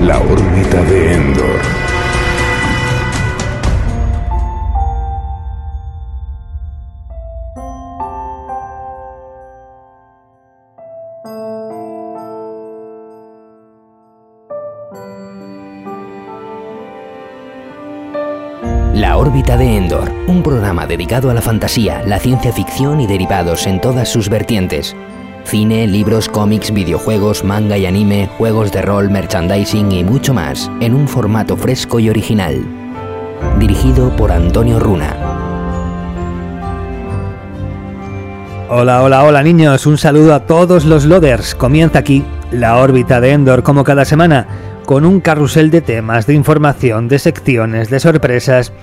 La órbita de Endor. La órbita de Endor, un programa dedicado a la fantasía, la ciencia ficción y derivados en todas sus vertientes. Cine, libros, cómics, videojuegos, manga y anime, juegos de rol, merchandising y mucho más, en un formato fresco y original. Dirigido por Antonio Runa. Hola, hola, hola niños, un saludo a todos los loaders. Comienza aquí la órbita de Endor como cada semana, con un carrusel de temas, de información, de secciones, de sorpresas,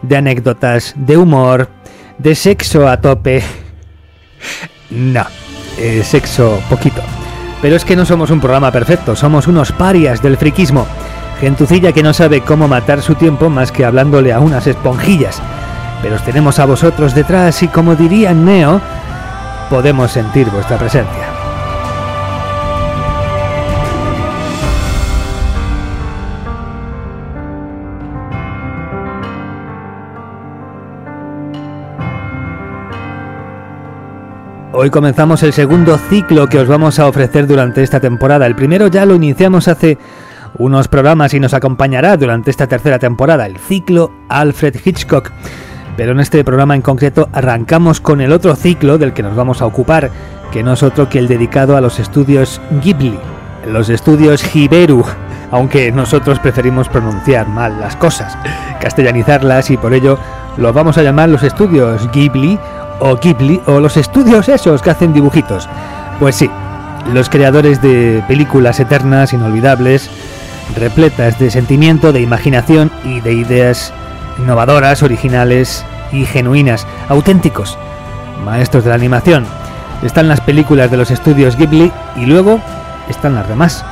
de anécdotas, de humor, de sexo a tope. No, eh, sexo poquito. Pero es que no somos un programa perfecto, somos unos parias del friquismo. Gentucilla que no sabe cómo matar su tiempo más que hablándole a unas esponjillas. Pero os tenemos a vosotros detrás y como diría Neo, podemos sentir vuestra presencia. Hoy comenzamos el segundo ciclo que os vamos a ofrecer durante esta temporada. El primero ya lo iniciamos hace unos programas y nos acompañará durante esta tercera temporada, el ciclo Alfred Hitchcock. Pero en este programa en concreto arrancamos con el otro ciclo del que nos vamos a ocupar, que no es otro que el dedicado a los estudios Ghibli, los estudios Hiberu, aunque nosotros preferimos pronunciar mal las cosas, castellanizarlas y por ello los vamos a llamar los estudios Ghibli o Ghibli o los estudios esos que hacen dibujitos. Pues sí, los creadores de películas eternas, inolvidables, repletas de sentimiento, de imaginación y de ideas innovadoras, originales y genuinas, auténticos, maestros de la animación. Están las películas de los estudios Ghibli y luego están las demás.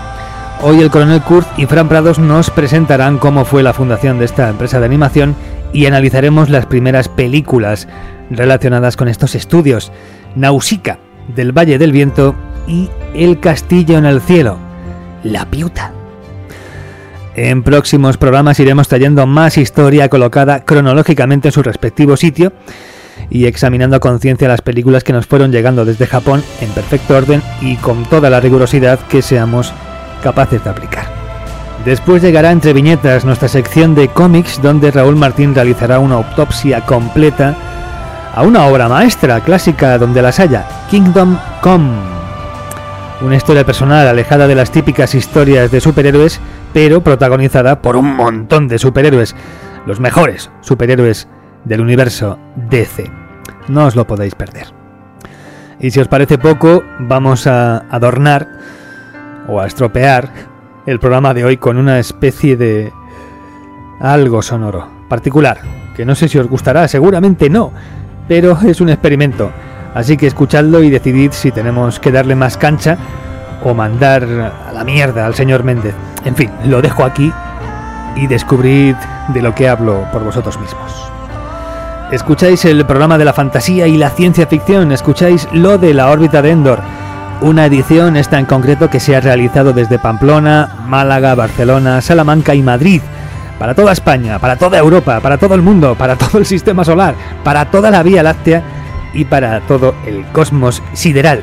Hoy el coronel Kurt y Fran Prados nos presentarán cómo fue la fundación de esta empresa de animación y analizaremos las primeras películas relacionadas con estos estudios. Nausicaa, del Valle del Viento y El Castillo en el Cielo, La Piuta. En próximos programas iremos trayendo más historia colocada cronológicamente en su respectivo sitio y examinando a conciencia las películas que nos fueron llegando desde Japón en perfecto orden y con toda la rigurosidad que seamos capaces de aplicar. Después llegará entre viñetas nuestra sección de cómics donde Raúl Martín realizará una autopsia completa a una obra maestra clásica donde las haya, Kingdom Come. Una historia personal alejada de las típicas historias de superhéroes, pero protagonizada por un montón de superhéroes, los mejores superhéroes del universo DC. No os lo podéis perder. Y si os parece poco, vamos a adornar o a estropear el programa de hoy con una especie de algo sonoro particular, que no sé si os gustará, seguramente no, pero es un experimento. Así que escuchadlo y decidid si tenemos que darle más cancha o mandar a la mierda al señor Méndez. En fin, lo dejo aquí y descubrid de lo que hablo por vosotros mismos. Escucháis el programa de la fantasía y la ciencia ficción, escucháis lo de la órbita de Endor, una edición esta en concreto que se ha realizado desde Pamplona, Málaga, Barcelona, Salamanca y Madrid, para toda España, para toda Europa, para todo el mundo, para todo el sistema solar, para toda la Vía Láctea y para todo el cosmos sideral.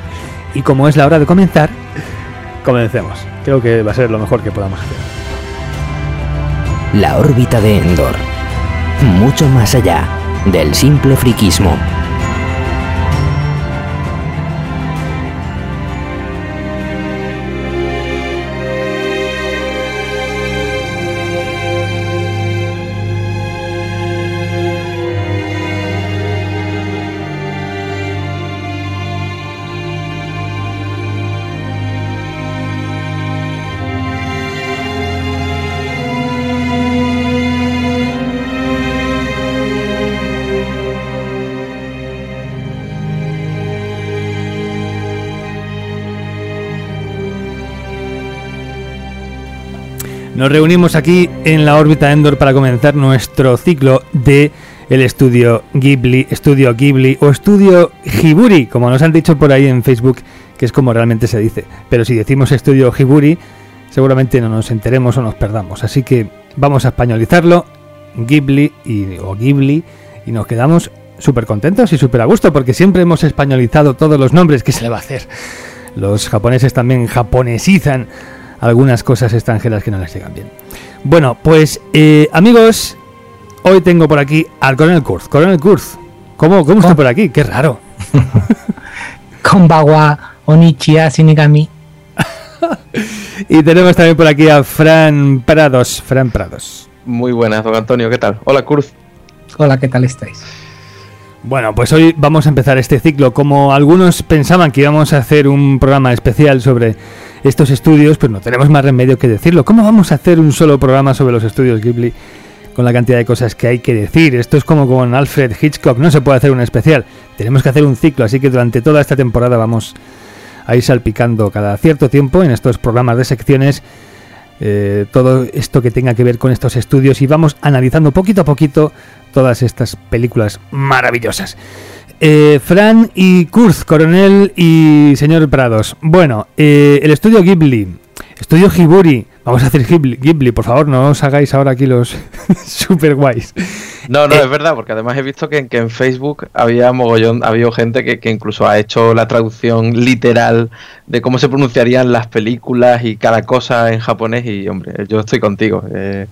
Y como es la hora de comenzar, comencemos. Creo que va a ser lo mejor que podamos hacer. La órbita de Endor. Mucho más allá del simple friquismo. Nos reunimos aquí en la órbita Endor para comenzar nuestro ciclo de el estudio Ghibli, estudio Ghibli o estudio Hiburi, como nos han dicho por ahí en Facebook, que es como realmente se dice. Pero si decimos estudio Hiburi, seguramente no nos enteremos o nos perdamos. Así que vamos a españolizarlo, Ghibli y, o Ghibli, y nos quedamos súper contentos y súper a gusto porque siempre hemos españolizado todos los nombres que se le va a hacer. Los japoneses también japonesizan algunas cosas extranjeras que no les llegan bien. Bueno, pues eh, amigos, hoy tengo por aquí al Coronel Kurz. Coronel Kurz, ¿cómo, cómo está por aquí? Qué raro. Konbawa, Onichia, Shinigami. y tenemos también por aquí a Fran Prados. Fran Prados. Muy buenas, don Antonio, ¿qué tal? Hola, Kurz. Hola, ¿qué tal estáis? Bueno, pues hoy vamos a empezar este ciclo. Como algunos pensaban que íbamos a hacer un programa especial sobre estos estudios, pues no tenemos más remedio que decirlo. ¿Cómo vamos a hacer un solo programa sobre los estudios Ghibli con la cantidad de cosas que hay que decir? Esto es como con Alfred Hitchcock, no se puede hacer un especial. Tenemos que hacer un ciclo, así que durante toda esta temporada vamos a ir salpicando cada cierto tiempo en estos programas de secciones eh, todo esto que tenga que ver con estos estudios y vamos analizando poquito a poquito todas estas películas maravillosas. Eh, Fran y Kurz, Coronel y señor Prados. Bueno, eh, el estudio Ghibli, estudio Hiburi. Vamos a hacer Ghibli, Ghibli, por favor, no os hagáis ahora aquí los super guays. No, no, es verdad, porque además he visto que, en Facebook había mogollón, había gente que, incluso ha hecho la traducción literal de cómo se pronunciarían las películas y cada cosa en japonés y, hombre, yo estoy contigo. Eh,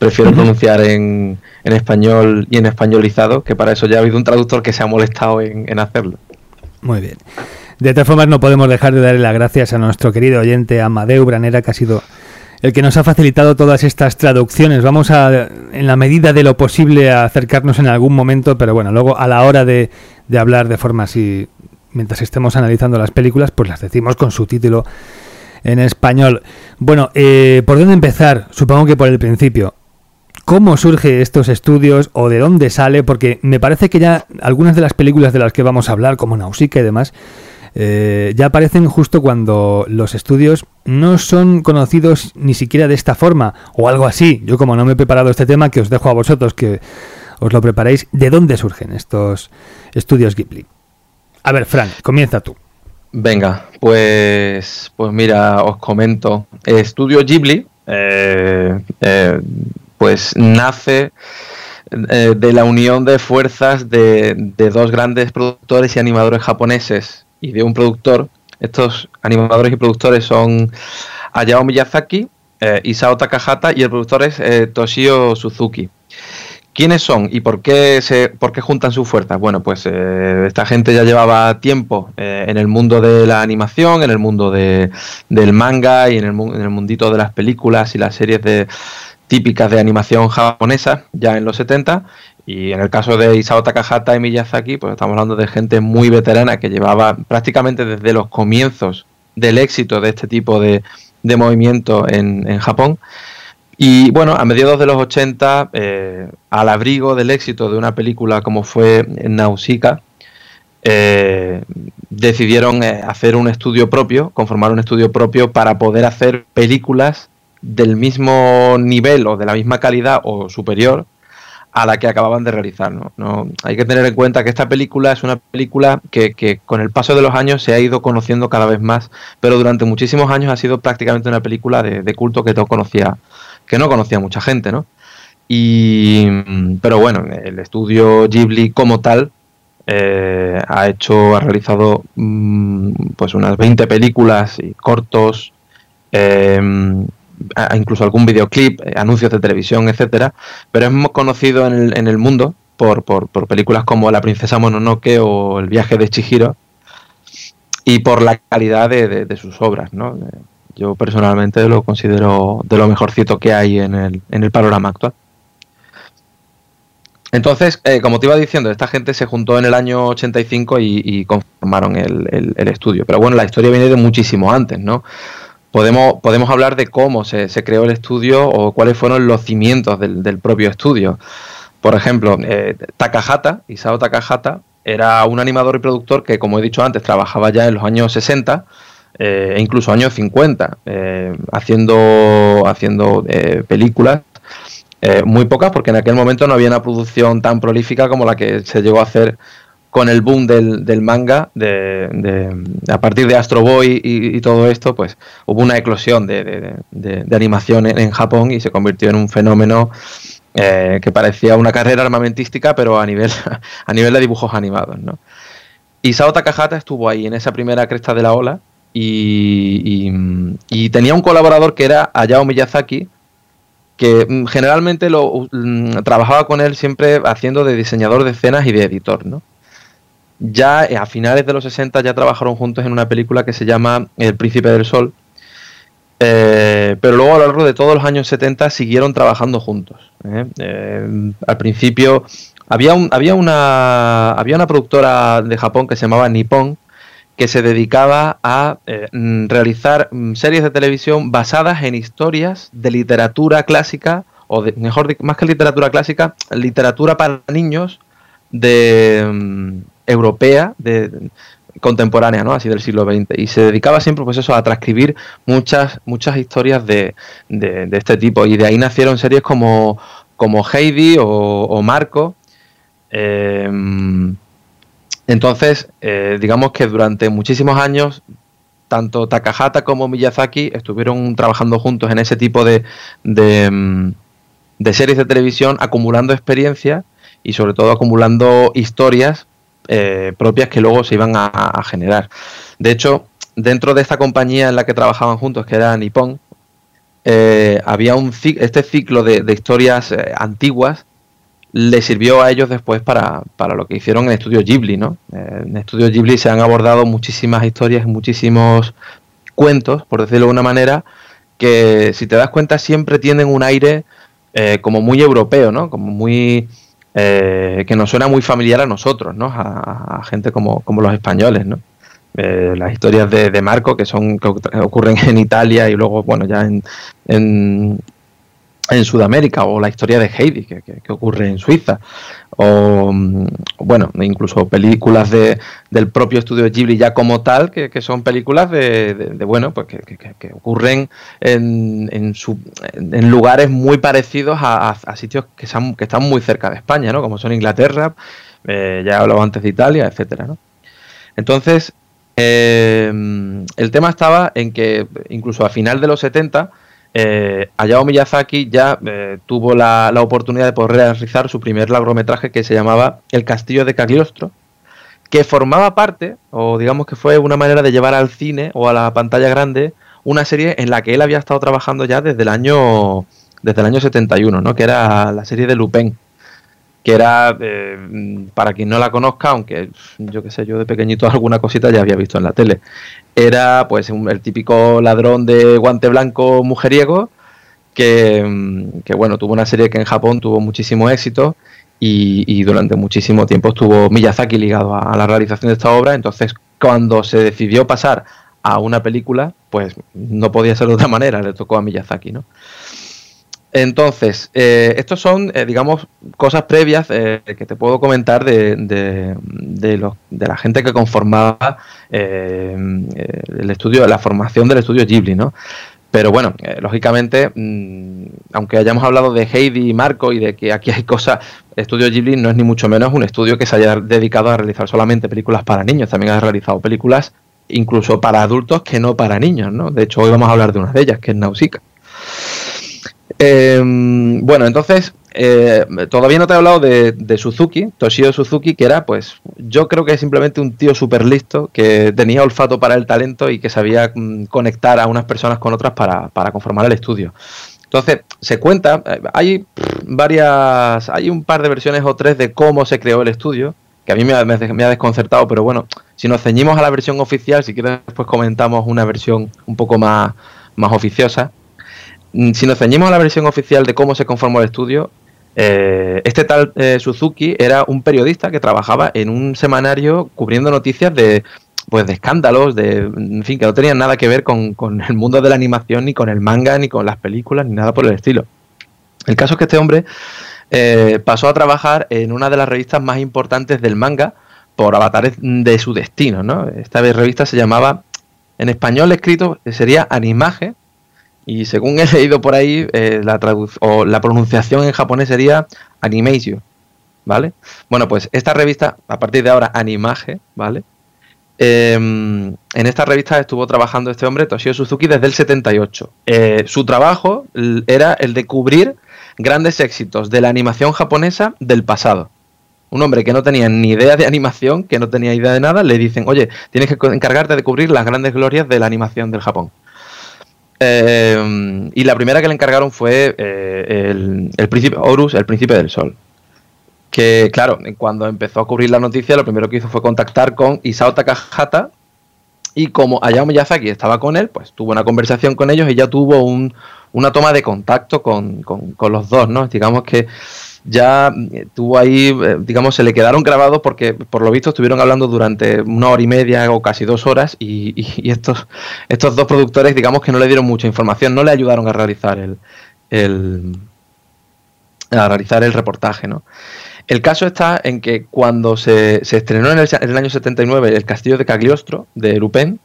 prefiero pronunciar en, en, español y en españolizado, que para eso ya ha habido un traductor que se ha molestado en, hacerlo. Muy bien. De todas formas, no podemos dejar de darle las gracias a nuestro querido oyente Amadeu Branera, que ha sido el que nos ha facilitado todas estas traducciones. Vamos a, en la medida de lo posible, a acercarnos en algún momento, pero bueno, luego a la hora de, de hablar de forma así, mientras estemos analizando las películas, pues las decimos con su título en español. Bueno, eh, ¿por dónde empezar? Supongo que por el principio cómo surge estos estudios o de dónde sale, porque me parece que ya algunas de las películas de las que vamos a hablar, como Nausicaa y demás, eh, ya aparecen justo cuando los estudios no son conocidos ni siquiera de esta forma o algo así. Yo como no me he preparado este tema, que os dejo a vosotros que os lo preparéis, ¿de dónde surgen estos estudios Ghibli? A ver, Frank, comienza tú. Venga, pues, pues mira, os comento. Estudio Ghibli eh, eh, pues nace de la unión de fuerzas de, dos grandes productores y animadores japoneses y de un productor. Estos animadores y productores son Hayao Miyazaki, eh, Isao Takahata y el productor es eh, Toshio Suzuki. ¿Quiénes son y por qué, se, por qué juntan sus fuerzas? Bueno, pues esta gente ya llevaba tiempo en el mundo de la animación, en el mundo de, del manga y en el, en el mundito de las películas y las series de, típicas de animación japonesa ya en los 70 y en el caso de Isao Takahata y Miyazaki pues estamos hablando de gente muy veterana que llevaba prácticamente desde los comienzos del éxito de este tipo de, movimiento en, Japón. Y bueno, a mediados de los 80 eh, al abrigo del éxito de una película como fue Nausicaa eh, decidieron eh, hacer un estudio propio, conformar un estudio propio para poder hacer películas del mismo nivel o de la misma calidad o superior a la que acababan de realizar. ¿no? hay que tener en cuenta que esta película es una película que, con el paso de los años se ha ido conociendo cada vez más, pero durante muchísimos años ha sido prácticamente una película de, culto que no conocía, que no conocía mucha gente, ¿no? Y, pero bueno, el estudio Ghibli como tal eh, ha hecho, ha realizado mm, pues unas 20 películas y cortos, eh, incluso algún videoclip, eh, anuncios de televisión, etcétera, pero es conocido en el, en el mundo por, por, películas como La princesa Mononoke o El viaje de Chihiro y por la calidad de, sus obras, ¿no? Eh, yo personalmente lo considero de lo mejorcito que hay en el, en el panorama actual. Entonces, eh, como te iba diciendo, esta gente se juntó en el año 85 y, y conformaron el, el, estudio. Pero bueno, la historia viene de muchísimo antes, ¿no? Podemos, podemos hablar de cómo se, creó el estudio o cuáles fueron los cimientos del, propio estudio. Por ejemplo, eh, Takahata, Isao Takahata, era un animador y productor que, como he dicho antes, trabajaba ya en los años 60 eh, e incluso años 50, eh, haciendo, haciendo películas. muy pocas, porque en aquel momento no había una producción tan prolífica como la que se llegó a hacer con el boom del, manga, de, a partir de Astro Boy y, todo esto, pues hubo una eclosión de, animación en, Japón y se convirtió en un fenómeno eh, que parecía una carrera armamentística, pero a nivel, a nivel de dibujos animados. ¿no? Y Sao Takahata estuvo ahí en esa primera cresta de la ola y, y tenía un colaborador que era Hayao Miyazaki, que mm, generalmente lo mm, trabajaba con él siempre haciendo de diseñador de escenas y de editor, ¿no? Ya eh, a finales de los 60 ya trabajaron juntos en una película que se llama El Príncipe del Sol, eh, pero luego a lo largo de todos los años 70 siguieron trabajando juntos. ¿eh? al principio había, había, una, había una productora de Japón que se llamaba Nippon, que se dedicaba a mm, realizar mm, series de televisión basadas en historias de literatura clásica, o de, mejor, más que literatura clásica, literatura para niños de mm, europea, de contemporánea, ¿no? Así del siglo XX. Y se dedicaba siempre, pues eso, a transcribir muchas, muchas historias de, de, este tipo. Y de ahí nacieron series como, como Heidi o, Marco. Em, entonces, eh, digamos que durante muchísimos años, tanto Takahata como Miyazaki estuvieron trabajando juntos en ese tipo de, de, mm, series de televisión, acumulando experiencia y sobre todo acumulando historias eh, propias que luego se iban a, generar. De hecho, dentro de esta compañía en la que trabajaban juntos, que era Nippon, eh, había un este ciclo de, historias antiguas le sirvió a ellos después para, para lo que hicieron en Estudio Ghibli, ¿no? Eh, en Estudio Ghibli se han abordado muchísimas historias, muchísimos cuentos, por decirlo de una manera, que si te das cuenta siempre tienen un aire eh, como muy europeo, ¿no? Como muy... Eh, que nos suena muy familiar a nosotros, ¿no? A, gente como, como, los españoles, ¿no? las historias de, de, Marco que son que ocurren en Italia y luego bueno ya en Sudamérica o la historia de Heidi que, ocurre en Suiza o mm, bueno incluso películas de, del propio estudio Ghibli ya como tal que, son películas de, bueno pues que, ocurren en, en, su, en, lugares muy parecidos a, sitios que, son, que están muy cerca de España no como son Inglaterra eh, ya hablaba antes de Italia etcétera ¿no? entonces eh, el tema estaba en que incluso a final de los 70 eh, Hayao Miyazaki ya eh, tuvo la, oportunidad de poder realizar su primer largometraje que se llamaba El Castillo de Cagliostro, que formaba parte, o digamos que fue una manera de llevar al cine o a la pantalla grande una serie en la que él había estado trabajando ya desde el año desde el año 71, ¿no? que era la serie de Lupin que era, eh, para quien no la conozca, aunque yo qué sé, yo de pequeñito alguna cosita ya había visto en la tele, era pues el típico ladrón de guante blanco mujeriego que, mm, bueno, tuvo una serie que en Japón tuvo muchísimo éxito y, durante muchísimo tiempo estuvo Miyazaki ligado a la realización de esta obra, entonces cuando se decidió pasar a una película, pues no podía ser de otra manera, le tocó a Miyazaki, ¿no? Entonces, eh, estos son, eh, digamos, cosas previas eh, que te puedo comentar de, de, la gente que conformaba el estudio, la formación del estudio Ghibli, ¿no? Pero bueno, lógicamente, mm, aunque hayamos hablado de Heidi y Marco y de que aquí hay cosas, Estudio Ghibli no es ni mucho menos un estudio que se haya dedicado a realizar solamente películas para niños, también ha realizado películas incluso para adultos que no para niños, ¿no? De hecho, hoy vamos a hablar de una de ellas, que es Nausicaa. Em, bueno, entonces, eh, todavía no te he hablado de, Suzuki, Toshio Suzuki, que era, pues, yo creo que es simplemente un tío súper listo, que tenía olfato para el talento y que sabía mm, conectar a unas personas con otras para, conformar el estudio. Entonces, se cuenta, eh, hay varias, hay un par de versiones o tres de cómo se creó el estudio, que a mí me ha, me ha desconcertado, pero bueno, si nos ceñimos a la versión oficial, si quieres después comentamos una versión un poco más, más oficiosa. Mm, si nos ceñimos a la versión oficial de cómo se conformó el estudio, eh, este tal eh, Suzuki era un periodista que trabajaba en un semanario cubriendo noticias de pues de escándalos, de en fin, que no tenían nada que ver con, el mundo de la animación, ni con el manga, ni con las películas, ni nada por el estilo. El caso es que este hombre eh, pasó a trabajar en una de las revistas más importantes del manga por avatares de su destino, ¿no? Esta revista se llamaba, en español escrito, sería Animage, y según he leído por ahí, eh, la, o la pronunciación en japonés sería Animation. ¿vale? Bueno, pues esta revista, a partir de ahora, Animage, ¿vale? Em, en esta revista estuvo trabajando este hombre, Toshio Suzuki, desde el 78. Eh, su trabajo era el de cubrir grandes éxitos de la animación japonesa del pasado. Un hombre que no tenía ni idea de animación, que no tenía idea de nada, le dicen, oye, tienes que encargarte de cubrir las grandes glorias de la animación del Japón. Em, y la primera que le encargaron fue eh, el, príncipe Horus, el príncipe del sol que claro, cuando empezó a cubrir la noticia, lo primero que hizo fue contactar con Isao Takahata y como Hayao Miyazaki estaba con él, pues tuvo una conversación con ellos y ya tuvo una toma de contacto con, los dos, ¿no? Digamos que ya eh, tuvo ahí, eh, digamos, se le quedaron grabados porque por lo visto estuvieron hablando durante una hora y media o casi dos horas y, estos, estos dos productores, digamos que no le dieron mucha información, no le ayudaron a realizar el, el a realizar el reportaje, ¿no? El caso está en que cuando se, estrenó en el, año 79 El Castillo de Cagliostro, de Lupin,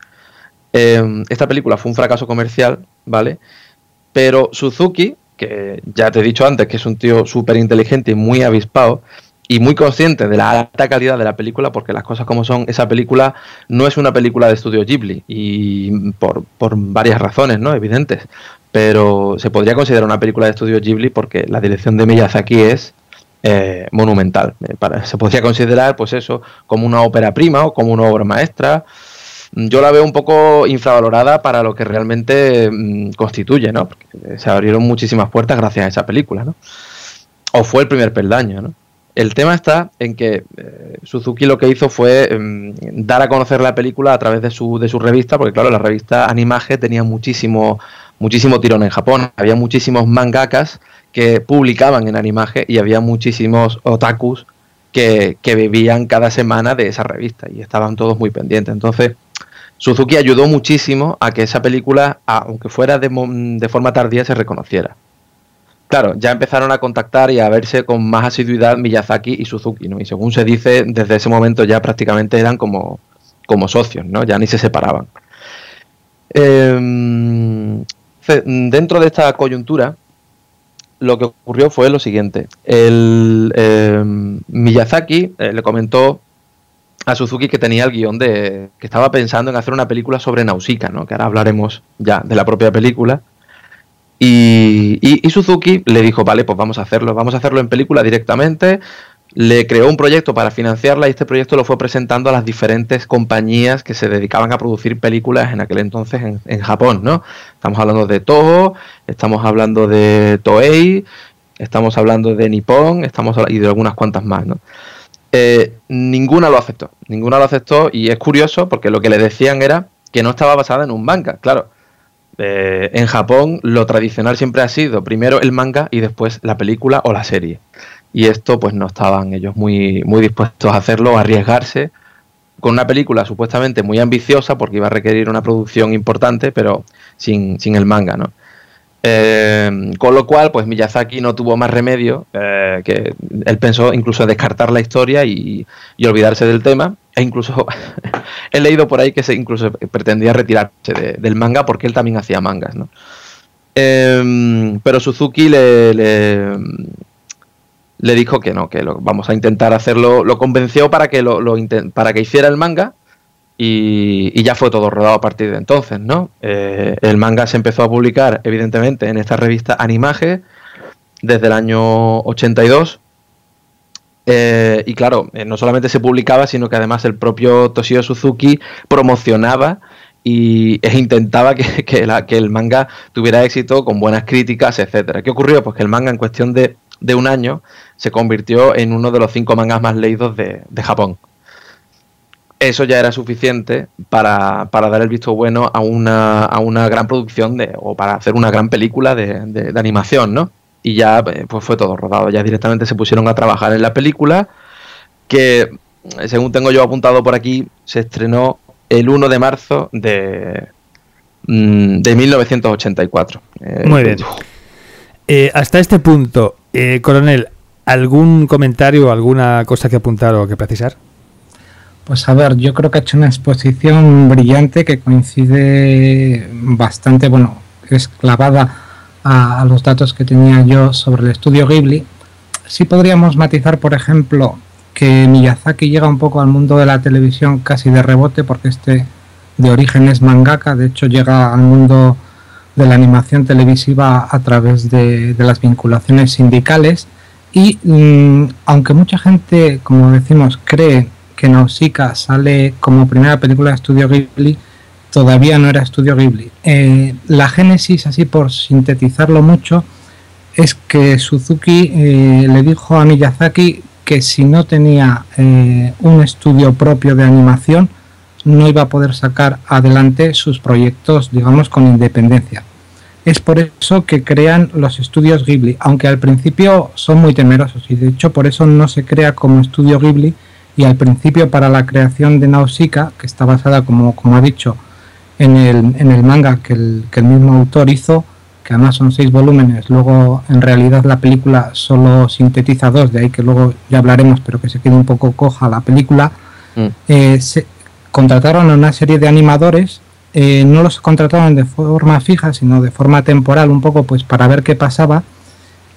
em, esta película fue un fracaso comercial, ¿vale? Pero Suzuki, que ya te he dicho antes que es un tío súper inteligente y muy avispado, y muy consciente de la alta calidad de la película, porque las cosas como son, esa película no es una película de estudio Ghibli, y por, por varias razones, ¿no? Evidentes. Pero se podría considerar una película de estudio Ghibli porque la dirección de Miyazaki es eh, monumental. Eh, se podría considerar, pues eso, como una ópera prima o como una obra maestra. Yo la veo un poco infravalorada para lo que realmente mm, constituye, ¿no? Porque se abrieron muchísimas puertas gracias a esa película, ¿no? O fue el primer peldaño, ¿no? El tema está en que eh, Suzuki lo que hizo fue mm, dar a conocer la película a través de su, de su revista, porque claro, la revista Animage tenía muchísimo, muchísimo tirón en Japón. Había muchísimos mangakas que publicaban en Animaje y había muchísimos otakus que, que vivían cada semana de esa revista y estaban todos muy pendientes. Entonces, Suzuki ayudó muchísimo a que esa película, aunque fuera de, de, forma tardía, se reconociera. Claro, ya empezaron a contactar y a verse con más asiduidad Miyazaki y Suzuki. Y según se dice, desde ese momento ya prácticamente eran como, como socios, ¿no? Ya ni se separaban. Em, dentro de esta coyuntura, lo que ocurrió fue lo siguiente. El eh, Miyazaki eh, le comentó a Suzuki que tenía el guion de. que estaba pensando en hacer una película sobre Nausicaa, ¿no? Que ahora hablaremos ya de la propia película. Y, y, Suzuki le dijo, vale, pues vamos a hacerlo, vamos a hacerlo en película directamente le creó un proyecto para financiarla y este proyecto lo fue presentando a las diferentes compañías que se dedicaban a producir películas en aquel entonces en, Japón, ¿no? Estamos hablando de Toho, estamos hablando de Toei, estamos hablando de Nippon, estamos y de algunas cuantas más, ¿no? Eh, ninguna lo aceptó, ninguna lo aceptó y es curioso porque lo que le decían era que no estaba basada en un manga, claro. Eh, en Japón lo tradicional siempre ha sido primero el manga y después la película o la serie y esto pues no estaban ellos muy, muy dispuestos a hacerlo, a arriesgarse con una película supuestamente muy ambiciosa porque iba a requerir una producción importante, pero sin, el manga, ¿no? Eh, con lo cual, pues Miyazaki no tuvo más remedio eh, que él pensó incluso descartar la historia y, olvidarse del tema. E incluso he leído por ahí que se incluso pretendía retirarse del manga porque él también hacía mangas, ¿no? Eh, pero Suzuki le, le dijo que no, que lo, vamos a intentar hacerlo, lo convenció para que lo, para que hiciera el manga y, ya fue todo rodado a partir de entonces, ¿no? Eh, el manga se empezó a publicar, evidentemente, en esta revista Animage desde el año 82. Eh, y claro, eh, no solamente se publicaba, sino que además el propio Toshio Suzuki promocionaba y e intentaba que, el manga tuviera éxito con buenas críticas, etcétera. ¿Qué ocurrió? Pues que el manga en cuestión de un año, se convirtió en uno de los cinco mangas más leídos de, Japón. Eso ya era suficiente para, dar el visto bueno a una, a una gran producción de, o para hacer una gran película de, animación, ¿no? Y ya eh, pues fue todo rodado, ya directamente se pusieron a trabajar en la película, que según tengo yo apuntado por aquí, se estrenó el 1 de marzo de, mm, de 1984. Muy bien. Eh, hasta este punto, eh, coronel, ¿algún comentario, alguna cosa que apuntar o que precisar? Pues a ver, yo creo que ha hecho una exposición brillante que coincide bastante, bueno, es clavada a, los datos que tenía yo sobre el estudio Ghibli. sí podríamos matizar, por ejemplo, que Miyazaki llega un poco al mundo de la televisión casi de rebote, porque este de origen es mangaka, de hecho llega al mundo de la animación televisiva a través de, las vinculaciones sindicales y mm, aunque mucha gente, como decimos, cree que Nausicaa sale como primera película de estudio Ghibli, todavía no era estudio Ghibli. Eh, la génesis, así por sintetizarlo mucho, es que Suzuki eh, le dijo a Miyazaki que si no tenía eh, un estudio propio de animación, no iba a poder sacar adelante sus proyectos, digamos, con independencia. Es por eso que crean los estudios Ghibli, aunque al principio son muy temerosos y de hecho por eso no se crea como estudio Ghibli y al principio para la creación de Nausicaa, que está basada, como, como ha dicho, en el, en el manga que el, que el mismo autor hizo, que además son seis volúmenes, luego en realidad la película solo sintetiza dos, de ahí que luego ya hablaremos, pero que se quede un poco coja la película, mm. eh, se, contrataron a una serie de animadores, eh, no los contrataron de forma fija, sino de forma temporal, un poco pues para ver qué pasaba.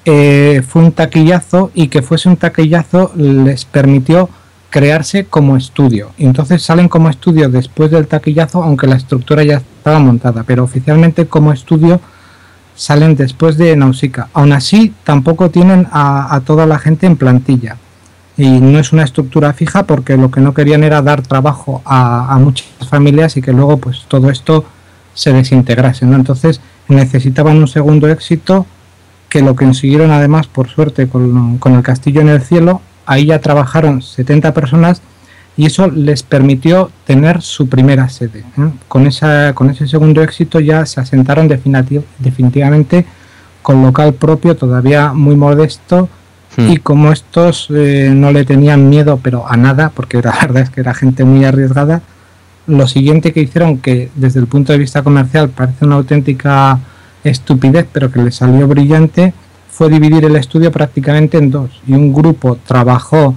Eh, fue un taquillazo y que fuese un taquillazo les permitió crearse como estudio. entonces salen como estudio después del taquillazo, aunque la estructura ya estaba montada, pero oficialmente como estudio salen después de Nausicaa. Aún así, tampoco tienen a toda la gente en plantilla y no es una estructura fija porque lo que no querían era dar trabajo a, muchas familias y que luego pues todo esto se desintegrase. Entonces necesitaban un segundo éxito que lo consiguieron además por suerte con, el castillo en el cielo. Ahí ya trabajaron 70 personas y eso les permitió tener su primera sede. Con, esa, con ese segundo éxito ya se asentaron definitivamente con local propio todavía muy modesto Hmm. Y como estos eh, no le tenían miedo, pero a nada, porque la verdad es que era gente muy arriesgada, lo siguiente que hicieron, que desde el punto de vista comercial parece una auténtica estupidez, pero que le salió brillante, fue dividir el estudio prácticamente en dos. Y un grupo trabajó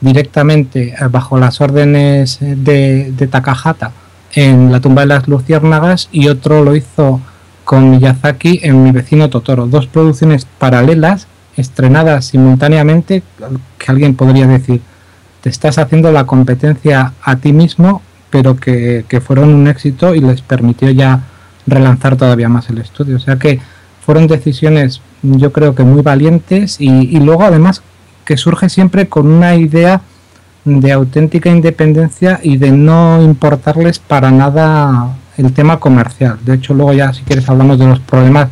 directamente eh, bajo las órdenes de, de Takahata en la tumba de las luciérnagas y otro lo hizo con Miyazaki en Mi vecino Totoro. Dos producciones paralelas estrenadas simultáneamente, que alguien podría decir, te estás haciendo la competencia a ti mismo, pero que, fueron un éxito y les permitió ya relanzar todavía más el estudio. O sea que fueron decisiones yo creo que muy valientes y, y luego además que surge siempre con una idea de auténtica independencia y de no importarles para nada el tema comercial. De hecho, luego ya si quieres hablamos de los problemas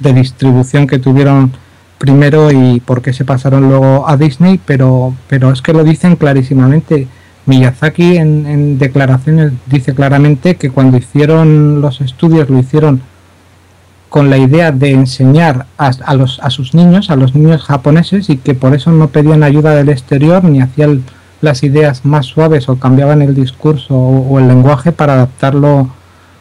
de distribución que tuvieron primero y por qué se pasaron luego a Disney, pero, pero es que lo dicen clarísimamente. Miyazaki en, declaraciones dice claramente que cuando hicieron los estudios lo hicieron con la idea de enseñar a, los, a sus niños, a los niños japoneses, y que por eso no pedían ayuda del exterior ni hacían las ideas más suaves o cambiaban el discurso o, el lenguaje para adaptarlo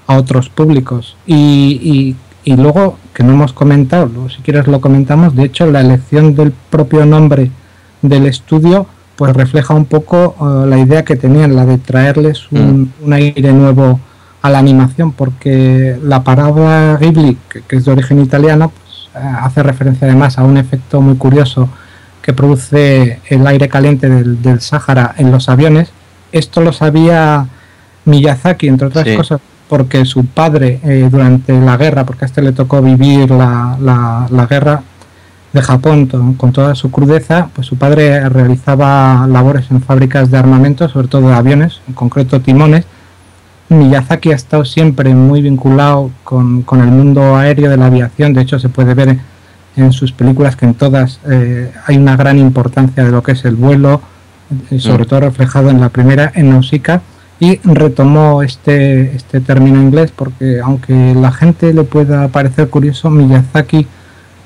a otros públicos. Y, y, y luego que no hemos comentado, si quieres lo comentamos, de hecho la elección del propio nombre del estudio pues refleja un poco eh, la idea que tenían, la de traerles un, mm. aire nuevo a la animación, porque la palabra Ghibli, que, es de origen italiano, pues, eh, hace referencia además a un efecto muy curioso que produce el aire caliente del, del Sáhara en los aviones. Esto lo sabía Miyazaki, entre otras cosas, porque su padre eh, durante la guerra, porque a este le tocó vivir la, la, guerra de Japón con toda su crudeza, pues su padre realizaba labores en fábricas de armamento, sobre todo de aviones, en concreto timones. Miyazaki ha estado siempre muy vinculado con, con el mundo aéreo de la aviación, de hecho se puede ver en sus películas que en todas eh, hay una gran importancia de lo que es el vuelo, sobre mm. todo reflejado en la primera, en Nausicaa. Y retomó este, este término inglés porque aunque la gente le pueda parecer curioso, Miyazaki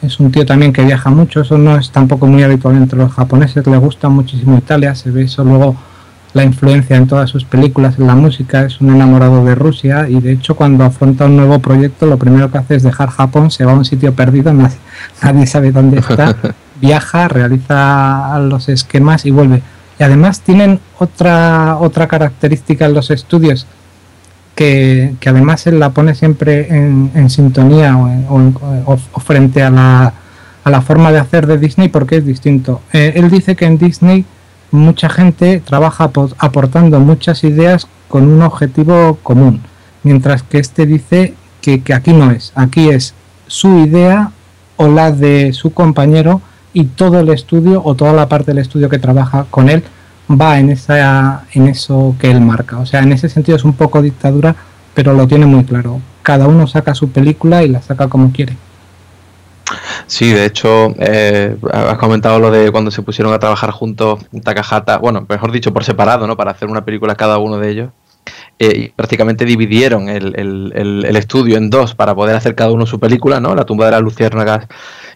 es un tío también que viaja mucho, eso no es tampoco muy habitual entre los japoneses, le gusta muchísimo Italia, se ve eso luego la influencia en todas sus películas, en la música, es un enamorado de Rusia y de hecho cuando afronta un nuevo proyecto lo primero que hace es dejar Japón, se va a un sitio perdido, nadie, nadie sabe dónde está, viaja, realiza los esquemas y vuelve y además tienen otra, otra característica en los estudios que, además él la pone siempre en, sintonía o, frente a la, a la forma de hacer de Disney porque es distinto. Eh, él dice que en Disney mucha gente trabaja aportando muchas ideas con un objetivo común, mientras que este dice que, que aquí no es, aquí es su idea o la de su compañero y todo el estudio o toda la parte del estudio que trabaja con él va en esa en eso que él marca. O sea, en ese sentido es un poco dictadura, pero lo tiene muy claro. Cada uno saca su película y la saca como quiere. Sí, de hecho, eh, has comentado lo de cuando se pusieron a trabajar juntos Takahata, bueno, mejor dicho, por separado, ¿no? Para hacer una película cada uno de ellos. Eh, y prácticamente dividieron el, el, estudio en dos para poder hacer cada uno su película, ¿no? La tumba de las luciérnagas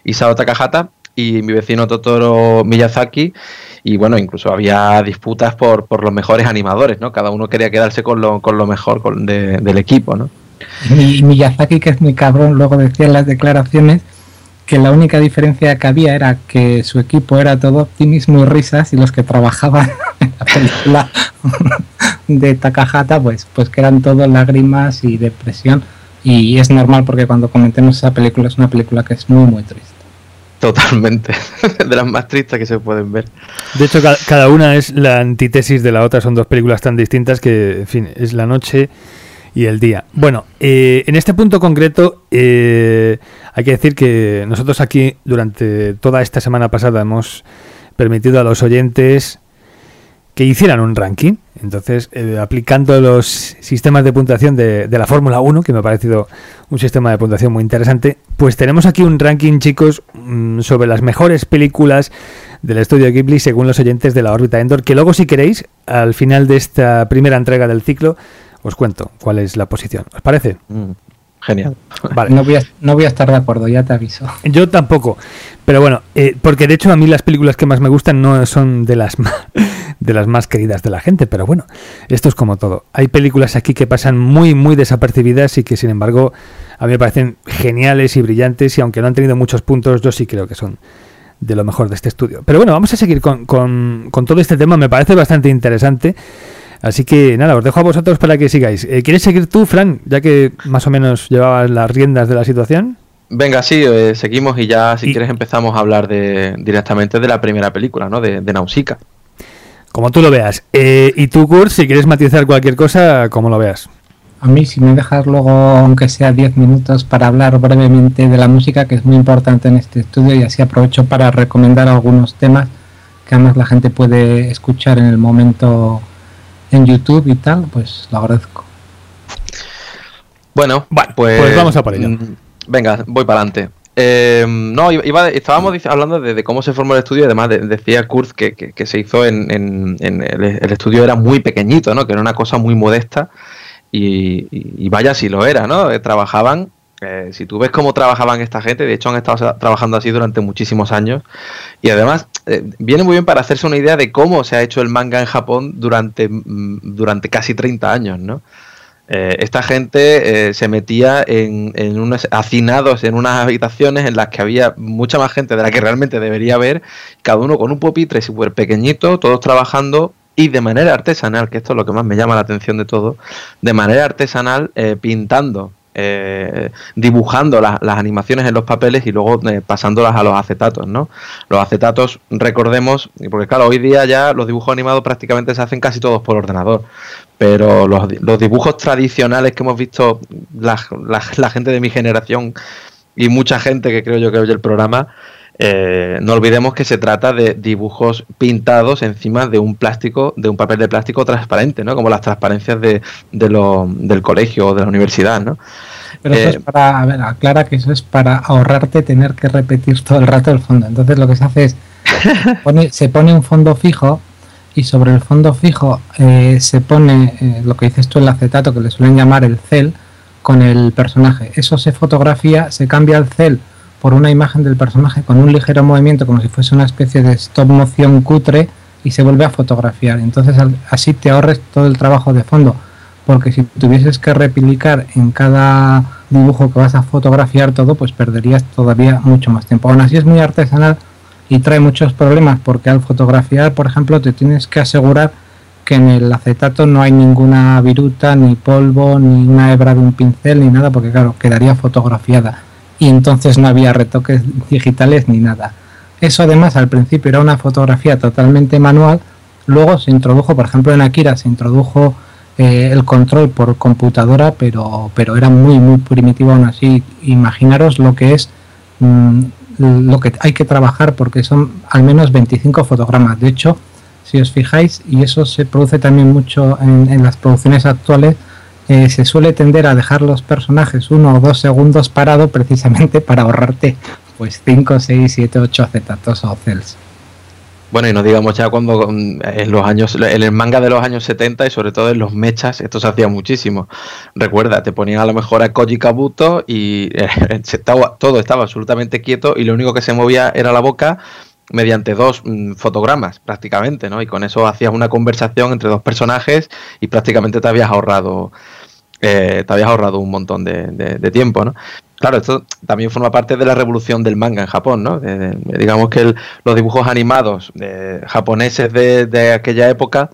Isao Takahata y mi vecino Totoro Miyazaki. Y bueno, incluso había disputas por, por los mejores animadores, ¿no? Cada uno quería quedarse con lo, con lo mejor del equipo, ¿no? Y Miyazaki, que es muy cabrón, luego decía en las declaraciones que la única diferencia que había era que su equipo era todo optimismo y risas y los que trabajaban en la película de Takahata pues, pues que eran todos lágrimas y depresión y es normal porque cuando comentemos esa película es una película que es muy muy triste. Totalmente, de las más tristes que se pueden ver. De hecho, cada una es la antítesis de la otra, son dos películas tan distintas que, en fin, es la noche y el día. Bueno, eh, en este punto concreto eh, hay que decir que nosotros aquí durante toda esta semana pasada hemos permitido a los oyentes que hicieran un ranking. Entonces, eh, aplicando los sistemas de puntuación de, de la Fórmula 1, que me ha parecido un sistema de puntuación muy interesante, pues tenemos aquí un ranking, chicos, mm, sobre las mejores películas del estudio Ghibli según los oyentes de la órbita Endor, que luego si queréis, al final de esta primera entrega del ciclo, os cuento cuál es la posición. ¿Os parece? Mm, genial. Vale. No, voy a, no voy a estar de acuerdo, ya te aviso. Yo tampoco. Pero bueno, eh, porque de hecho a mí las películas que más me gustan no son de las, más, de las más queridas de la gente. Pero bueno, esto es como todo. Hay películas aquí que pasan muy, muy desapercibidas y que sin embargo a mí me parecen geniales y brillantes. Y aunque no han tenido muchos puntos, yo sí creo que son de lo mejor de este estudio. Pero bueno, vamos a seguir con, con, con todo este tema. Me parece bastante interesante. Así que nada, os dejo a vosotros para que sigáis. Eh, ¿Quieres seguir tú, Fran, ya que más o menos llevabas las riendas de la situación? Venga, sí, eh, seguimos y ya si quieres empezamos a hablar de, directamente de la primera película, ¿no? De, de Nausicaa. Como tú lo veas. Eh, y tú, Kurt, si quieres matizar cualquier cosa, como lo veas. A mí, si me dejas luego, aunque sea 10 minutos, para hablar brevemente de la música, que es muy importante en este estudio, y así aprovecho para recomendar algunos temas que además la gente puede escuchar en el momento en YouTube y tal, pues lo agradezco. Bueno, pues, pues, vamos a por ello. Mm, venga, voy para adelante. Eh, no, iba, estábamos hablando de, cómo se formó el estudio y además decía Kurz que, se hizo en, el, estudio era muy pequeñito, ¿no? Que era una cosa muy modesta y, vaya si lo era, ¿no? Eh, trabajaban, eh, si tú ves cómo trabajaban esta gente, de hecho han estado trabajando así durante muchísimos años y además viene muy bien para hacerse una idea de cómo se ha hecho el manga en Japón durante, mm, durante casi 30 años, ¿no? Eh, esta gente eh, se metía en, en unos hacinados en unas habitaciones en las que había mucha más gente de la que realmente debería haber, cada uno con un pupitre súper pequeñito, todos trabajando y de manera artesanal, que esto es lo que más me llama la atención de todo, de manera artesanal eh, pintando eh, dibujando las animaciones en los papeles y luego eh, pasándolas a los acetatos, ¿no? Los acetatos, recordemos, porque claro, hoy día ya los dibujos animados prácticamente se hacen casi todos por ordenador, pero los, dibujos tradicionales que hemos visto la, gente de mi generación y mucha gente que creo yo que oye el programa, eh, no olvidemos que se trata de dibujos pintados encima de un plástico, de un papel de plástico transparente, ¿no? Como las transparencias de, lo, del colegio o de la universidad, ¿no? Pero eso es eh, para, a ver, aclara que eso es para ahorrarte tener que repetir todo el rato el fondo. Entonces lo que se hace es, se pone un fondo fijo y sobre el fondo fijo eh, se pone lo que dices tú el acetato, que le suelen llamar el cel, con el personaje. Eso se fotografía, se cambia el cel por una imagen del personaje con un ligero movimiento como si fuese una especie de stop motion cutre y se vuelve a fotografiar. Entonces así te ahorres todo el trabajo de fondo, porque si tuvieses que replicar en cada dibujo que vas a fotografiar todo, pues perderías todavía mucho más tiempo. Aún así es muy artesanal y trae muchos problemas porque al fotografiar, por ejemplo, te tienes que asegurar que en el acetato no hay ninguna viruta, ni polvo, ni una hebra de un pincel, ni nada, porque claro, quedaría fotografiada y entonces no había retoques digitales ni nada. Eso además al principio era una fotografía totalmente manual, luego se introdujo, por ejemplo en Akira se introdujo eh, el control por computadora, pero, pero era muy, muy primitivo aún así. Imaginaros lo que es mm, lo que hay que trabajar porque son al menos 25 fotogramas. De hecho, si os fijáis, y eso se produce también mucho en, las producciones actuales, eh, se suele tender a dejar los personajes uno o dos segundos parado precisamente para ahorrarte pues 5, 6, 7, 8 acetatos o cells. Bueno, y no digamos ya cuando mm, en los años, en el manga de los años 70 y sobre todo en los mechas, esto se hacía muchísimo. Recuerda, te ponían a lo mejor a Koji Kabuto y eh, todo estaba absolutamente quieto y lo único que se movía era la boca mediante dos mm, fotogramas prácticamente, ¿no? Y con eso hacías una conversación entre dos personajes y prácticamente te habías ahorrado eh, te habías ahorrado un montón de, tiempo, ¿no? Claro, esto también forma parte de la revolución del manga en Japón, ¿no? digamos que los dibujos animados japoneses de, aquella época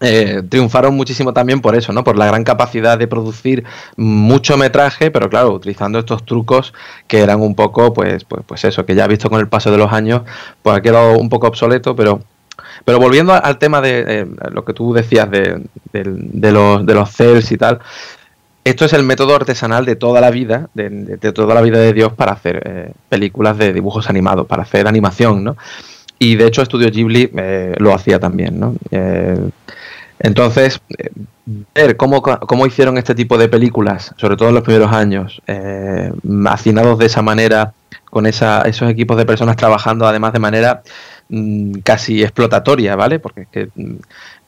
eh, triunfaron muchísimo también por eso, ¿no? Por la gran capacidad de producir mucho metraje, pero claro, utilizando estos trucos que eran un poco, pues, pues, pues eso, que ya visto con el paso de los años, pues ha quedado un poco obsoleto, pero pero volviendo al tema de lo que tú decías de, los, de los cells y tal, esto es el método artesanal de toda la vida, de, toda la vida de Dios para hacer eh, películas de dibujos animados, para hacer animación, ¿no? Y de hecho Studio Ghibli eh, lo hacía también, ¿no? Eh, entonces, ver cómo, cómo, hicieron este tipo de películas, sobre todo en los primeros años, hacinados de esa manera, con esa, esos equipos de personas trabajando además de manera Mm, casi explotatoria, ¿vale? Porque es que mm,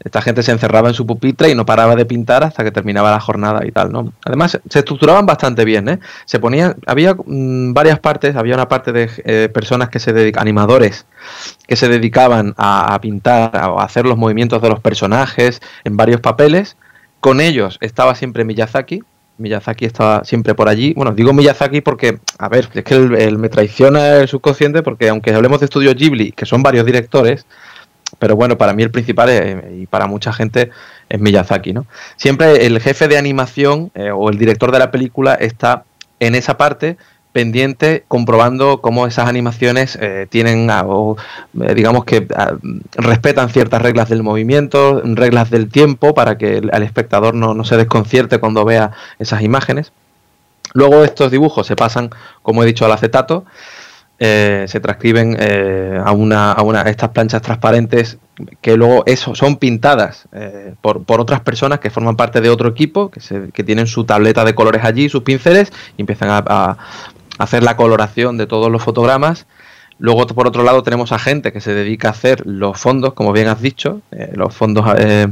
esta gente se encerraba en su pupitre y no paraba de pintar hasta que terminaba la jornada y tal, ¿no? Además, se estructuraban bastante bien, ¿eh? Se ponían, había mm, varias partes, había una parte de eh, personas que se dedicaban, animadores, que se dedicaban a, pintar, a hacer los movimientos de los personajes en varios papeles. Con ellos estaba siempre Miyazaki, Miyazaki estaba siempre por allí. Bueno, digo Miyazaki porque, a ver, es que él, me traiciona el subconsciente porque aunque hablemos de estudios Ghibli, que son varios directores, pero bueno, para mí el principal y para mucha gente es Miyazaki, ¿no? Siempre el jefe de animación eh, o el director de la película está en esa parte pendiente comprobando cómo esas animaciones eh, tienen o eh, digamos que respetan ciertas reglas del movimiento, reglas del tiempo para que el, espectador no, se desconcierte cuando vea esas imágenes. Luego estos dibujos se pasan, como he dicho, al acetato, eh, se transcriben a, una, a una estas planchas transparentes que luego eso, son pintadas por, por, otras personas que forman parte de otro equipo, que, se, que tienen su tableta de colores allí, sus pinceles, y empiezan a, hacer la coloración de todos los fotogramas. Luego, por otro lado, tenemos a gente que se dedica a hacer los fondos, como bien has dicho, eh, los fondos, eh,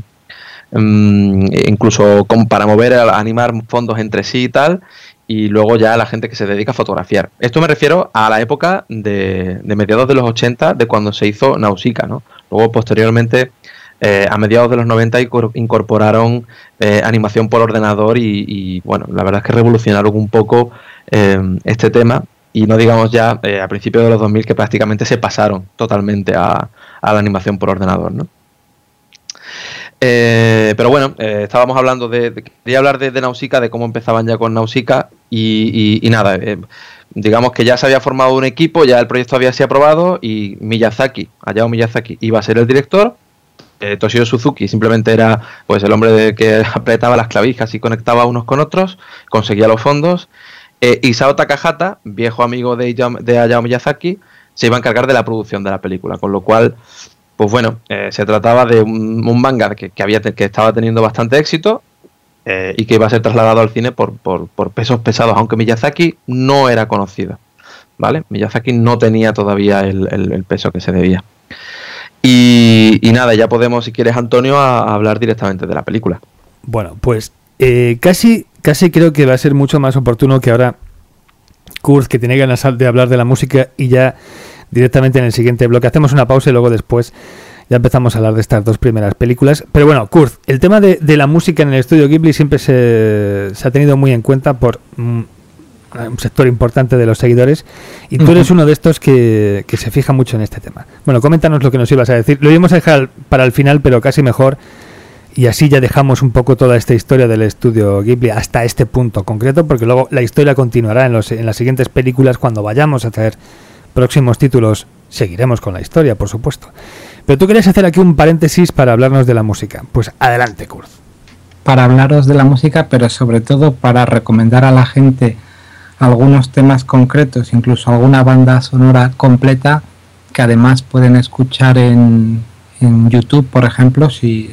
mm, incluso para mover, animar fondos entre sí y tal. Y luego ya la gente que se dedica a fotografiar. Esto me refiero a la época de, mediados de los 80, de cuando se hizo Nausicaa, ¿no? Luego, posteriormente, eh, a mediados de los 90 incorporaron animación por ordenador y, bueno, la verdad es que revolucionaron un poco Em, este tema y no digamos ya eh, a principios de los 2000 que prácticamente se pasaron totalmente a, la animación por ordenador, ¿no? Eh, pero bueno, eh, estábamos hablando de, Quería hablar de, Nausicaa, de cómo empezaban ya con Nausicaa. Y, nada, digamos que ya se había formado un equipo, ya el proyecto había sido aprobado. Y Miyazaki, Hayao Miyazaki, iba a ser el director. Toshio Suzuki simplemente era pues el hombre de que apretaba las clavijas y conectaba unos con otros, conseguía los fondos eh, Isao Takahata, viejo amigo de, de Hayao Miyazaki, se iba a encargar de la producción de la película, con lo cual, pues bueno, eh, se trataba de un, manga que, había, que estaba teniendo bastante éxito eh, y que iba a ser trasladado al cine por, pesos pesados, aunque Miyazaki no era conocido, ¿vale? Miyazaki no tenía todavía el, peso que se debía. Y, nada, ya podemos, si quieres, Antonio, a, hablar directamente de la película. Bueno, pues casi casi creo que va a ser mucho más oportuno que ahora Kurt, que tiene ganas de hablar de la música y ya directamente en el siguiente bloque hacemos una pausa y luego después ya empezamos a hablar de estas dos primeras películas. Pero bueno, Kurt, el tema de, la música en el estudio Ghibli siempre se, ha tenido muy en cuenta por un sector importante de los seguidores y tú eres uno de estos que, que, se fija mucho en este tema. Bueno, coméntanos lo que nos ibas a decir. Lo íbamos a dejar para el final, pero casi mejor y así ya dejamos un poco toda esta historia del estudio Ghibli hasta este punto concreto, porque luego la historia continuará en, los, en las siguientes películas cuando vayamos a hacer próximos títulos. Seguiremos con la historia, por supuesto. Pero tú querías hacer aquí un paréntesis para hablarnos de la música. Pues adelante, Kurt. Para hablaros de la música, pero sobre todo para recomendar a la gente algunos temas concretos, incluso alguna banda sonora completa que además pueden escuchar en, YouTube, por ejemplo, si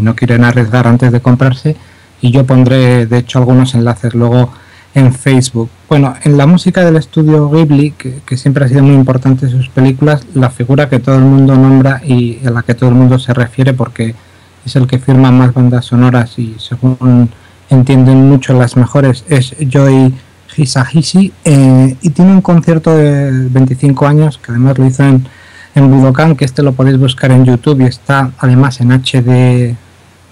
no quieren arriesgar antes de comprarse. Y yo pondré, de hecho, algunos enlaces luego en Facebook. Bueno, en la música del estudio Ghibli, que, siempre ha sido muy importante en sus películas, la figura que todo el mundo nombra y a la que todo el mundo se refiere porque es el que firma más bandas sonoras y según entienden mucho las mejores es Joy Hisahishi eh, y tiene un concierto de 25 años que además lo hizo en en Budokan, que este lo podéis buscar en YouTube y está además en HD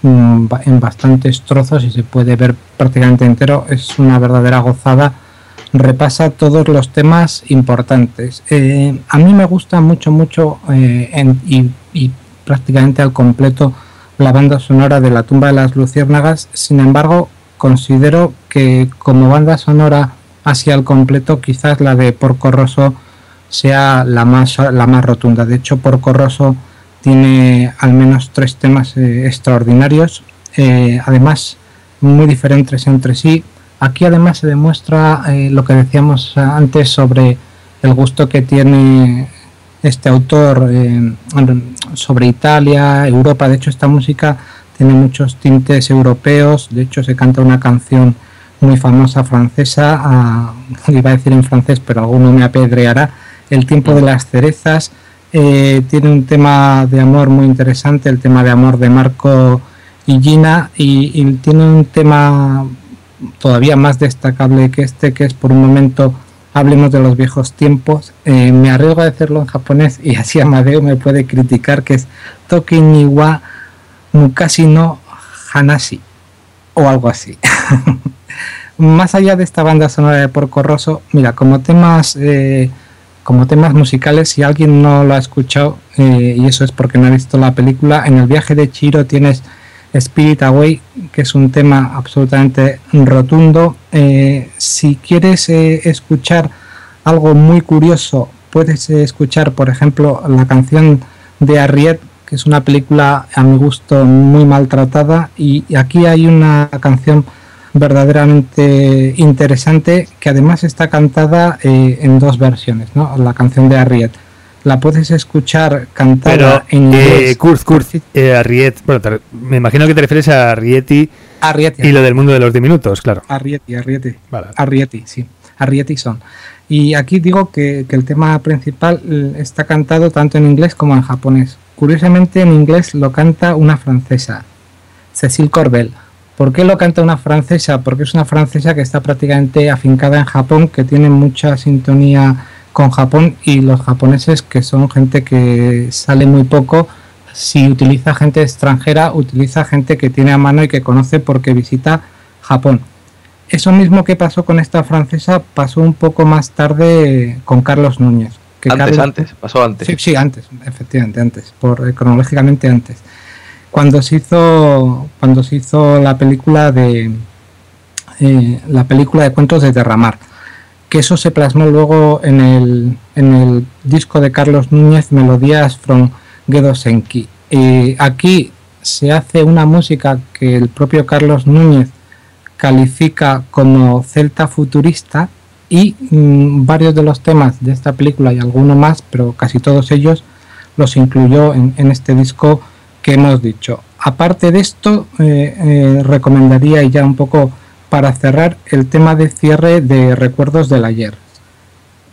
en bastantes trozos y se puede ver prácticamente entero. Es una verdadera gozada. Repasa todos los temas importantes. Eh, a mí me gusta mucho, mucho eh, y, prácticamente al completo la banda sonora de La tumba de las luciérnagas. Sin embargo, considero que como banda sonora así al completo, quizás la de Porco Rosso sea la más, la más rotunda. De hecho, Porco Rosso tiene al menos tres temas eh, extraordinarios, eh, además muy diferentes entre sí. Aquí además se demuestra eh, lo que decíamos antes sobre el gusto que tiene este autor sobre Italia, Europa. De hecho, esta música tiene muchos tintes europeos. De hecho, se canta una canción muy famosa francesa, iba a decir en francés, pero alguno me apedreará, el tiempo de las cerezas. Eh, tiene un tema de amor muy interesante, el tema de amor de Marco y Gina, y, tiene un tema todavía más destacable que este, que es por un momento hablemos de los viejos tiempos. Eh, me arriesgo a decirlo en japonés y así Amadeo me puede criticar, que es Toki ni wa Mukashi no Hanashi o algo así. más allá de esta banda sonora de Porco Rosso, mira, como temas eh, como temas musicales, si alguien no lo ha escuchado, eh, y eso es porque no ha visto la película, en el viaje de Chiro tienes Spirit Away, que es un tema absolutamente rotundo. Eh, si quieres eh, escuchar algo muy curioso, puedes escuchar, por ejemplo, la canción de Harriet, que es una película a mi gusto muy maltratada, y aquí hay una canción verdaderamente interesante que además está cantada eh, en dos versiones, ¿no? La canción de Arriet. La puedes escuchar cantada en eh, inglés. Kurt, Kurt, eh, Arriet, bueno, me imagino que te refieres a Arrieti, Arrieti y lo del mundo de los diminutos, claro. Arrieti, Arrieti. Arrieti, sí. Arrieti son. Y aquí digo que, que el tema principal está cantado tanto en inglés como en japonés. Curiosamente en inglés lo canta una francesa, Cecile Corbel ¿Por qué lo canta una francesa? Porque es una francesa que está prácticamente afincada en Japón, que tiene mucha sintonía con Japón y los japoneses que son gente que sale muy poco. Si utiliza gente extranjera, utiliza gente que tiene a mano y que conoce porque visita Japón. Eso mismo que pasó con esta francesa pasó un poco más tarde con Carlos Núñez. Que antes, antes, pasó antes. Sí, sí, antes, efectivamente, antes, por, eh, cronológicamente antes cuando se hizo cuando se hizo la película de eh, la película de cuentos de derramar que eso se plasmó luego en el, en el disco de Carlos Núñez Melodías from Gedo Senki aquí se hace una música que el propio Carlos Núñez califica como celta futurista y mm, varios de los temas de esta película y alguno más, pero casi todos ellos los incluyó en, en este disco que hemos dicho. Aparte de esto, eh, eh, recomendaría ya un poco para cerrar el tema de cierre de recuerdos del ayer,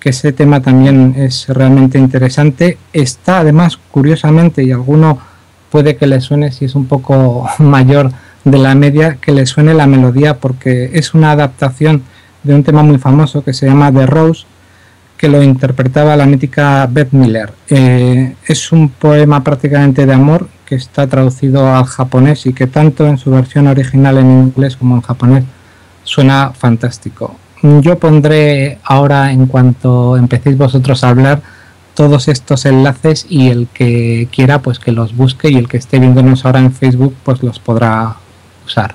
que ese tema también es realmente interesante. Está además, curiosamente, y alguno puede que le suene si es un poco mayor de la media, que le suene la melodía porque es una adaptación de un tema muy famoso que se llama The Rose, que lo interpretaba la mítica Beth Miller. Eh, es un poema prácticamente de amor que está traducido al japonés y que tanto en su versión original en inglés como en japonés suena fantástico. Yo pondré ahora, en cuanto empecéis vosotros a hablar, todos estos enlaces y el que quiera pues que los busque y el que esté viéndonos ahora en Facebook pues los podrá usar.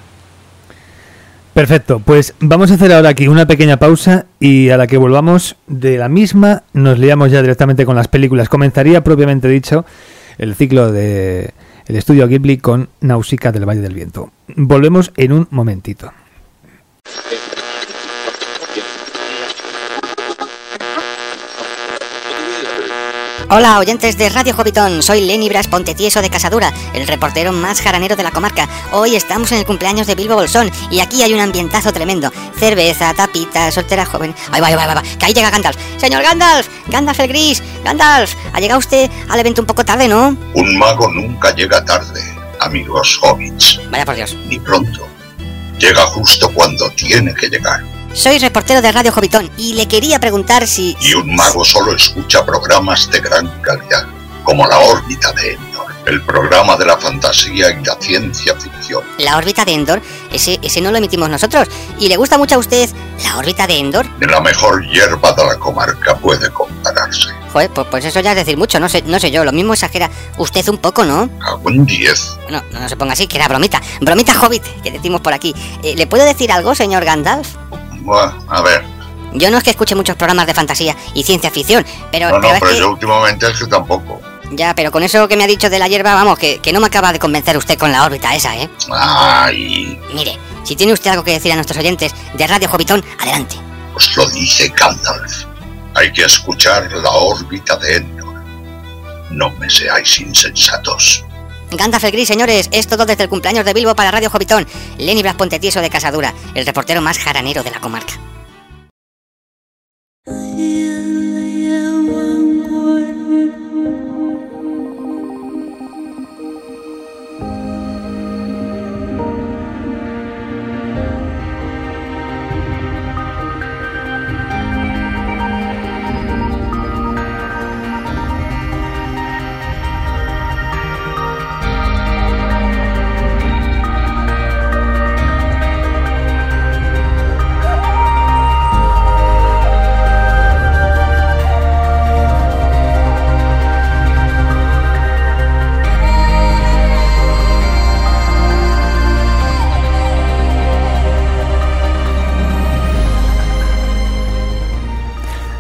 Perfecto, pues vamos a hacer ahora aquí una pequeña pausa y a la que volvamos de la misma nos liamos ya directamente con las películas. Comenzaría propiamente dicho el ciclo de el estudio Ghibli con Nausicaa del Valle del Viento. Volvemos en un momentito. Hola, oyentes de Radio Jovitón. Soy Lenny Bras Pontetieso de Casadura, el reportero más jaranero de la comarca. Hoy estamos en el cumpleaños de Bilbo Bolsón y aquí hay un ambientazo tremendo. Cerveza, tapita, soltera joven. Ay, va, va, va, que ahí llega Gandalf. Señor Gandalf, Gandalf el Gris, Gandalf, ha llegado usted al evento un poco tarde, ¿no? Un mago nunca llega tarde, amigos hobbits. Vaya por Dios. Ni pronto. Llega justo cuando tiene que llegar. Soy reportero de Radio Jovitón y le quería preguntar si... Y un mago solo escucha programas de gran calidad, como La órbita de Endor, el programa de la fantasía y la ciencia ficción. La órbita de Endor, ese, ese no lo emitimos nosotros. ¿Y le gusta mucho a usted la órbita de Endor? De la mejor hierba de la comarca puede compararse. Joder, pues, pues eso ya es decir mucho, no sé, no sé yo, lo mismo exagera usted un poco, ¿no? A un 10. No, no se ponga así, que era bromita. Bromita hobbit, que decimos por aquí. Eh, ¿Le puedo decir algo, señor Gandalf? Bueno, a ver. Yo no es que escuche muchos programas de fantasía y ciencia ficción, pero... No, no, pero es pero que- yo últimamente es que tampoco. Ya, pero con eso que me ha dicho de la hierba, vamos, que, que no me acaba de convencer usted con la órbita esa, ¿eh? Ay, Mire, si tiene usted algo que decir a nuestros oyentes de Radio Jovitón, adelante. os lo dice Gandalf. Hay que escuchar la órbita de Endor. No me seáis insensatos. Gandalf el Gris, señores, es todo desde el cumpleaños de Bilbo para Radio Jovitón. Lenny Blas Pontetieso de Casadura, el reportero más jaranero de la comarca.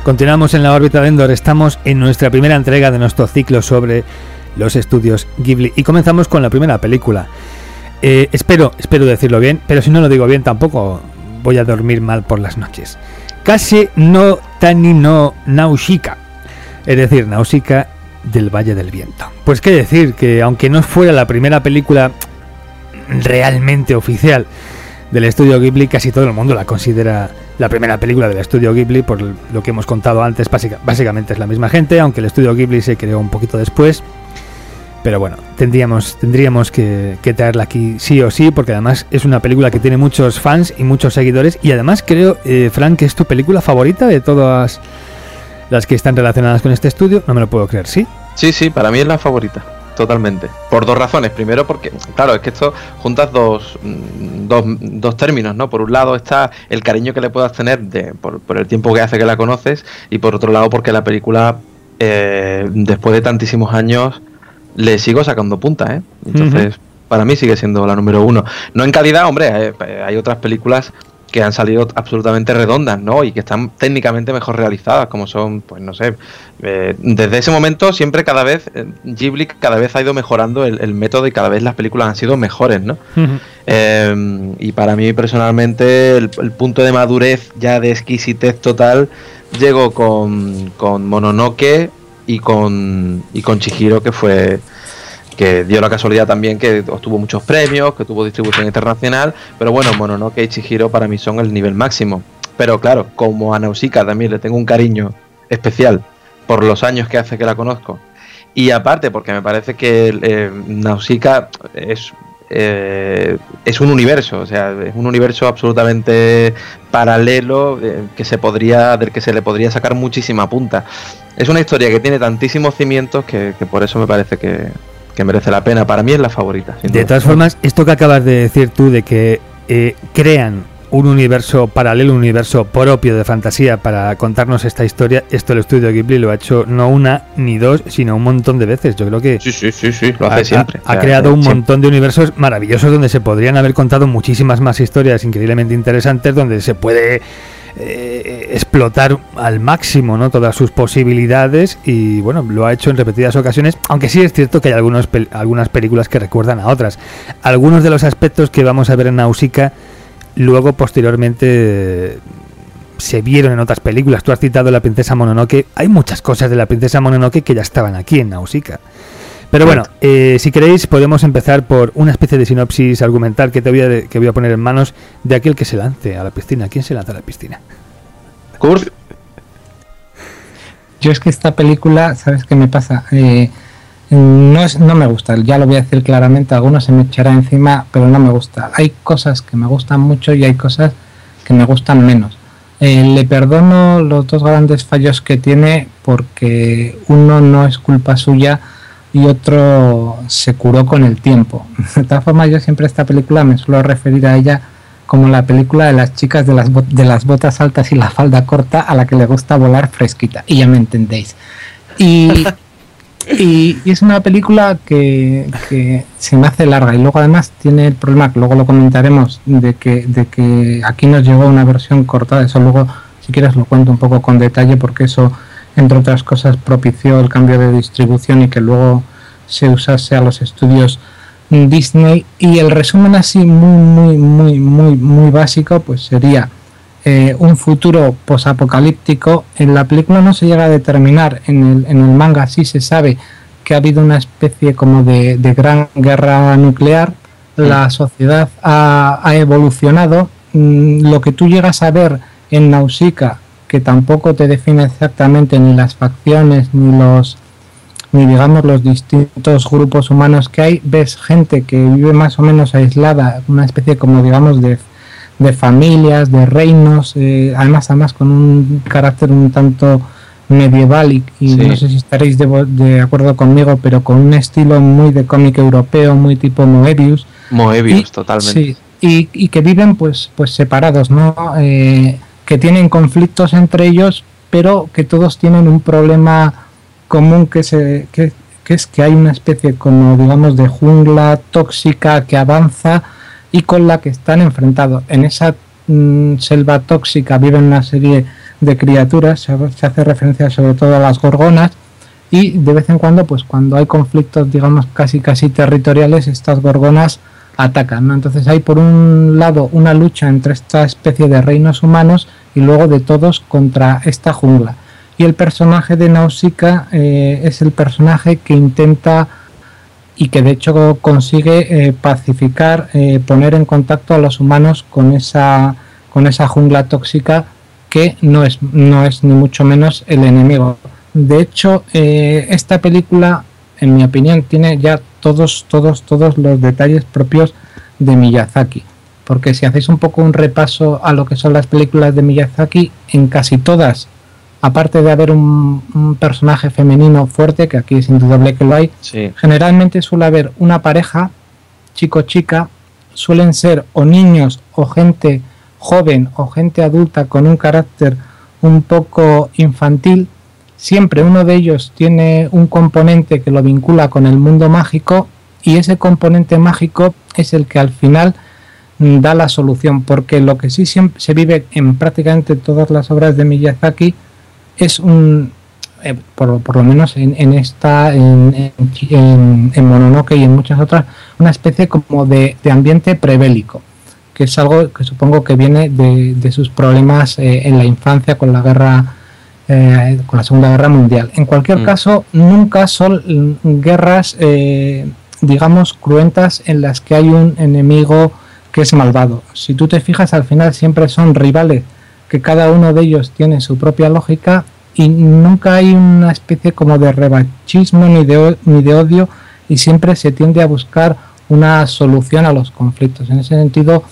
Continuamos en la órbita de Endor, estamos en nuestra primera entrega de nuestro ciclo sobre los estudios Ghibli y comenzamos con la primera película. Eh, espero, espero decirlo bien, pero si no lo digo bien tampoco voy a dormir mal por las noches. Kase no Tani no Nausicaa, es decir, Nausicaa del Valle del Viento. Pues qué decir, que aunque no fuera la primera película realmente oficial del estudio Ghibli, casi todo el mundo la considera la primera película del estudio Ghibli, por lo que hemos contado antes, básica- básicamente es la misma gente, aunque el estudio Ghibli se creó un poquito después. Pero bueno, tendríamos, tendríamos que, que traerla aquí sí o sí, porque además es una película que tiene muchos fans y muchos seguidores. Y además creo, eh, Frank, que es tu película favorita de todas las que están relacionadas con este estudio. No me lo puedo creer, ¿sí? Sí, sí, para mí es la favorita, totalmente. Por dos razones. Primero, porque, claro, es que esto juntas dos, mm, dos, dos términos, ¿no? Por un lado está el cariño que le puedas tener de, por, por el tiempo que hace que la conoces, y por otro lado, porque la película, eh, después de tantísimos años, le sigo sacando punta, ¿eh? Entonces, para mí sigue siendo la número uno. No en calidad, hombre, eh, hay otras películas que han salido absolutamente redondas, ¿no? Y que están técnicamente mejor realizadas, como son, pues no sé, eh, desde ese momento siempre cada vez, eh, Ghibli cada vez ha ido mejorando el, el método y cada vez las películas han sido mejores, ¿no? Eh, y para mí personalmente el, el punto de madurez ya de exquisitez total llegó con, con Mononoke y con, y con Chihiro, que fue que dio la casualidad también que obtuvo muchos premios, que tuvo distribución internacional, pero bueno, Mononoke y Chihiro para mí son el nivel máximo. Pero claro, como a Nausicaa también le tengo un cariño especial por los años que hace que la conozco. Y aparte, porque me parece que eh, Nausicaa es, eh, es un universo, o sea, es un universo absolutamente paralelo eh, que se podría, del que se le podría sacar muchísima punta. Es una historia que tiene tantísimos cimientos que, que por eso me parece que, que merece la pena. Para mí es la favorita. De duda. todas formas, esto que acabas de decir tú de que eh, crean un universo paralelo, un universo propio de fantasía para contarnos esta historia, esto el estudio Ghibli lo ha hecho no una ni dos, sino un montón de veces. Yo creo que sí, sí, sí, sí lo hace ha, siempre. Ha, creado un montón de universos maravillosos donde se podrían haber contado muchísimas más historias increíblemente interesantes, donde se puede eh, explotar al máximo ¿no? todas sus posibilidades y bueno, lo ha hecho en repetidas ocasiones, aunque sí es cierto que hay algunos, algunas películas que recuerdan a otras. Algunos de los aspectos que vamos a ver en Nausicaa luego posteriormente se vieron en otras películas. Tú has citado La Princesa Mononoke. Hay muchas cosas de La Princesa Mononoke que ya estaban aquí en Nausicaa. Pero bueno, eh, si queréis podemos empezar por una especie de sinopsis argumental que te voy a, que voy a poner en manos de aquel que se lance a la piscina. ¿Quién se lanza a la piscina? Kurt. Yo es que esta película, ¿sabes qué me pasa? Eh, no, es, no me gusta, ya lo voy a decir claramente, algunos se me echará encima, pero no me gusta. Hay cosas que me gustan mucho y hay cosas que me gustan menos. Eh, le perdono los dos grandes fallos que tiene porque uno no es culpa suya y otro se curó con el tiempo. De todas formas, yo siempre esta película me suelo referir a ella como la película de las chicas de las, de las botas altas y la falda corta a la que le gusta volar fresquita, y ya me entendéis. Y Y, es una película que, se me hace larga y luego además tiene el problema que luego lo comentaremos de que, de que aquí nos llegó una versión cortada, eso luego si quieres lo cuento un poco con detalle porque eso entre otras cosas propició el cambio de distribución y que luego se usase a los estudios Disney y el resumen así muy muy muy muy muy básico pues sería eh, un futuro posapocalíptico. En la película no se llega a determinar, en el, en el manga sí se sabe que ha habido una especie como de, gran guerra nuclear. La sociedad ha, evolucionado. Mm, lo que tú llegas a ver en Nausicaa, que tampoco te define exactamente ni las facciones ni los ni digamos los distintos grupos humanos que hay, ves gente que vive más o menos aislada, una especie como digamos de de familias, de reinos, eh, además, además con un carácter un tanto medieval y, no sé si estaréis de, acuerdo conmigo, pero con un estilo muy de cómic europeo, muy tipo Moebius. Moebius, totalmente. Sí, y, que viven pues, pues separados, ¿no? Eh, que tienen conflictos entre ellos, pero que todos tienen un problema común que, se, es que hay una especie como digamos de jungla tóxica que avanza y con la que están enfrentados. En esa mm, selva tóxica viven una serie de criaturas, se, hace referencia sobre todo a las gorgonas, y de vez en cuando, pues cuando hay conflictos, digamos, casi casi territoriales, estas gorgonas atacan. Entonces hay por un lado una lucha entre esta especie de reinos humanos y luego de todos contra esta jungla. Y el personaje de Nausicaa eh, es el personaje que intenta y que de hecho consigue eh, pacificar, eh, poner en contacto a los humanos con esa, con esa jungla tóxica que no es, no es ni mucho menos el enemigo. De hecho, esta película, en mi opinión, tiene ya todos, todos, todos los detalles propios de Miyazaki. Porque si hacéis un poco un repaso a lo que son las películas de Miyazaki, en casi todas aparte de haber un, personaje femenino fuerte, que aquí es indudable que lo hay, generalmente suele haber una pareja, chico-chica, suelen ser o niños o gente joven o gente adulta con un carácter un poco infantil. Siempre uno de ellos tiene un componente que lo vincula con el mundo mágico y ese componente mágico es el que al final da la solución, porque lo que sí se vive en prácticamente todas las obras de Miyazaki es un, eh, por, lo menos en, esta, en, en, Mononoke y en muchas otras, una especie como de, ambiente prebélico, que es algo que supongo que viene de, sus problemas eh, en la infancia con la guerra, eh, con la Segunda Guerra Mundial. En cualquier mm. caso, nunca son guerras, digamos, cruentas en las que hay un enemigo que es malvado. Si tú te fijas, al final siempre son rivales que cada uno de ellos tiene su propia lógica y nunca hay una especie como de rebachismo ni de, ni de odio y siempre se tiende a buscar una solución a los conflictos. En ese sentido,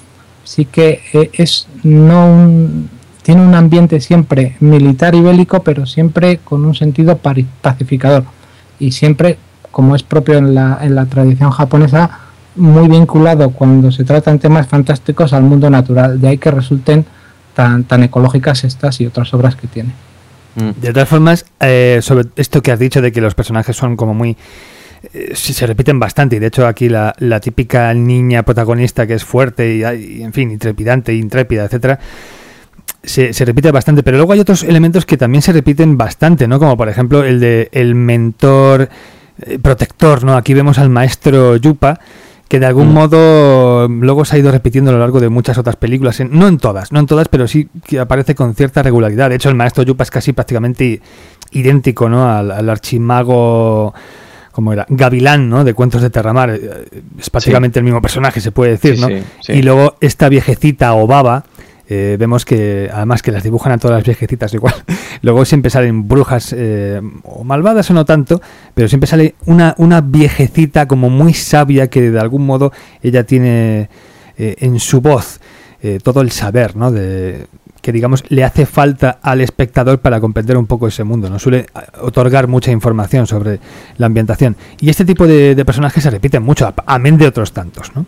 sí que eh, es no tiene un ambiente siempre militar y bélico, pero siempre con un sentido pacificador y siempre, como es propio en la, en la tradición japonesa, muy vinculado cuando se tratan temas fantásticos al mundo natural, de ahí que resulten tan, tan ecológicas estas y otras obras que tiene. Mm. De todas formas, eh, sobre esto que has dicho de que los personajes son como muy... Eh, se repiten bastante y de hecho aquí la, típica niña protagonista que es fuerte y, en fin, intrepidante, intrépida, etcétera, se, se, repite bastante, pero luego hay otros elementos que también se repiten bastante, ¿no? Como por ejemplo el de el mentor eh, protector, ¿no? Aquí vemos al maestro Yupa que de algún mm. modo luego se ha ido repitiendo a lo largo de muchas otras películas, no en todas, no en todas, pero sí que aparece con cierta regularidad. De hecho, el maestro Yupa es casi prácticamente idéntico, ¿no? Al, archimago como era? Gavilán, ¿no? De Cuentos de Terramar. Eh, es prácticamente el mismo personaje, se puede decir, ¿no? y luego esta viejecita o baba, eh, vemos que además que las dibujan a todas las viejecitas igual. Luego siempre salen brujas eh, o malvadas o no tanto, pero siempre sale una, una viejecita como muy sabia que de algún modo ella tiene eh, en su voz todo el saber, ¿no? De, que digamos le hace falta al espectador para comprender un poco ese mundo, no suele otorgar mucha información sobre la ambientación. Y este tipo de, personajes se repiten mucho, amén de otros tantos, ¿no?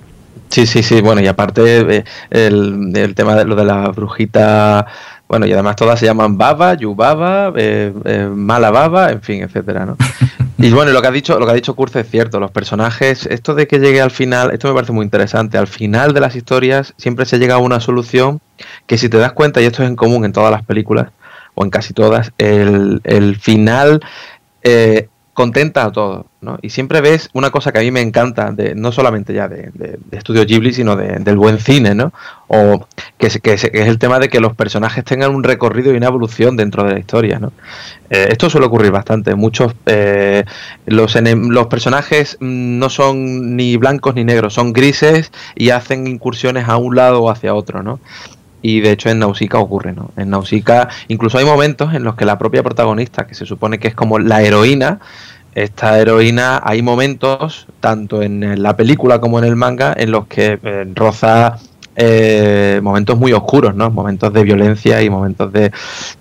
Sí, sí, sí. Bueno, y aparte eh, el, tema de lo de la brujita, bueno, y además todas se llaman Baba, Yubaba, eh, eh, Mala Baba, en fin, etcétera, ¿no? Y bueno, lo que ha dicho, lo que ha dicho Curce es cierto, los personajes, esto de que llegue al final, esto me parece muy interesante, al final de las historias siempre se llega a una solución que si te das cuenta, y esto es en común en todas las películas, o en casi todas, el, el final eh, contenta a todos, ¿no? Y siempre ves una cosa que a mí me encanta, de, no solamente ya de, de, Estudio Ghibli, sino del buen cine, ¿no? O que, que, es el tema de que los personajes tengan un recorrido y una evolución dentro de la historia, ¿no? Eh, esto suele ocurrir bastante. Muchos, eh, los, los personajes no son ni blancos ni negros, son grises y hacen incursiones a un lado o hacia otro, ¿no? Y de hecho en Nausicaa ocurre, ¿no? En Nausicaa incluso hay momentos en los que la propia protagonista, que se supone que es como la heroína, esta heroína, hay momentos, tanto en la película como en el manga, en los que eh, roza eh, momentos muy oscuros, ¿no? Momentos de violencia y momentos de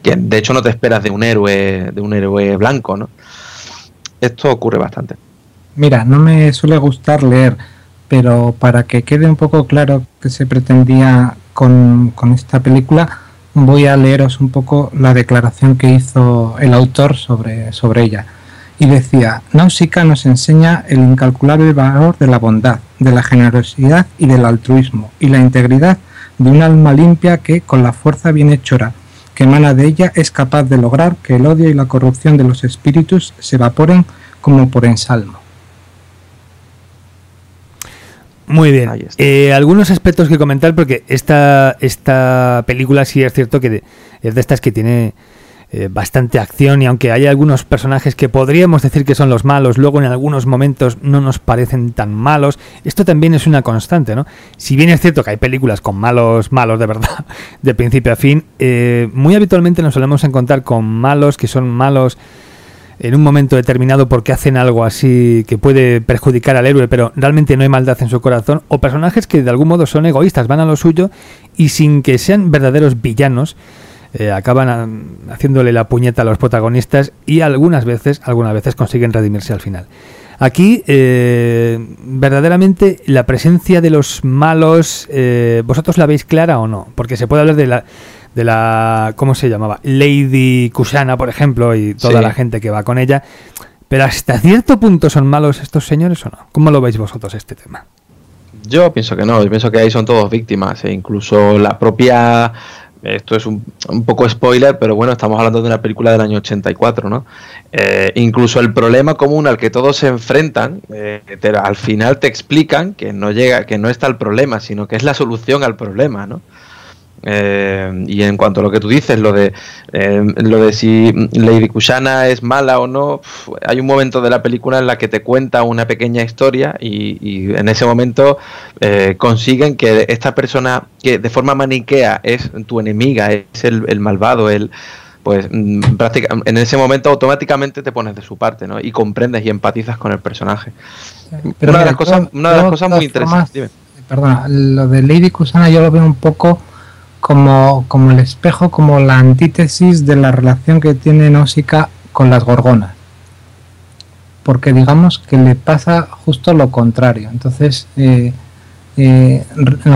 que de hecho no te esperas de un héroe, de un héroe blanco, ¿no? Esto ocurre bastante. Mira, no me suele gustar leer, pero para que quede un poco claro que se pretendía con, esta película, voy a leeros un poco la declaración que hizo el autor sobre, sobre ella. Y decía, Náusica nos enseña el incalculable valor de la bondad, de la generosidad y del altruismo, y la integridad de un alma limpia que, con la fuerza bienhechora que emana de ella, es capaz de lograr que el odio y la corrupción de los espíritus se evaporen como por ensalmo. Muy bien. Eh, algunos aspectos que comentar, porque esta, esta película sí es cierto que es de estas que tiene eh, bastante acción y aunque hay algunos personajes que podríamos decir que son los malos, luego en algunos momentos no nos parecen tan malos, esto también es una constante, ¿no? Si bien es cierto que hay películas con malos, malos de verdad, de principio a fin, eh, muy habitualmente nos solemos encontrar con malos que son malos en un momento determinado porque hacen algo así que puede perjudicar al héroe, pero realmente no hay maldad en su corazón, o personajes que de algún modo son egoístas, van a lo suyo y sin que sean verdaderos villanos, eh, acaban haciéndole la puñeta a los protagonistas y algunas veces, algunas veces consiguen redimirse al final. Aquí, eh, verdaderamente, la presencia de los malos, eh, ¿vosotros la veis clara o no? Porque se puede hablar de la, de la, ¿cómo se llamaba? Lady Kushana, por ejemplo, y toda la gente que va con ella. Pero hasta cierto punto son malos estos señores o no? ¿Cómo lo veis vosotros este tema? Yo pienso que no, yo pienso que ahí son todos víctimas, e incluso la propia esto es un, un, poco spoiler, pero bueno, estamos hablando de una película del año 84, ¿no? Eh, incluso el problema común al que todos se enfrentan, eh, al final te explican que no llega, que no está el problema, sino que es la solución al problema, ¿no? Eh, y en cuanto a lo que tú dices, lo de eh, lo de si Lady Kushana es mala o no, hay un momento de la película en la que te cuenta una pequeña historia y, en ese momento eh, consiguen que esta persona que de forma maniquea es tu enemiga, es el, malvado, el pues mm, en ese momento automáticamente te pones de su parte, ¿no? Y comprendes y empatizas con el personaje. Pero una, de las cosas, una de las cosas muy interesantes. Perdona, lo de Lady Kusana yo lo veo un poco como, como el espejo, como la antítesis de la relación que tiene Nausicaa con las gorgonas. porque digamos que le pasa justo lo contrario. Entonces, eh, eh,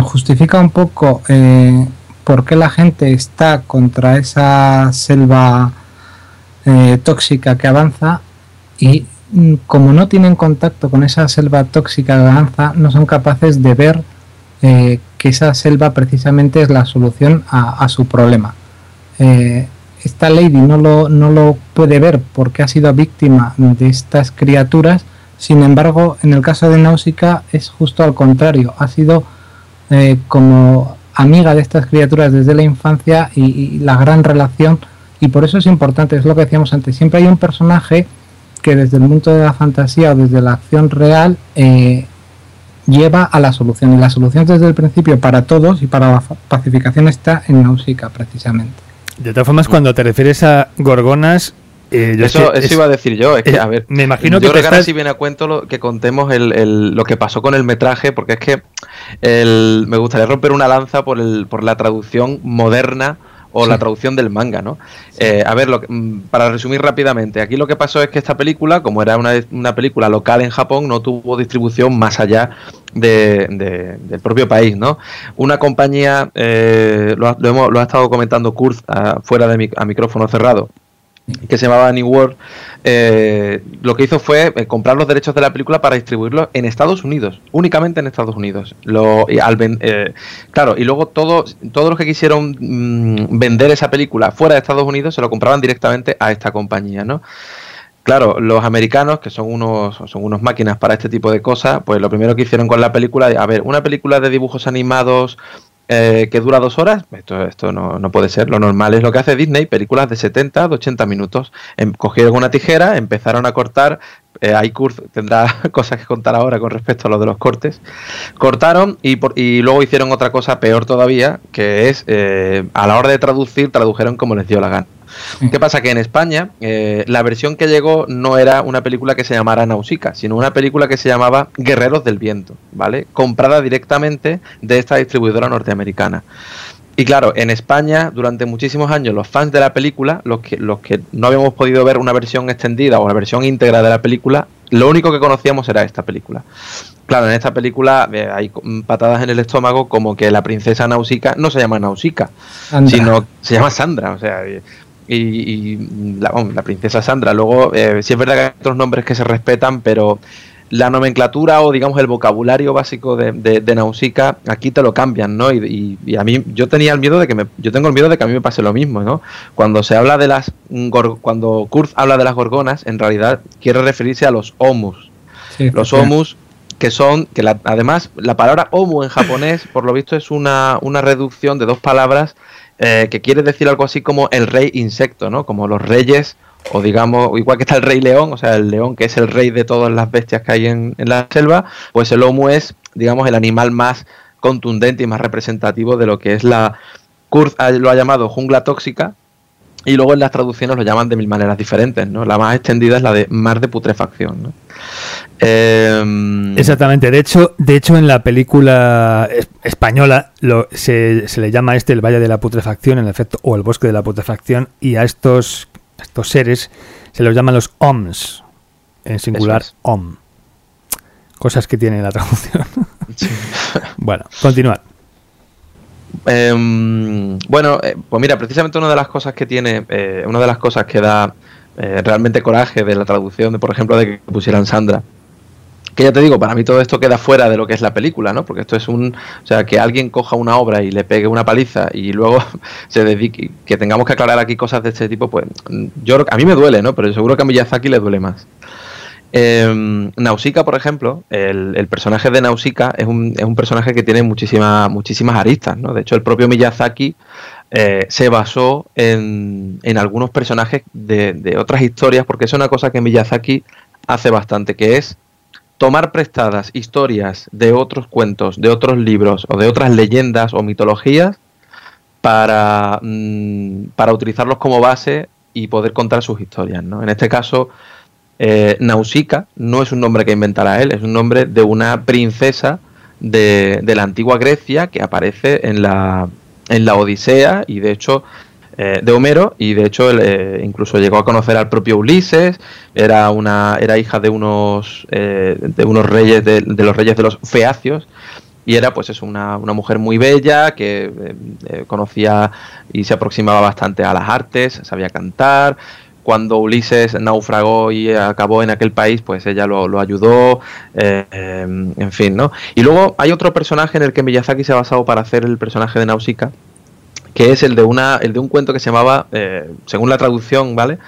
justifica un poco eh, por qué la gente está contra esa selva tóxica que avanza y mm, como no tienen contacto con esa selva tóxica que avanza, no son capaces de ver que esa selva precisamente es la solución a, su problema. Esta lady no lo, no lo puede ver porque ha sido víctima de estas criaturas, sin embargo, en el caso de Náusica es justo al contrario, ha sido eh, como amiga de estas criaturas desde la infancia y, la gran relación, y por eso es importante, es lo que decíamos antes, siempre hay un personaje que desde el mundo de la fantasía o desde la acción real eh, lleva a la solución, y la solución desde el principio para todos y para la pacificación está en Náusica precisamente. De todas formas, cuando te refieres a gorgonas, eh, eso, eso iba a decir yo, es que, a ver, me imagino yo que si viene a cuento lo, que contemos el, lo que pasó con el metraje, porque es que el, me gustaría romper una lanza por, el, por la traducción moderna o la traducción del manga, ¿no? Eh, a ver, lo mm, para resumir rápidamente, aquí lo que pasó es que esta película, como era una, una película local en Japón, no tuvo distribución más allá de, del propio país, ¿no? Una compañía, eh, lo, hemos, lo, ha estado comentando Kurz ah, fuera de mi, a micrófono cerrado, que se llamaba New World, eh, lo que hizo fue eh, comprar los derechos de la película para distribuirlo en Estados Unidos, únicamente en Estados Unidos. Eh, claro, y luego todos, todos los que quisieron mm, vender esa película fuera de Estados Unidos se lo compraban directamente a esta compañía, ¿no? Claro, los americanos, que son unos, son unos máquinas para este tipo de cosas, pues lo primero que hicieron con la película, a ver, una película de dibujos animados eh, que dura dos horas, esto, esto no, no, puede ser. Lo normal es lo que hace Disney, películas de 70, de 80 minutos. Em, cogieron una tijera, empezaron a cortar. Eh, tendrá cosas que contar ahora con respecto a lo de los cortes. Cortaron y, y luego hicieron otra cosa peor todavía, que es eh, a la hora de traducir, tradujeron como les dio la gana. ¿Qué pasa? Que en España eh, la versión que llegó no era una película que se llamara Nausicaa, sino una película que se llamaba Guerreros del Viento, ¿vale? Comprada directamente de esta distribuidora norteamericana. Y claro, en España, durante muchísimos años, los fans de la película, los que, los que no habíamos podido ver una versión extendida o la versión íntegra de la película, lo único que conocíamos era esta película. Claro, en esta película eh, hay patadas en el estómago como que la princesa Nausicaa no se llama Nausicaa, sino se llama Sandra. O sea, y, la, princesa Sandra. Luego, eh, sí es verdad que hay otros nombres que se respetan, pero la nomenclatura o digamos el vocabulario básico de, de, Nausicaa aquí te lo cambian, ¿no? Y, a mí yo tenía el miedo de que me, yo tengo el miedo de que a mí me pase lo mismo, ¿no? Cuando se habla de las cuando Kurz habla de las gorgonas, en realidad quiere referirse a los omus. los omus que son que además la palabra omu en japonés por lo visto es una, una reducción de dos palabras eh, que quiere decir algo así como el rey insecto, ¿no? Como los reyes, o digamos, igual que está el rey león, o sea, el león que es el rey de todas las bestias que hay en, la selva, pues el homo es, digamos, el animal más contundente y más representativo de lo que es la... Kurz lo ha llamado jungla tóxica, y luego en las traducciones lo llaman de mil maneras diferentes, ¿no? La más extendida es la de mar de putrefacción, ¿no? Em, Exactamente. De hecho, de hecho, en la película española lo, se, le llama este el Valle de la Putrefacción, en efecto, o el Bosque de la Putrefacción, y a estos, estos seres se los llaman los OMS, en singular OM. Cosas que tiene la traducción. bueno, continuar. Em, bueno, eh, pues mira, precisamente una de las cosas que tiene, eh, una de las cosas que da eh, realmente coraje de la traducción, de por ejemplo, de que pusieran Sandra. Que ya te digo, para mí todo esto queda fuera de lo que es la película, ¿no? Porque esto es un. O sea, que alguien coja una obra y le pegue una paliza y luego se dedique. Que tengamos que aclarar aquí cosas de este tipo, pues. Yo, a mí me duele, ¿no? Pero seguro que a Miyazaki le duele más. Eh, Nausicaa, por ejemplo, el, personaje de Nausicaa es un, es un personaje que tiene muchísimas, muchísimas aristas, ¿no? De hecho, el propio Miyazaki eh, se basó en, en algunos personajes de, de, otras historias, porque es una cosa que Miyazaki hace bastante, que es tomar prestadas historias de otros cuentos, de otros libros o de otras leyendas o mitologías para, mm, para utilizarlos como base y poder contar sus historias. ¿no? En este caso, eh, Nausicaa no es un nombre que inventará él, es un nombre de una princesa de, la antigua Grecia que aparece en la, en la Odisea y de hecho eh, de Homero y de hecho eh, incluso llegó a conocer al propio Ulises, era una era hija de unos de unos reyes de, los reyes de los feacios y era pues es una, una, mujer muy bella que conocía y se aproximaba bastante a las artes, sabía cantar. Cuando Ulises naufragó y acabó en aquel país, pues ella lo, ayudó, en fin, ¿no? Y luego hay otro personaje en el que Miyazaki se ha basado para hacer el personaje de Nausicaa, que es el de, una, el de un cuento que se llamaba, eh, según la traducción, ¿vale?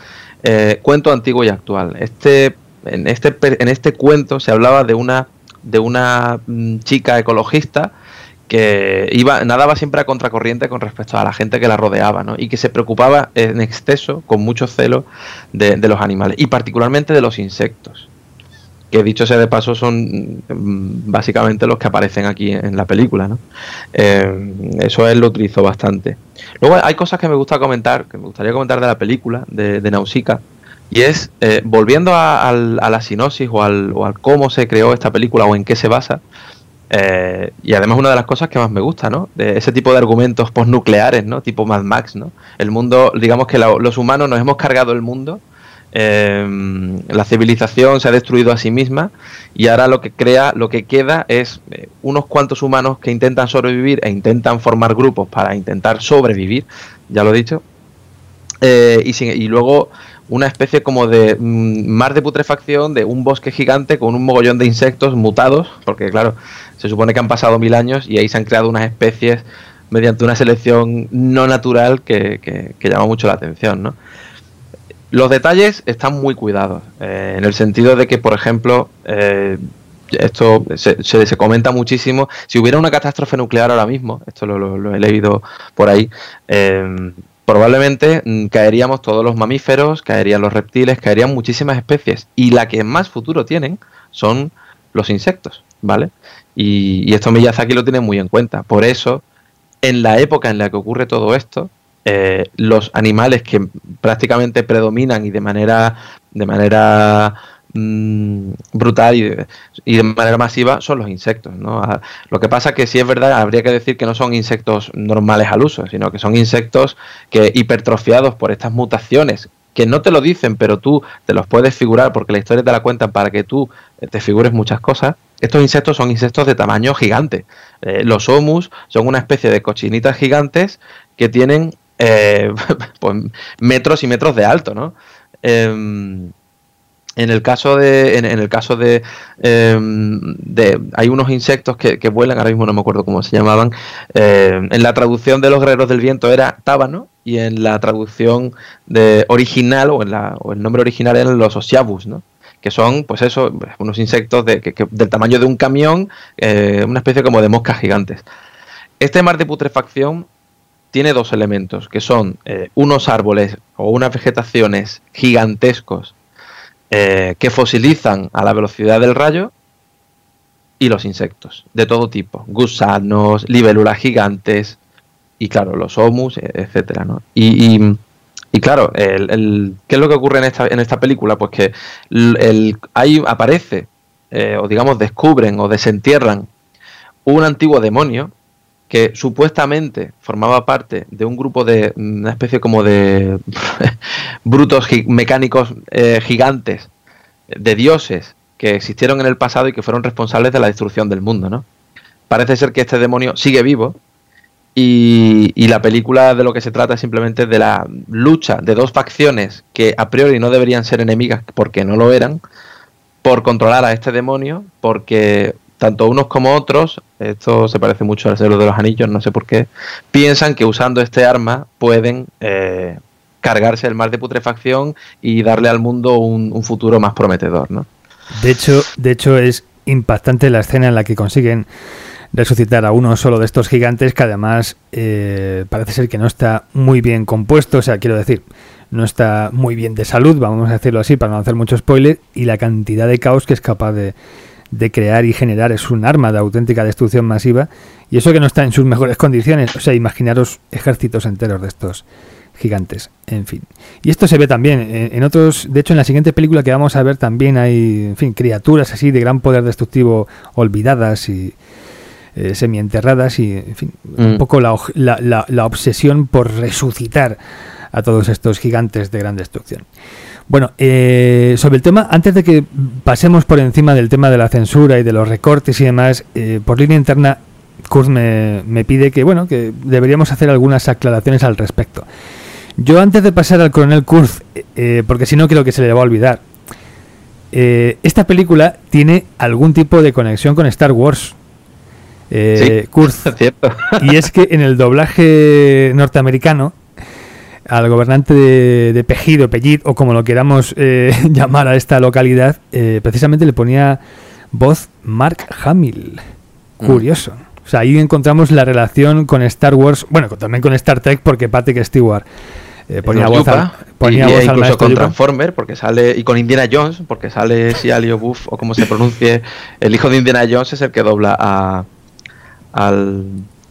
Eh, cuento antiguo y actual. Este, en, este, en este cuento se hablaba de una, de una mm, chica ecologista que iba, nadaba siempre a contracorriente con respecto a la gente que la rodeaba, ¿no? Y que se preocupaba en exceso, con mucho celo, de, los animales, y particularmente de los insectos que dicho sea de paso son mm, básicamente los que aparecen aquí en la película, ¿no? Eh, eso él lo utilizó bastante. Luego hay cosas que me gusta comentar, que me gustaría comentar de la película, de, de Nausicaa, y es, eh, volviendo a, la sinopsis o al, o al, cómo se creó esta película o en qué se basa, eh, y además una de las cosas que más me gusta, ¿no? De ese tipo de argumentos postnucleares, ¿no? Tipo Mad Max, ¿no? El mundo, digamos que los humanos nos hemos cargado el mundo Em, la civilización se ha destruido a sí misma y ahora lo que crea, lo que queda es eh, unos cuantos humanos que intentan sobrevivir e intentan formar grupos para intentar sobrevivir, ya lo he dicho, eh, y, luego una especie como de mm, mar de putrefacción de un bosque gigante con un mogollón de insectos mutados, porque claro, se supone que han pasado mil años y ahí se han creado unas especies mediante una selección no natural que, que, llama mucho la atención, ¿no? Los detalles están muy cuidados, eh, en el sentido de que, por ejemplo, eh, esto se, se, comenta muchísimo, si hubiera una catástrofe nuclear ahora mismo, esto lo, he leído por ahí, eh, probablemente mm, caeríamos todos los mamíferos, caerían los reptiles, caerían muchísimas especies, y la que más futuro tienen son los insectos, ¿vale? Y, y esto Miyazaki lo tiene muy en cuenta, por eso, en la época en la que ocurre todo esto, eh, los animales que prácticamente predominan y de manera, de manera mm, brutal y de, manera masiva son los insectos. ¿no? Lo que pasa que si es verdad, habría que decir que no son insectos normales al uso, sino que son insectos que hipertrofiados por estas mutaciones que no te lo dicen, pero tú te los puedes figurar porque la historia te la cuentan para que tú te figures muchas cosas. Estos insectos son insectos de tamaño gigante. Eh, los homus son una especie de cochinitas gigantes que tienen eh, pues metros y metros de alto, ¿no? Em, en el caso de, en, el caso de, em, de, hay unos insectos que, vuelan, ahora mismo no me acuerdo cómo se llamaban. Em, en la traducción de los guerreros del viento era tábano y en la traducción de original o en la, o el nombre original eran los osiabus, ¿no? Que son, pues eso, unos insectos de, del tamaño de un camión, eh, una especie como de moscas gigantes. Este mar de putrefacción tiene dos elementos, que son eh, unos árboles o unas vegetaciones gigantescos eh, que fosilizan a la velocidad del rayo y los insectos de todo tipo, gusanos, libélulas gigantes y claro, los homus, e, etcétera, ¿no? Y, y, claro, el, ¿qué es lo que ocurre en esta, en esta película? Pues que el, ahí aparece, eh, o digamos, descubren o desentierran un antiguo demonio que supuestamente formaba parte de un grupo de una especie como de brutos mecánicos eh, gigantes, de dioses que existieron en el pasado y que fueron responsables de la destrucción del mundo, ¿no? Parece ser que este demonio sigue vivo y, y, la película de lo que se trata es simplemente de la lucha de dos facciones que a priori no deberían ser enemigas porque no lo eran, por controlar a este demonio, porque tanto unos como otros, esto se parece mucho al Señor de los Anillos, no sé por qué, piensan que usando este arma pueden eh, cargarse el mar de putrefacción y darle al mundo un, futuro más prometedor, ¿no? De hecho, de hecho es impactante la escena en la que consiguen resucitar a uno solo de estos gigantes que además eh, parece ser que no está muy bien compuesto, o sea, quiero decir, no está muy bien de salud, vamos a decirlo así para no hacer mucho spoiler, y la cantidad de caos que es capaz de, de crear y generar es un arma de auténtica destrucción masiva y eso que no está en sus mejores condiciones. O sea, imaginaros ejércitos enteros de estos gigantes, en fin. Y esto se ve también en, otros, de hecho en la siguiente película que vamos a ver también hay, en fin, criaturas así de gran poder destructivo olvidadas y eh, semienterradas y, en fin, un Mm. poco la, la- la- la obsesión por resucitar a todos estos gigantes de gran destrucción. Bueno, eh, sobre el tema, antes de que pasemos por encima del tema de la censura y de los recortes y demás, eh, por línea interna, Kurt me, me pide que, bueno, que deberíamos hacer algunas aclaraciones al respecto. Yo antes de pasar al coronel Kurz, eh, porque si no creo que se le va a olvidar, esta película tiene algún tipo de conexión con Star Wars. Eh, Sí. Kurz, Es cierto. y es que en el doblaje norteamericano, al gobernante de, de Pejido, Pellit, o como lo queramos eh, llamar a esta localidad, eh, precisamente le ponía voz Mark Hamill. Mm. Curioso. O sea, ahí encontramos la relación con Star Wars, bueno, también con Star Trek, porque Patrick Stewart eh, ponía voz, al, Yupa, ponía y, voz incluso con Yupa. Transformer, porque sale, y con Indiana Jones, porque sale Sialio Buff, o como se pronuncie, el hijo de Indiana Jones es el que dobla a, al,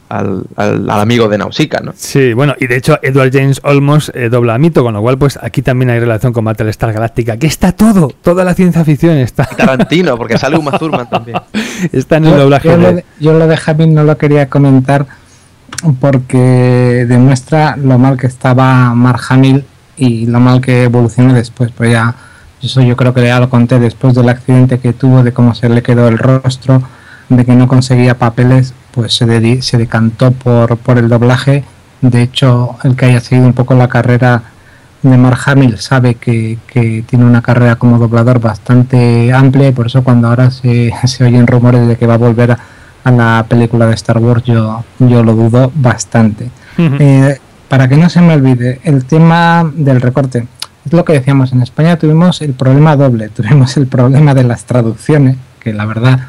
al, al- al amigo de Nausicaa, ¿no? Sí, bueno, y de hecho Edward James Olmos eh, dobla a Mito, con lo cual pues aquí también hay relación con Battlestar Galáctica, que está todo, toda la ciencia ficción está, Y Tarantino, porque sale Uma Thurman también. está en el Yo, doblaje. yo lo de- de, yo lo de Hamill no lo quería comentar porque demuestra lo mal que estaba Mark Hamill y lo mal que evolucionó después. Pues ya, eso yo creo que ya lo conté después del accidente que tuvo, de cómo se le quedó el rostro, de que no conseguía papeles, pues se, decantó por, por el doblaje. De hecho, el que haya seguido un poco la carrera de Mark Hamill sabe que, que tiene una carrera como doblador bastante amplia y por eso cuando ahora se, se oyen rumores de que va a volver a, a la película de Star Wars yo, yo lo dudo bastante. Eh, para que no se me olvide, el tema del recorte. Es lo que decíamos, en España tuvimos el problema doble, tuvimos el problema de las traducciones, que la verdad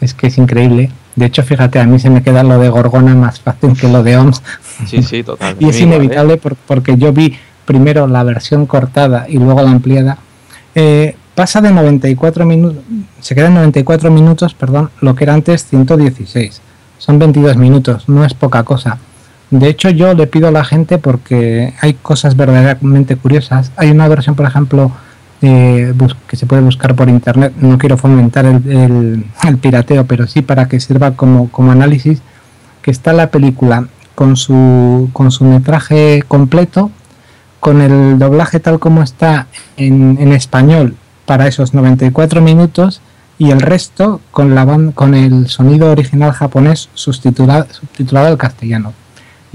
es que es increíble. De hecho, fíjate, a mí se me queda lo de Gorgona más fácil que lo de OMS. Sí, sí, total. Y es ¿eh? inevitable por- porque yo vi primero la versión cortada y luego la ampliada. Eh, pasa de 94 minutos, se queda en 94 minutos, perdón, lo que era antes 116. Son 22 minutos, no es poca cosa. De hecho, yo le pido a la gente porque hay cosas verdaderamente curiosas. Hay una versión, por ejemplo, eh, que se puede buscar por internet. No quiero fomentar el, el- pirateo, pero sí para que sirva como, como análisis. Que está la película con su, con su metraje completo, con el doblaje tal como está en, en español para esos 94 minutos y el resto con, la con el sonido original japonés subtitulado, subtitulado al castellano.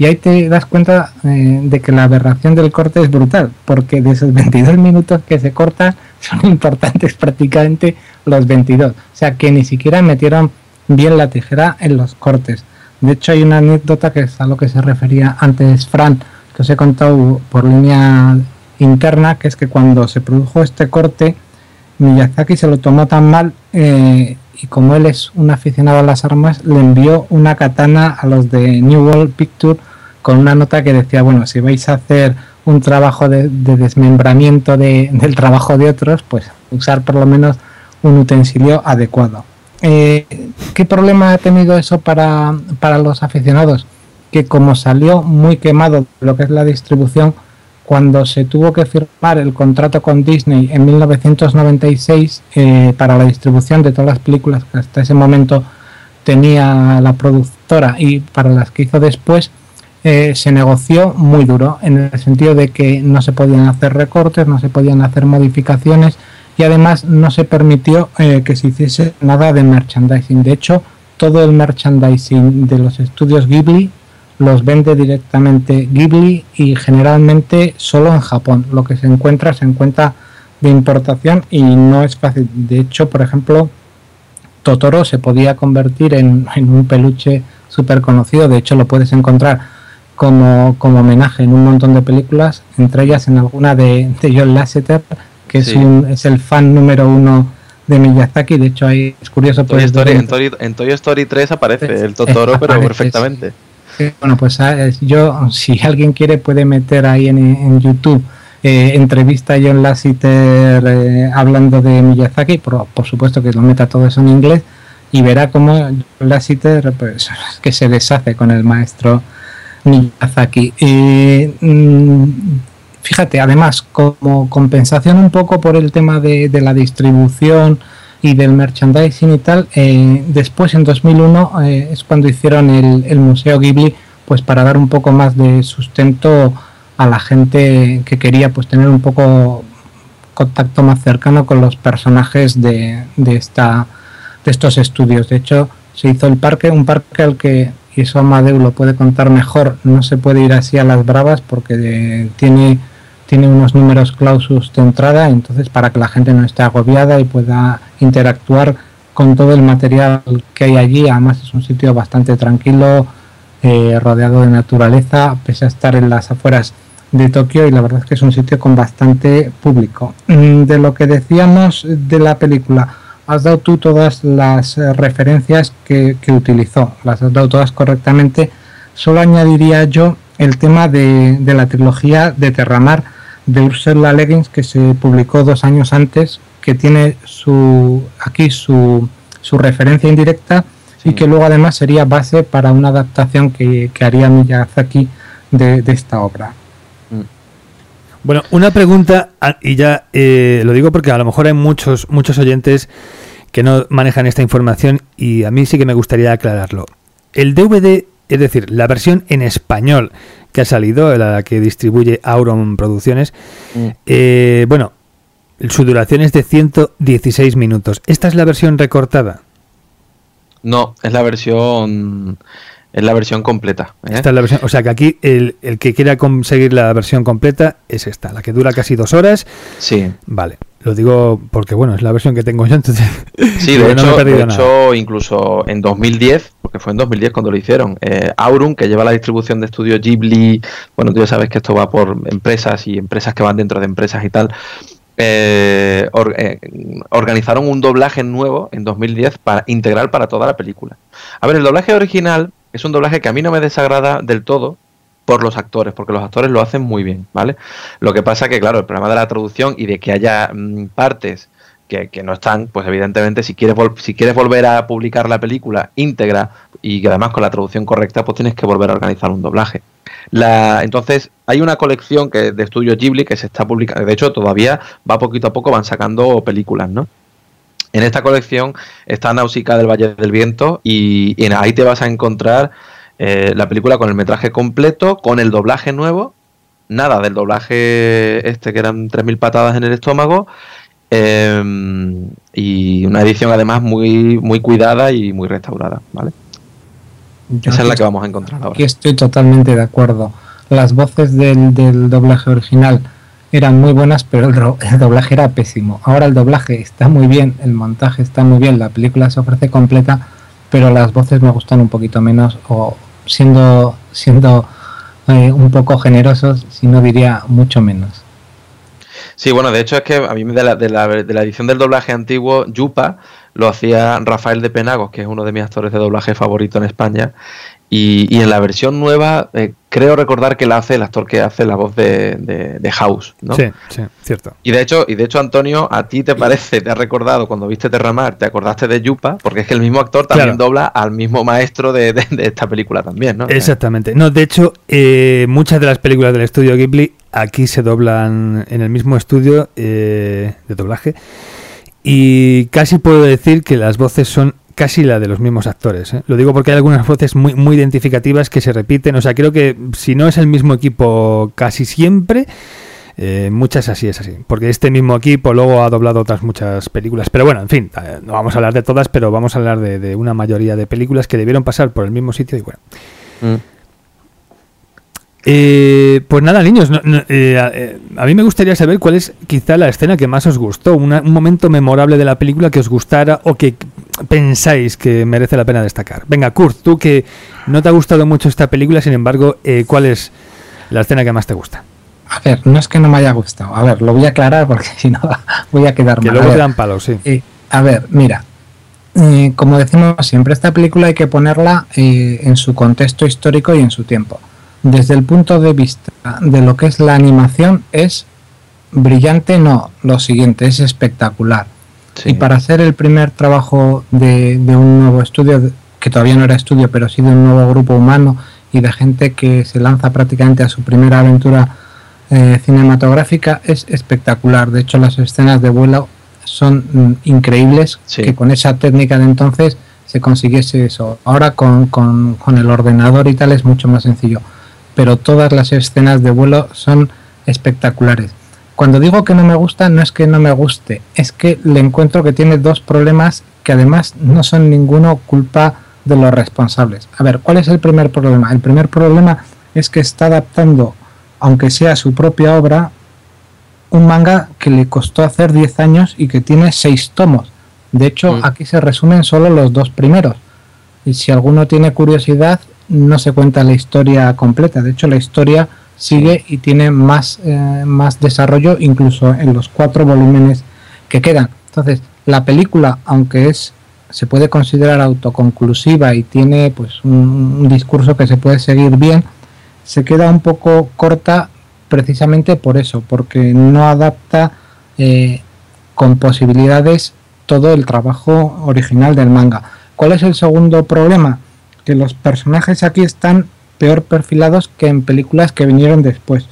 Y ahí te das cuenta eh, de que la aberración del corte es brutal, porque de esos 22 minutos que se cortan son importantes prácticamente los 22. O sea que ni siquiera metieron bien la tijera en los cortes. De hecho hay una anécdota que es a lo que se refería antes Fran, que os he contado por línea interna, que es que cuando se produjo este corte, Miyazaki se lo tomó tan mal eh, y como él es un aficionado a las armas, le envió una katana a los de New World Picture con una nota que decía, bueno, si vais a hacer un trabajo de, de desmembramiento de- del trabajo de otros, pues usar por lo menos un utensilio adecuado. Eh, ¿Qué problema ha tenido eso para, para los aficionados? Que como salió muy quemado lo que es la distribución, cuando se tuvo que firmar el contrato con Disney en 1996 eh, para la distribución de todas las películas que hasta ese momento tenía la productora y para las que hizo después, eh, se negoció muy duro en el sentido de que no se podían hacer recortes, no se podían hacer modificaciones y además no se permitió eh, que se hiciese nada de merchandising. De hecho, todo el merchandising de los estudios Ghibli los vende directamente Ghibli y generalmente solo en Japón. Lo que se encuentra se encuentra de importación y no es fácil. De hecho, por ejemplo, Totoro se podía convertir en, en un peluche súper conocido. De hecho, lo puedes encontrar como, como homenaje en un montón de películas, entre ellas en alguna de, de John Lasseter, que es, un, es el fan número uno de Miyazaki. De hecho, ahí es curioso. Toy Story- en- Toy, en Toy Story 3 aparece el Totoro, pero perfectamente. Sí, Bueno, pues ah, yo, si alguien quiere, puede meter ahí en, en YouTube eh, entrevista a John Lasseter eh, hablando de Miyazaki, por, por supuesto que lo meta todo eso en inglés, y verá cómo John Lasseter pues, que se deshace con el maestro Miyazaki. Y, mm, fíjate, además, como compensación un poco por el tema de, la distribución y del merchandising y tal, eh, después en 2001 eh, es cuando hicieron el, Museo Ghibli, pues para dar un poco más de sustento a la gente que quería pues tener un poco contacto más cercano con los personajes de, esta, de estos estudios. De hecho, se hizo el parque, un parque al que, y eso Amadeu lo puede contar mejor, no se puede ir así a las bravas porque tiene tiene unos números clausus de entrada, entonces para que la gente no esté agobiada y pueda interactuar con todo el material que hay allí. Además es un sitio bastante tranquilo, eh, rodeado de naturaleza, pese a estar en las afueras de Tokio y la verdad es que es un sitio con bastante público. Mm, de lo que decíamos de la película, has dado tú todas las eh, referencias que, que utilizó, las has dado todas correctamente. Solo añadiría yo el tema de, de la trilogía de Terramar, de Ursula Leggins que se publicó dos años antes, que tiene su aquí su, su referencia indirecta y que luego además sería base para una adaptación que, que haría Miyazaki de, de esta obra. Bueno, una pregunta, y ya eh, lo digo porque a lo mejor hay muchos, muchos oyentes que no manejan esta información y a mí sí que me gustaría aclararlo. El DVD, es decir, la versión en español que ha salido, la que distribuye Auron Producciones. Mm. Eh, bueno, su duración es de 116 minutos. ¿Esta es la versión recortada? No, es la versión es la versión completa. ¿eh? Esta es la versión, o sea que aquí el, el, que quiera conseguir la versión completa es esta, la que dura casi dos horas. Sí. Vale. Lo digo porque, bueno, es la versión que tengo yo, entonces... Sí, de hecho, no de hecho incluso en 2010, porque fue en 2010 cuando lo hicieron, eh, Aurum, que lleva la distribución de estudios Ghibli, bueno, tú ya sabes que esto va por empresas y empresas que van dentro de empresas y tal, eh, or, eh, organizaron un doblaje nuevo en 2010 para integral para toda la película. A ver, el doblaje original es un doblaje que a mí no me desagrada del todo, por los actores, porque los actores lo hacen muy bien, ¿vale? Lo que pasa que, claro, el problema de la traducción y de que haya mmm, partes que, que, no están, pues evidentemente si quieres, si quieres volver a publicar la película íntegra y que además con la traducción correcta, pues tienes que volver a organizar un doblaje. La, entonces, hay una colección que, de estudios Ghibli que se está publicando, de hecho todavía va poquito a poco, van sacando películas, ¿no? En esta colección está Náusica del Valle del Viento y, y ahí te vas a encontrar eh, la película con el metraje completo, con el doblaje nuevo, nada del doblaje este que eran 3.000 patadas en el estómago, eh, y una edición además muy, muy cuidada y muy restaurada, ¿vale? Yo Esa es la que vamos a encontrar ahora. Aquí estoy totalmente de acuerdo. Las voces del, del doblaje original eran muy buenas, pero el, doblaje era pésimo. Ahora el doblaje está muy bien, el montaje está muy bien, la película se ofrece completa, pero las voces me gustan un poquito menos o siendo, siendo eh, un poco generosos, si no diría mucho menos. Sí, bueno, de hecho es que a mí de la, de la, de la edición del doblaje antiguo, Yupa, lo hacía Rafael de Penagos, que es uno de mis actores de doblaje favorito en España, y, y, en la versión nueva, eh, creo recordar que la hace el actor que hace la voz de, de, de, House, ¿no? Sí, sí, cierto. Y de hecho, y de hecho, Antonio, a ti te parece, te has recordado cuando viste Terramar, te acordaste de Yupa, porque es que el mismo actor también claro. dobla al mismo maestro de, esta película también, ¿no? Exactamente. No, de hecho, eh, muchas de las películas del estudio Ghibli aquí se doblan en el mismo estudio eh, de doblaje. Y casi puedo decir que las voces son casi la de los mismos actores. ¿eh? Lo digo porque hay algunas voces muy, muy identificativas que se repiten. O sea, creo que si no es el mismo equipo casi siempre, eh, muchas así es así. Porque este mismo equipo luego ha doblado otras muchas películas. Pero bueno, en fin, eh, no vamos a hablar de todas, pero vamos a hablar de, una mayoría de películas que debieron pasar por el mismo sitio y bueno. Mm. Eh, pues nada, niños, no, no, eh, a, a, mí me gustaría saber cuál es quizá la escena que más os gustó, una, un momento memorable de la película que os gustara o que pensáis que merece la pena destacar. Venga, Kurt, tú que no te ha gustado mucho esta película, sin embargo, eh, ¿cuál es la escena que más te gusta? A ver, no es que no me haya gustado, a ver, lo voy a aclarar porque si no voy a quedar mal. Que luego te dan palos, sí. Eh, a ver, mira, eh, como decimos siempre, esta película hay que ponerla en su contexto histórico y en su tiempo desde el punto de vista de lo que es la animación es brillante, no, lo siguiente, es espectacular. Sí. Y para hacer el primer trabajo de, de, un nuevo estudio, que todavía no era estudio, pero sí de un nuevo grupo humano y de gente que se lanza prácticamente a su primera aventura eh, cinematográfica, es espectacular. De hecho, las escenas de vuelo son mm, increíbles que con esa técnica de entonces se consiguiese eso. Ahora con, con, con, el ordenador y tal es mucho más sencillo, pero todas las escenas de vuelo son espectaculares. Cuando digo que no me gusta, no es que no me guste, es que le encuentro que tiene dos problemas que además no son ninguno culpa de los responsables. A ver, ¿cuál es el primer problema? El primer problema es que está adaptando, aunque sea su propia obra, un manga que le costó hacer 10 años y que tiene 6 tomos. De hecho, mm. aquí se resumen solo los dos primeros. Y si alguno tiene curiosidad, no se cuenta la historia completa. De hecho, la historia sigue y tiene más, eh, más desarrollo incluso en los cuatro volúmenes que quedan. Entonces, la película, aunque es se puede considerar autoconclusiva y tiene pues un, discurso que se puede seguir bien, se queda un poco corta precisamente por eso, porque no adapta eh, con posibilidades todo el trabajo original del manga. ¿Cuál es el segundo problema? Que los personajes aquí están peor perfilados que en películas que vinieron después.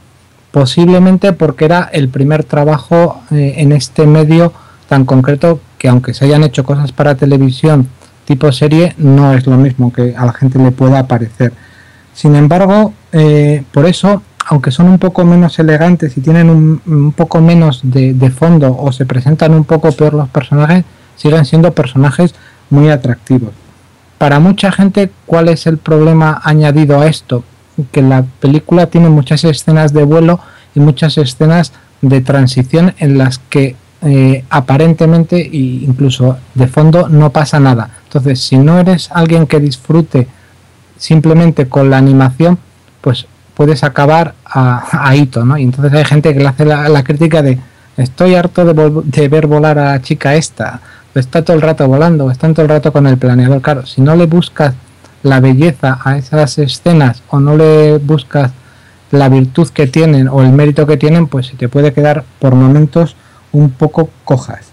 Posiblemente porque era el primer trabajo eh, en este medio tan concreto que aunque se hayan hecho cosas para televisión tipo serie, no es lo mismo que a la gente le pueda parecer. Sin embargo, eh, por eso aunque son un poco menos elegantes y tienen un, poco menos de, fondo o se presentan un poco peor los personajes, siguen siendo personajes muy atractivos. Para mucha gente, ¿cuál es el problema añadido a esto? Que la película tiene muchas escenas de vuelo y muchas escenas de transición en las que eh, aparentemente e incluso de fondo no pasa nada. Entonces, si no eres alguien que disfrute simplemente con la animación, pues puedes acabar a, hito, ¿no? Y entonces hay gente que le hace la, crítica de estoy harto de, ver volar a la chica esta, está todo el rato volando, está todo el rato con el planeador. Claro, si no le buscas la belleza a esas escenas o no le buscas la virtud que tienen o el mérito que tienen, pues se te puede quedar por momentos un poco cojas.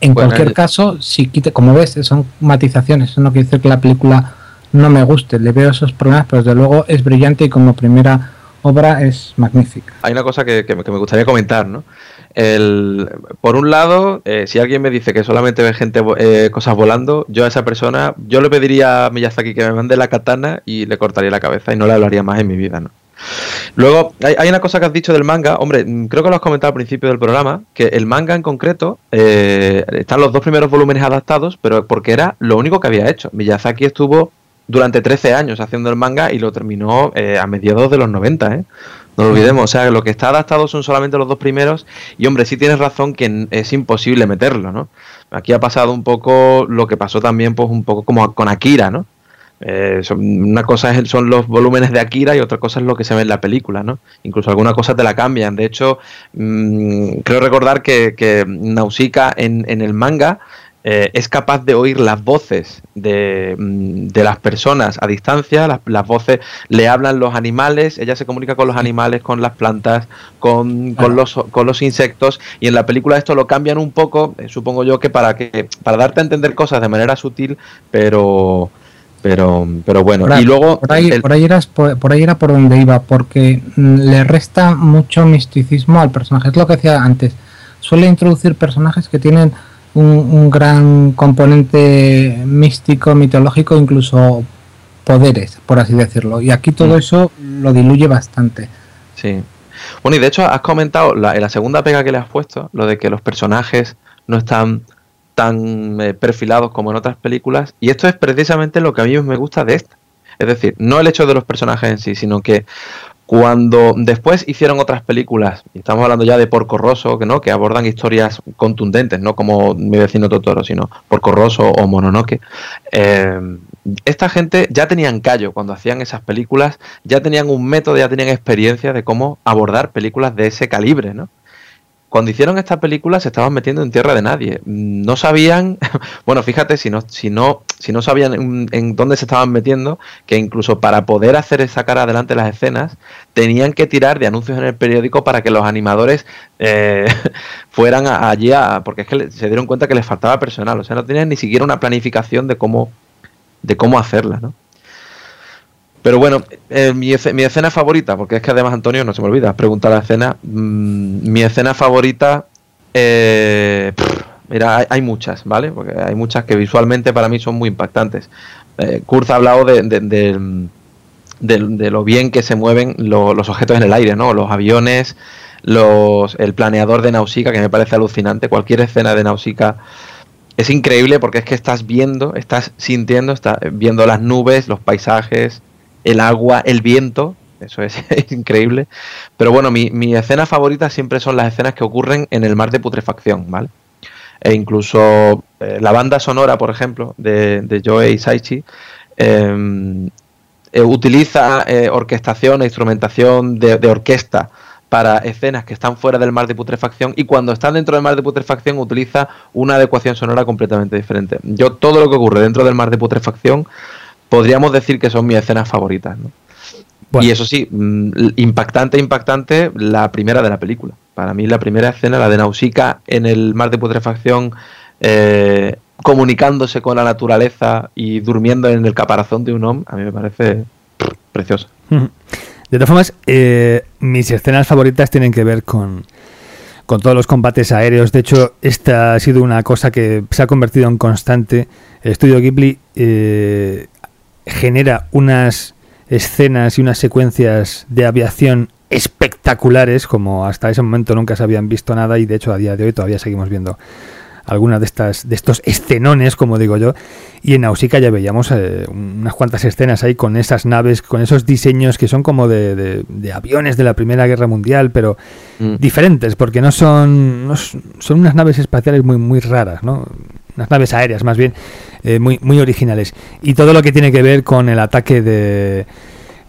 En cualquier caso, si quite, como ves, son matizaciones, eso no quiere decir que la película no me guste, le veo esos problemas, pero desde luego es brillante y como primera obra es magnífica. Hay una cosa que, me gustaría comentar, ¿no? El, por un lado, eh, si alguien me dice que solamente ve gente eh, cosas volando, yo a esa persona, yo le pediría a Miyazaki que me mande la katana y le cortaría la cabeza y no le hablaría más en mi vida, ¿no? Luego, hay, una cosa que has dicho del manga, hombre, mm, creo que lo has comentado al principio del programa, que el manga en concreto, eh, están los dos primeros volúmenes adaptados, pero porque era lo único que había hecho. Miyazaki estuvo durante 13 años haciendo el manga y lo terminó eh, a mediados de los 90, ¿eh? No lo olvidemos, o sea, lo que está adaptado son solamente los dos primeros y hombre, sí tienes razón que es imposible meterlo, ¿no? Aquí ha pasado un poco lo que pasó también pues un poco como con Akira, ¿no? Eh, una cosa es, son los volúmenes de Akira y otra cosa es lo que se ve en la película, ¿no? Incluso alguna cosa te la cambian. De hecho, mm, creo recordar que, que Nausicaa en, en el manga eh, es capaz de oír las voces de, mm, de las personas a distancia, las, voces le hablan los animales, ella se comunica con los animales, con las plantas, con, con, los, con los insectos, y en la película esto lo cambian un poco, eh, supongo yo que para que para darte a entender cosas de manera sutil, pero pero pero bueno y luego por ahí, por ahí, por, ahí era por donde iba porque mm, le resta mucho misticismo al personaje es lo que decía antes suele introducir personajes que tienen un, gran componente místico, mitológico, incluso poderes, por así decirlo. Y aquí todo mm. eso lo diluye bastante. Sí. Bueno, y de hecho has comentado la, en la segunda pega que le has puesto, lo de que los personajes no están tan eh, perfilados como en otras películas. Y esto es precisamente lo que a mí me gusta de esta. Es decir, no el hecho de los personajes en sí, sino que cuando después hicieron otras películas, y estamos hablando ya de Porco Rosso, que no, que abordan historias contundentes, no como mi vecino Totoro, sino Porco Rosso o Mononoke, eh, esta gente ya tenían callo cuando hacían esas películas, ya tenían un método, ya tenían experiencia de cómo abordar películas de ese calibre, ¿no? Cuando hicieron esta película se estaban metiendo en tierra de nadie. No sabían, bueno, fíjate, si no, si no, si no sabían en, dónde se estaban metiendo, que incluso para poder hacer esa cara adelante las escenas, tenían que tirar de anuncios en el periódico para que los animadores eh, fueran allí a, porque es que se dieron cuenta que les faltaba personal, o sea, no tenían ni siquiera una planificación de cómo, de cómo hacerla, ¿no? Pero bueno, eh, mi, escena favorita, porque es que además Antonio, no se me olvida, preguntar la escena, mm, mi escena favorita, eh, Mira, hay, muchas, ¿vale? Porque hay muchas que visualmente para mí son muy impactantes. Eh, Kurz ha hablado de, de, lo bien que se mueven los objetos en el aire, ¿no? Los aviones, los, el planeador de Nausicaa, que me parece alucinante. Cualquier escena de Nausicaa es increíble porque es que estás viendo, estás sintiendo, estás viendo las nubes, los paisajes, el agua, el viento. Eso es, increíble. Pero bueno, mi, escena favorita siempre son las escenas que ocurren en el mar de putrefacción, ¿vale? e incluso eh, la banda sonora, por ejemplo, de, de Joe em, eh, utiliza eh, orquestación e instrumentación de, orquesta para escenas que están fuera del mar de putrefacción y cuando están dentro del mar de putrefacción utiliza una adecuación sonora completamente diferente. Yo todo lo que ocurre dentro del mar de putrefacción podríamos decir que son mis escenas favoritas. Y eso sí, mm, impactante, impactante la primera de la película. Para mí la primera escena, la de Nausicaa en el mar de putrefacción, eh, comunicándose con la naturaleza y durmiendo en el caparazón de un hombre, a mí me parece preciosa. De todas formas, eh, mis escenas favoritas tienen que ver con, con todos los combates aéreos. De hecho, esta ha sido una cosa que se ha convertido en constante. El estudio Ghibli eh, genera unas escenas y unas secuencias de aviación espectaculares, como hasta ese momento nunca se habían visto nada y de hecho a día de hoy todavía seguimos viendo algunas de estas de estos escenones, como digo yo, y en Nausicaa ya veíamos eh, unas cuantas escenas ahí con esas naves, con esos diseños que son como de, aviones de la Primera Guerra Mundial, pero mm. diferentes, porque no son, son unas naves espaciales muy muy raras, ¿no? Unas naves aéreas más bien eh, muy muy originales y todo lo que tiene que ver con el ataque de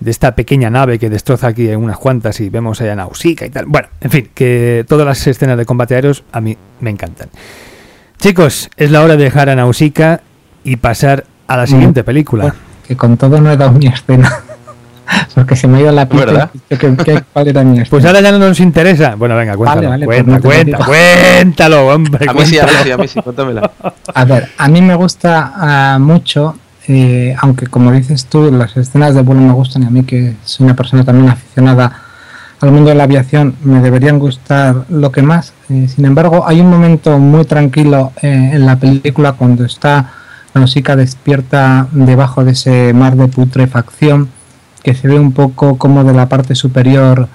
de esta pequeña nave que destroza aquí en unas cuantas y vemos allá Nausicaa y tal. Bueno, en fin, que todas las escenas de combate aéreos a mí me encantan. Chicos, es la hora de dejar a Nausicaa y pasar a la siguiente mm. película. que con todo no he dado mi escena. Porque se me ha ido la pista. ¿Cuál era mi Pues ahora ya no nos interesa. Bueno, venga, cuéntalo. Vale, vale, cuenta, pues cuenta, cuéntalo, hombre. A mí sí, a mí sí, a mí sí, cuéntamela. A ver, a mí me gusta ah, mucho eh, aunque como dices tú, las escenas de vuelo me gustan y a mí que soy una persona también aficionada al mundo de la aviación me deberían gustar lo que más. Eh, sin embargo, hay un momento muy tranquilo eh, en la película cuando está la música despierta debajo de ese mar de putrefacción que se ve un poco como de la parte superior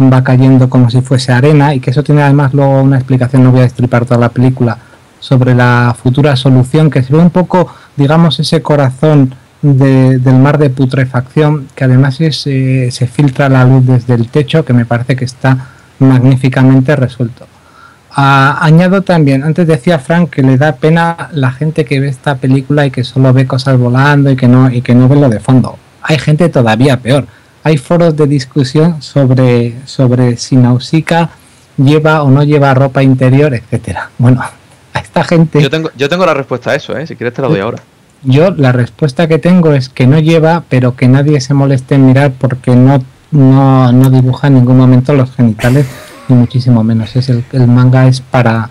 va cayendo como si fuese arena y que eso tiene además luego una explicación, no voy a destripar toda la película, sobre la futura solución, que se ve un poco, digamos, ese corazón del mar de putrefacción, que además eh, se filtra la luz desde el techo, que me parece que está magníficamente resuelto. Ah, añado también, antes decía Frank que le da pena la gente que ve esta película y que solo ve cosas volando y que no, y que no ve lo de fondo. Hay gente todavía peor. Hay foros de discusión sobre, sobre si Nausicaa lleva o no lleva ropa interior, etcétera. Bueno, a esta gente. Yo tengo, yo tengo la respuesta a eso, ¿eh? si quieres te la doy ahora. Yo la respuesta que tengo es que no lleva, pero que nadie se moleste en mirar porque no, no, no dibuja en ningún momento los genitales, ni muchísimo menos. Es el, el manga es para.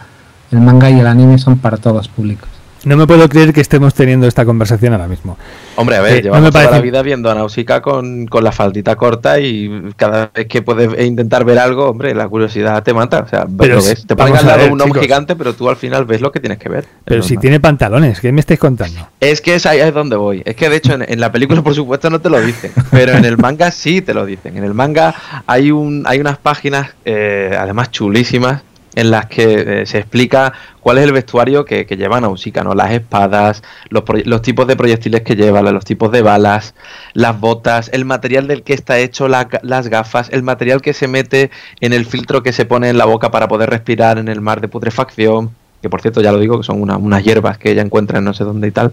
El manga y el anime son para todos públicos. No me puedo creer que estemos teniendo esta conversación ahora mismo. Hombre, a ver, llevamos toda la vida viendo a Nausicaa con, la faldita corta y cada vez que puedes intentar ver algo, hombre, la curiosidad te mata. O sea, pero ves. Te ponen al lado un hombre gigante, pero tú al final ves lo que tienes que ver. Pero si tiene pantalones, ¿qué me estáis contando? Es que es ahí es donde voy. Es que de hecho en, la película, por supuesto, no te lo dicen, pero en el manga sí te lo dicen. En el manga hay, un, hay unas páginas, eh, además chulísimas, en las que eh, se explica cuál es el vestuario que, que lleva Nausicaa, ¿no? Las espadas, los, los, tipos de proyectiles que lleva, los tipos de balas, las botas, el material del que está hecho las gafas, el material que se mete en el filtro que se pone en la boca para poder respirar en el mar de putrefacción, que por cierto ya lo digo que son unas hierbas que ella encuentra en no sé dónde y tal.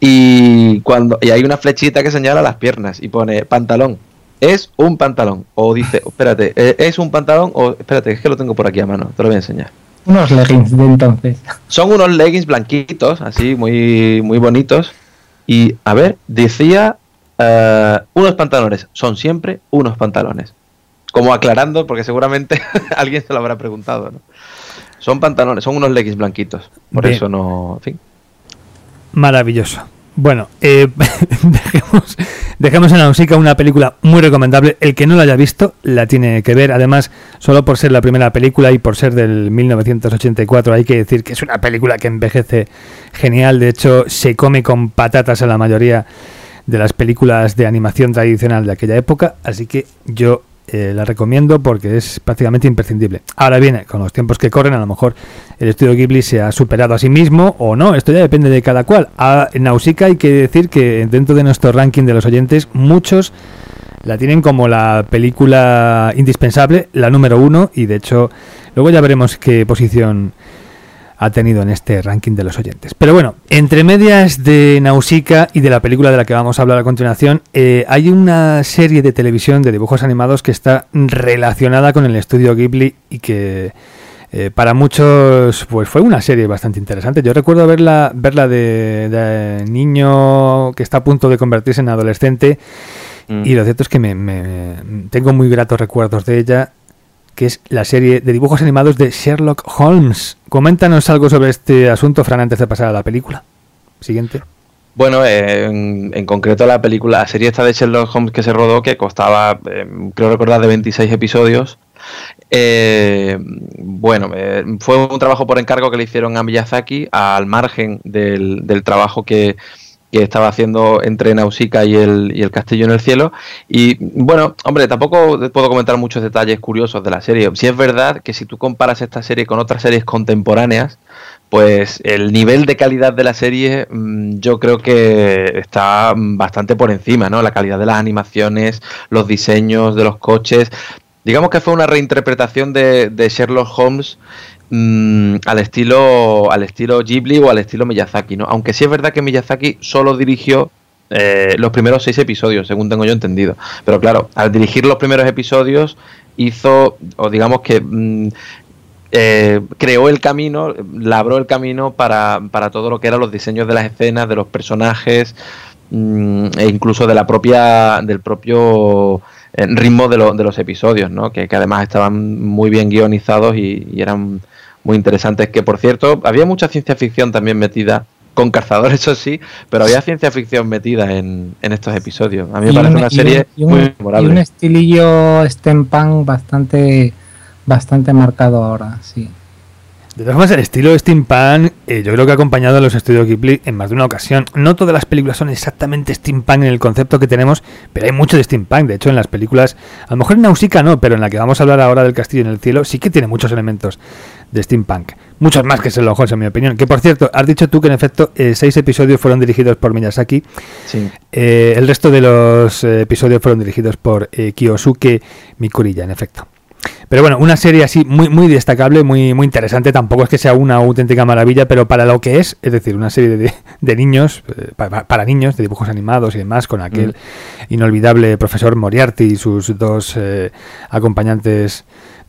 Y cuando y hay una flechita que señala las piernas y pone pantalón, es un pantalón. O dice, espérate, eh, es un pantalón o espérate, es que lo tengo por aquí a mano, te lo voy a enseñar. Unos leggings de entonces. Son unos leggings blanquitos, así, muy, muy bonitos. Y a ver, decía eh, unos pantalones. Son siempre unos pantalones. Como aclarando, porque seguramente alguien se lo habrá preguntado, ¿no? Son pantalones, son unos leggings blanquitos. Por eso no. En fin. Maravilloso. Bueno, eh, dejemos, dejemos en la música una película muy recomendable. El que no la haya visto la tiene que ver. Además, solo por ser la primera película y por ser del 1984, hay que decir que es una película que envejece genial. De hecho, se come con patatas a la mayoría de las películas de animación tradicional de aquella época. Así que yo eh, la recomiendo porque es prácticamente imprescindible. Ahora viene, con los tiempos que corren, a lo mejor el estudio Ghibli se ha superado a sí mismo o no, esto ya depende de cada cual. A Nausicaa hay que decir que dentro de nuestro ranking de los oyentes, muchos la tienen como la película indispensable, la número uno, y de hecho, luego ya veremos qué posición ha tenido en este ranking de los oyentes. Pero bueno, entre medias de Nausicaa y de la película de la que vamos a hablar a continuación, eh, hay una serie de televisión de dibujos animados que está relacionada con el estudio Ghibli y que eh, para muchos pues fue una serie bastante interesante. Yo recuerdo verla, verla de, niño que está a punto de convertirse en adolescente mm. y lo cierto es que me tengo muy gratos recuerdos de ella que es la serie de dibujos animados de Sherlock Holmes. Coméntanos algo sobre este asunto, Fran, antes de pasar a la película. Siguiente. Bueno, eh, en, concreto la película, la serie esta de Sherlock Holmes que se rodó, que costaba, eh, creo recordar, de 26 episodios. Eh, bueno, fue un trabajo por encargo que le hicieron a Miyazaki al margen del trabajo que, que estaba haciendo entre Nausicaa y el, y el Castillo en el Cielo. Y bueno, hombre, tampoco puedo comentar muchos detalles curiosos de la serie. Si es verdad que si tú comparas esta serie con otras series contemporáneas, pues el nivel de calidad de la serie mm, yo creo que está bastante por encima, ¿no? La calidad de las animaciones, los diseños de los coches. Digamos que fue una reinterpretación de, de Sherlock Holmes Mm, al estilo al estilo Ghibli o al estilo Miyazaki, ¿no? Aunque sí es verdad que Miyazaki solo dirigió eh, los primeros seis episodios, según tengo yo entendido. Pero claro, al dirigir los primeros episodios hizo, o digamos que mm, eh, creó el camino, labró el camino para, para, todo lo que eran los diseños de las escenas, de los personajes mm, e incluso de la propia del propio eh, ritmo de, de, los episodios, ¿no? Que, además estaban muy bien guionizados y eran muy interesantes. Que por cierto, había mucha ciencia ficción también metida, con cazadores, eso sí, pero había ciencia ficción metida en, en estos episodios. A mí me parece una serie muy memorable. Y un estilillo steampunk bastante, bastante marcado ahora, sí. De todas formas, el estilo steampunk eh, yo creo que ha acompañado a los estudios Ghibli en más de una ocasión. No todas las películas son exactamente steampunk en el concepto que tenemos, pero hay mucho de steampunk. De hecho, en las películas, a lo mejor en Nausicaa no, pero en la que vamos a hablar ahora del Castillo en el Cielo, sí que tiene muchos elementos de steampunk. Muchos más que se Holmes, en mi opinión. Que por cierto, has dicho tú que en efecto eh, seis episodios fueron dirigidos por Miyazaki. Sí. Eh, el resto de los episodios fueron dirigidos por Kiyosuke Mikuriya, en efecto. Pero bueno, una serie así muy, muy destacable, muy, muy interesante. Tampoco es que sea una auténtica maravilla, pero para lo que es, es decir, una serie de, de niños, eh, para, niños, de dibujos animados y demás, con aquel mm. inolvidable profesor Moriarty y sus dos eh, acompañantes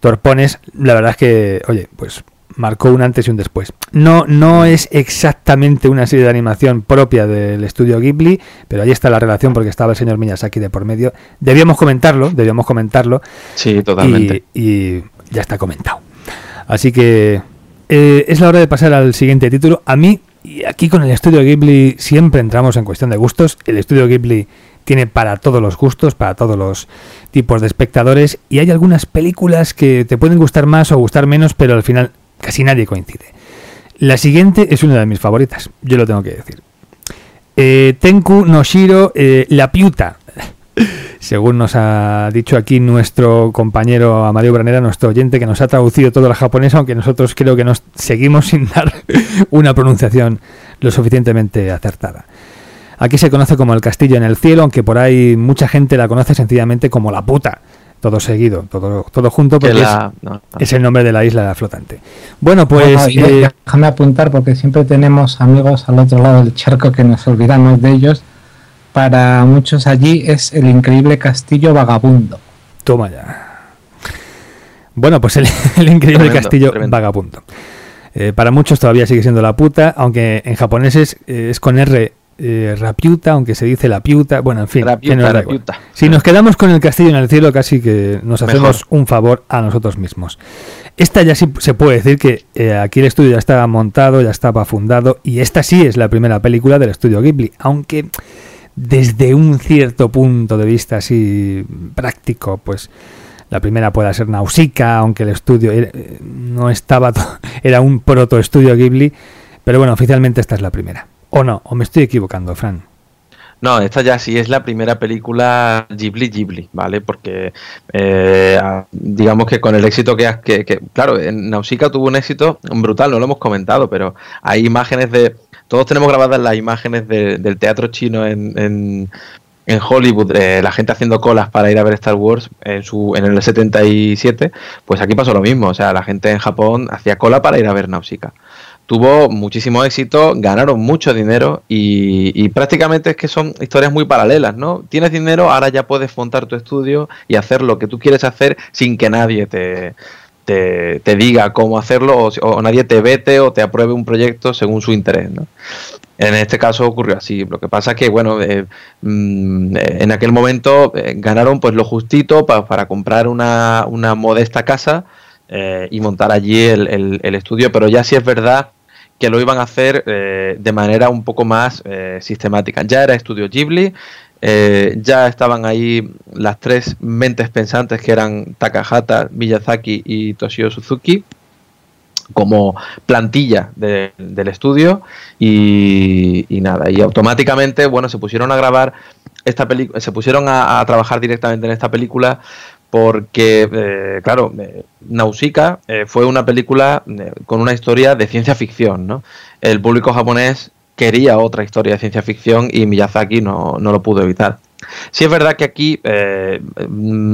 torpones, la verdad es que, oye, pues marcó un antes y un después. No, no es exactamente una serie de animación propia del estudio Ghibli, pero ahí está la relación porque estaba el señor Miyazaki de por medio. Debíamos comentarlo, debíamos comentarlo. Sí, totalmente. Y, ya está comentado. Así que eh, es la hora de pasar al siguiente título. A mí, y aquí con el estudio Ghibli siempre entramos en cuestión de gustos. El estudio Ghibli tiene para todos los gustos, para todos los tipos de espectadores y hay algunas películas que te pueden gustar más o gustar menos, pero al final Casi nadie coincide. La siguiente es una de mis favoritas, yo lo tengo que decir. Eh, Tenku Noshiro eh, La Piuta. Según nos ha dicho aquí nuestro compañero Amario Branera, nuestro oyente, que nos ha traducido todo al japonés, aunque nosotros creo que nos seguimos sin dar una pronunciación lo suficientemente acertada. Aquí se conoce como el castillo en el cielo, aunque por ahí mucha gente la conoce sencillamente como la puta todo seguido, todo, todo junto, porque es, el nombre de la isla flotante. Bueno, pues... Eh, déjame apuntar porque siempre tenemos amigos al otro lado del charco que nos olvidamos de ellos. Para muchos allí es el increíble castillo vagabundo. Toma ya. Bueno, pues el, increíble castillo vagabundo. Eh, para muchos todavía sigue siendo la puta, aunque en japonés es, eh, es con R eh, rapiuta, aunque se dice la piuta, bueno, en fin. Si nos quedamos con el castillo en el cielo, casi que nos hacemos un favor a nosotros mismos. Esta ya sí se puede decir que eh, aquí el estudio ya estaba montado, ya estaba fundado y esta sí es la primera película del estudio Ghibli, aunque desde un cierto punto de vista así práctico, pues la primera pueda ser Nausicaa, aunque el estudio eh, no estaba, era un proto estudio Ghibli, pero bueno, oficialmente esta es la primera. ¿O no? ¿O me estoy equivocando, Fran? No, esta ya sí es la primera película Ghibli Ghibli, ¿vale? Porque eh, digamos que con el éxito que, que, que, claro, en Nausicaa tuvo un éxito brutal, no lo hemos comentado, pero hay imágenes de, todos tenemos grabadas las imágenes del teatro chino en, en, Hollywood, la gente haciendo colas para ir a ver Star Wars en, su, en el 77, pues aquí pasó lo mismo, o sea, la gente en Japón hacía cola para ir a ver Nausicaa tuvo muchísimo éxito, ganaron mucho dinero y, prácticamente es que son historias muy paralelas, ¿no? Tienes dinero, ahora ya puedes montar tu estudio y hacer lo que tú quieres hacer sin que nadie te, te, diga cómo hacerlo o, nadie te vete o te apruebe un proyecto según su interés, ¿no? En este caso ocurrió así. Lo que pasa es que, bueno, eh, mm, en aquel momento eh, ganaron pues lo justito para comprar una, una modesta casa eh, y montar allí el, el, estudio, pero ya sí es verdad que lo iban a hacer eh, de manera un poco más eh, sistemática. Ya era estudio Ghibli, ya estaban ahí las tres mentes pensantes que eran Takahata, Miyazaki y Toshio Suzuki como plantilla del estudio y, nada y automáticamente bueno se pusieron a grabar esta película se pusieron a, trabajar directamente en esta película porque, eh, claro, eh, Nausicaa eh, fue una película con una historia de ciencia ficción, ¿no? El público japonés quería otra historia de ciencia ficción y Miyazaki no, no lo pudo evitar. Sí es verdad que aquí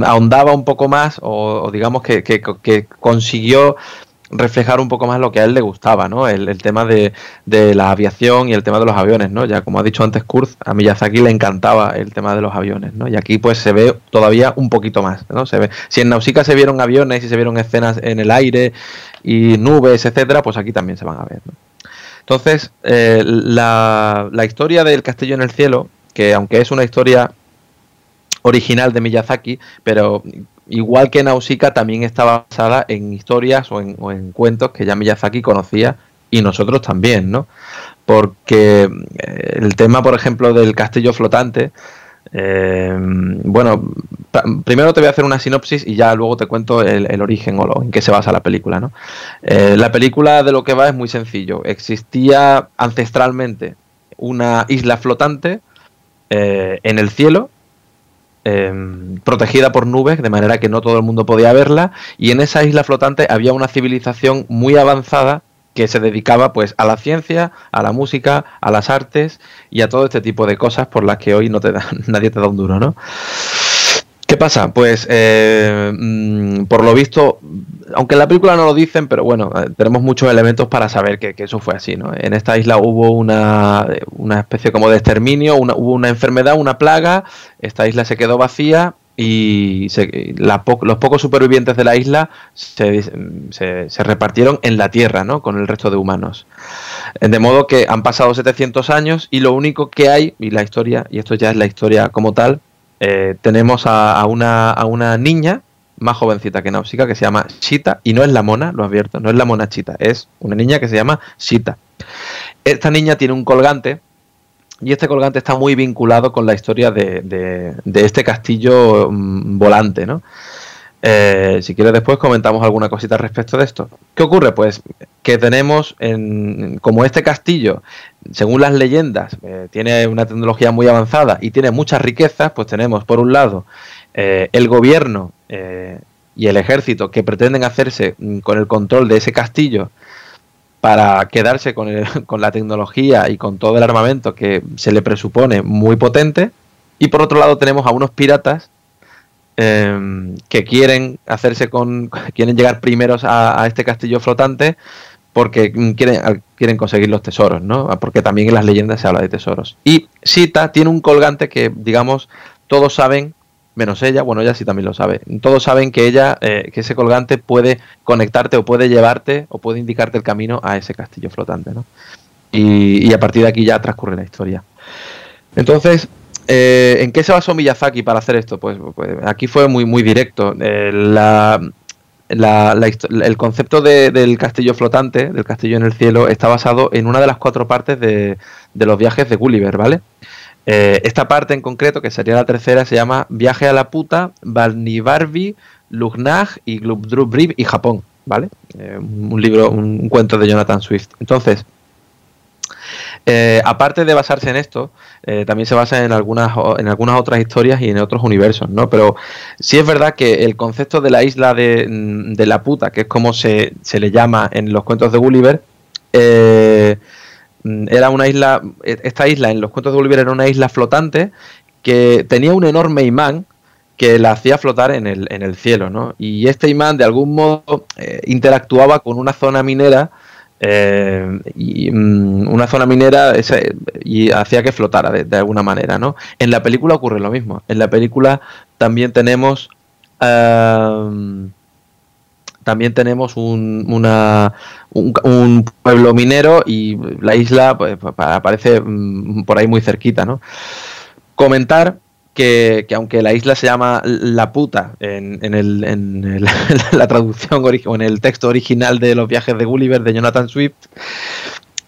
ahondaba un poco más o, digamos que, que consiguió reflejar un poco más lo que a él le gustaba, ¿no? El, tema de, la aviación y el tema de los aviones, ¿no? Ya como ha dicho antes Kurz, a Miyazaki le encantaba el tema de los aviones, ¿no? Y aquí pues se ve todavía un poquito más, ¿no? Se ve, si en Nausicaa se vieron aviones y se vieron escenas en el aire y nubes, etcétera, pues aquí también se van a ver, ¿no? Entonces, eh, la, la historia del castillo en el cielo, que aunque es una historia original de Miyazaki, pero igual que Nausicaa también está basada en historias o en, cuentos que ya Miyazaki conocía y nosotros también, ¿no? Porque eh, el tema, por ejemplo, del castillo flotante, eh, bueno, primero te voy a hacer una sinopsis y ya luego te cuento el, origen o lo, en qué se basa la película, ¿no? Eh, la película de lo que va es muy sencillo. Existía ancestralmente una isla flotante en el cielo Em, protegida por nubes, de manera que no todo el mundo podía verla, y en esa isla flotante había una civilización muy avanzada que se dedicaba pues a la ciencia, a la música, a las artes y a todo este tipo de cosas por las que hoy no te da, nadie te da un duro, ¿no? ¿Qué pasa? Pues eh, mm, por lo visto, aunque en la película no lo dicen, pero bueno, eh, tenemos muchos elementos para saber que, eso fue así, ¿no? En esta isla hubo una, especie como de exterminio, hubo una enfermedad, una plaga, esta isla se quedó vacía y los pocos supervivientes de la isla se, se, repartieron en la tierra, ¿no? Con el resto de humanos. De modo que han pasado 700 años y lo único que hay, y la historia, y esto ya es la historia como tal, eh, tenemos a, una, a, una, niña más jovencita que Nausicaa que se llama Chita y no es la mona, lo advierto, no es la mona Chita, es una niña que se llama Chita. Esta niña tiene un colgante y este colgante está muy vinculado con la historia de, este castillo mm, volante, ¿no? Eh, si quieres después comentamos alguna cosita respecto de esto. ¿Qué ocurre? Pues que tenemos, en, como este castillo, según las leyendas, eh, tiene una tecnología muy avanzada y tiene muchas riquezas, pues tenemos por un lado eh, el gobierno y el ejército que pretenden hacerse mm, con el control de ese castillo para quedarse con, con la tecnología y con todo el armamento que se le presupone muy potente. Y por otro lado tenemos a unos piratas Em, que quieren hacerse con, quieren llegar primeros a, este castillo flotante porque quieren, quieren conseguir los tesoros, ¿no? Porque también en las leyendas se habla de tesoros. Y Sita tiene un colgante que, digamos, todos saben, menos ella, bueno, ella sí también lo sabe, todos saben que ella, eh, que ese colgante puede conectarte o puede llevarte o puede indicarte el camino a ese castillo flotante, ¿no? Y, y a partir de aquí ya transcurre la historia. Entonces, eh, ¿En qué se basó Miyazaki para hacer esto? Pues, pues aquí fue muy, muy directo. Eh, el concepto del castillo flotante, del castillo en el cielo, está basado en una de las cuatro partes de, los viajes de Gulliver, ¿vale? Eh, esta parte en concreto, que sería la tercera, se llama Viaje a la puta, Balnibarbi, Lugnag y Glubdrubrib y Japón, ¿vale? Eh, un libro, un, cuento de Jonathan Swift. Entonces, eh, aparte de basarse en esto, eh, también se basa en algunas, en algunas otras historias y en otros universos, ¿no? Pero sí es verdad que el concepto de la isla de, mm, la puta, que es como se, se, le llama en los cuentos de Gulliver, mm, era una isla, esta isla en los cuentos de Gulliver era una isla flotante que tenía un enorme imán que la hacía flotar en el, en el cielo, ¿no? Y este imán de algún modo eh, interactuaba con una zona minera eh, y mm, una zona minera y hacía que flotara de, alguna manera, ¿no? En la película ocurre lo mismo. En la película también tenemos también tenemos un, una, un, pueblo minero y la isla pues, aparece mm, por ahí muy cerquita, ¿no? Comentar que, aunque la isla se llama La Puta en, en, el, en la traducción o en el texto original de los viajes de Gulliver de Jonathan Swift,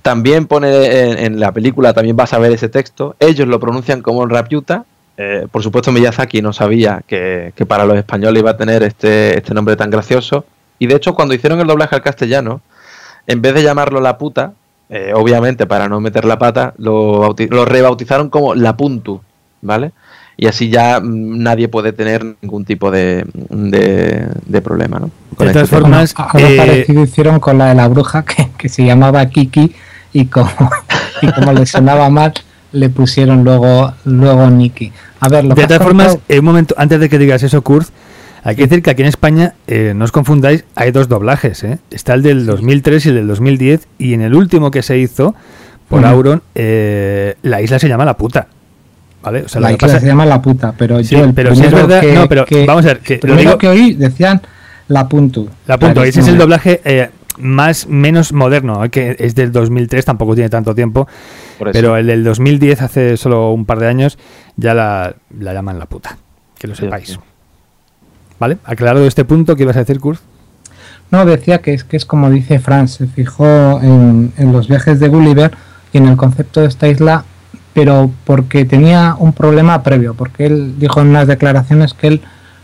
también pone en, la película, también vas a ver ese texto, ellos lo pronuncian como Rapiuta. Eh, por supuesto, Miyazaki no sabía que, para los españoles iba a tener este, este nombre tan gracioso. Y de hecho, cuando hicieron el doblaje al castellano, en vez de llamarlo La Puta, eh, obviamente para no meter la pata, lo, lo rebautizaron como La Puntu, ¿vale? Y así ya mm, nadie puede tener ningún tipo de, de, problema. ¿no? de todas este formas, algo eh, parecido hicieron con la de la bruja que, se llamaba Kiki y como, y como le sonaba mal le pusieron luego luego Nikki. A ver, de todas formas, un momento antes de que digas eso, Kurz, hay que decir que aquí en España, eh, no os confundáis, hay dos doblajes. ¿eh? Está el del 2003 y el del 2010 y en el último que se hizo por Auron, eh, la isla se llama La Puta. ¿Vale? la isla se llama La Puta, pero yo el pero si es verdad, no, pero vamos a ver, que lo digo, que oí decían La Puntu. La Puntu, ese es el doblaje eh, más menos moderno, que es del 2003, tampoco tiene tanto tiempo, pero el del 2010, hace solo un par de años, ya la, la llaman La Puta, que lo sepáis. ¿Vale? Aclarado este punto, ¿qué ibas a decir, Kurt? No, decía que es que es como dice Franz, se fijó en, en los viajes de Gulliver y en el concepto de esta isla pero porque tenía un problema previo, porque él dijo en unas declaraciones que él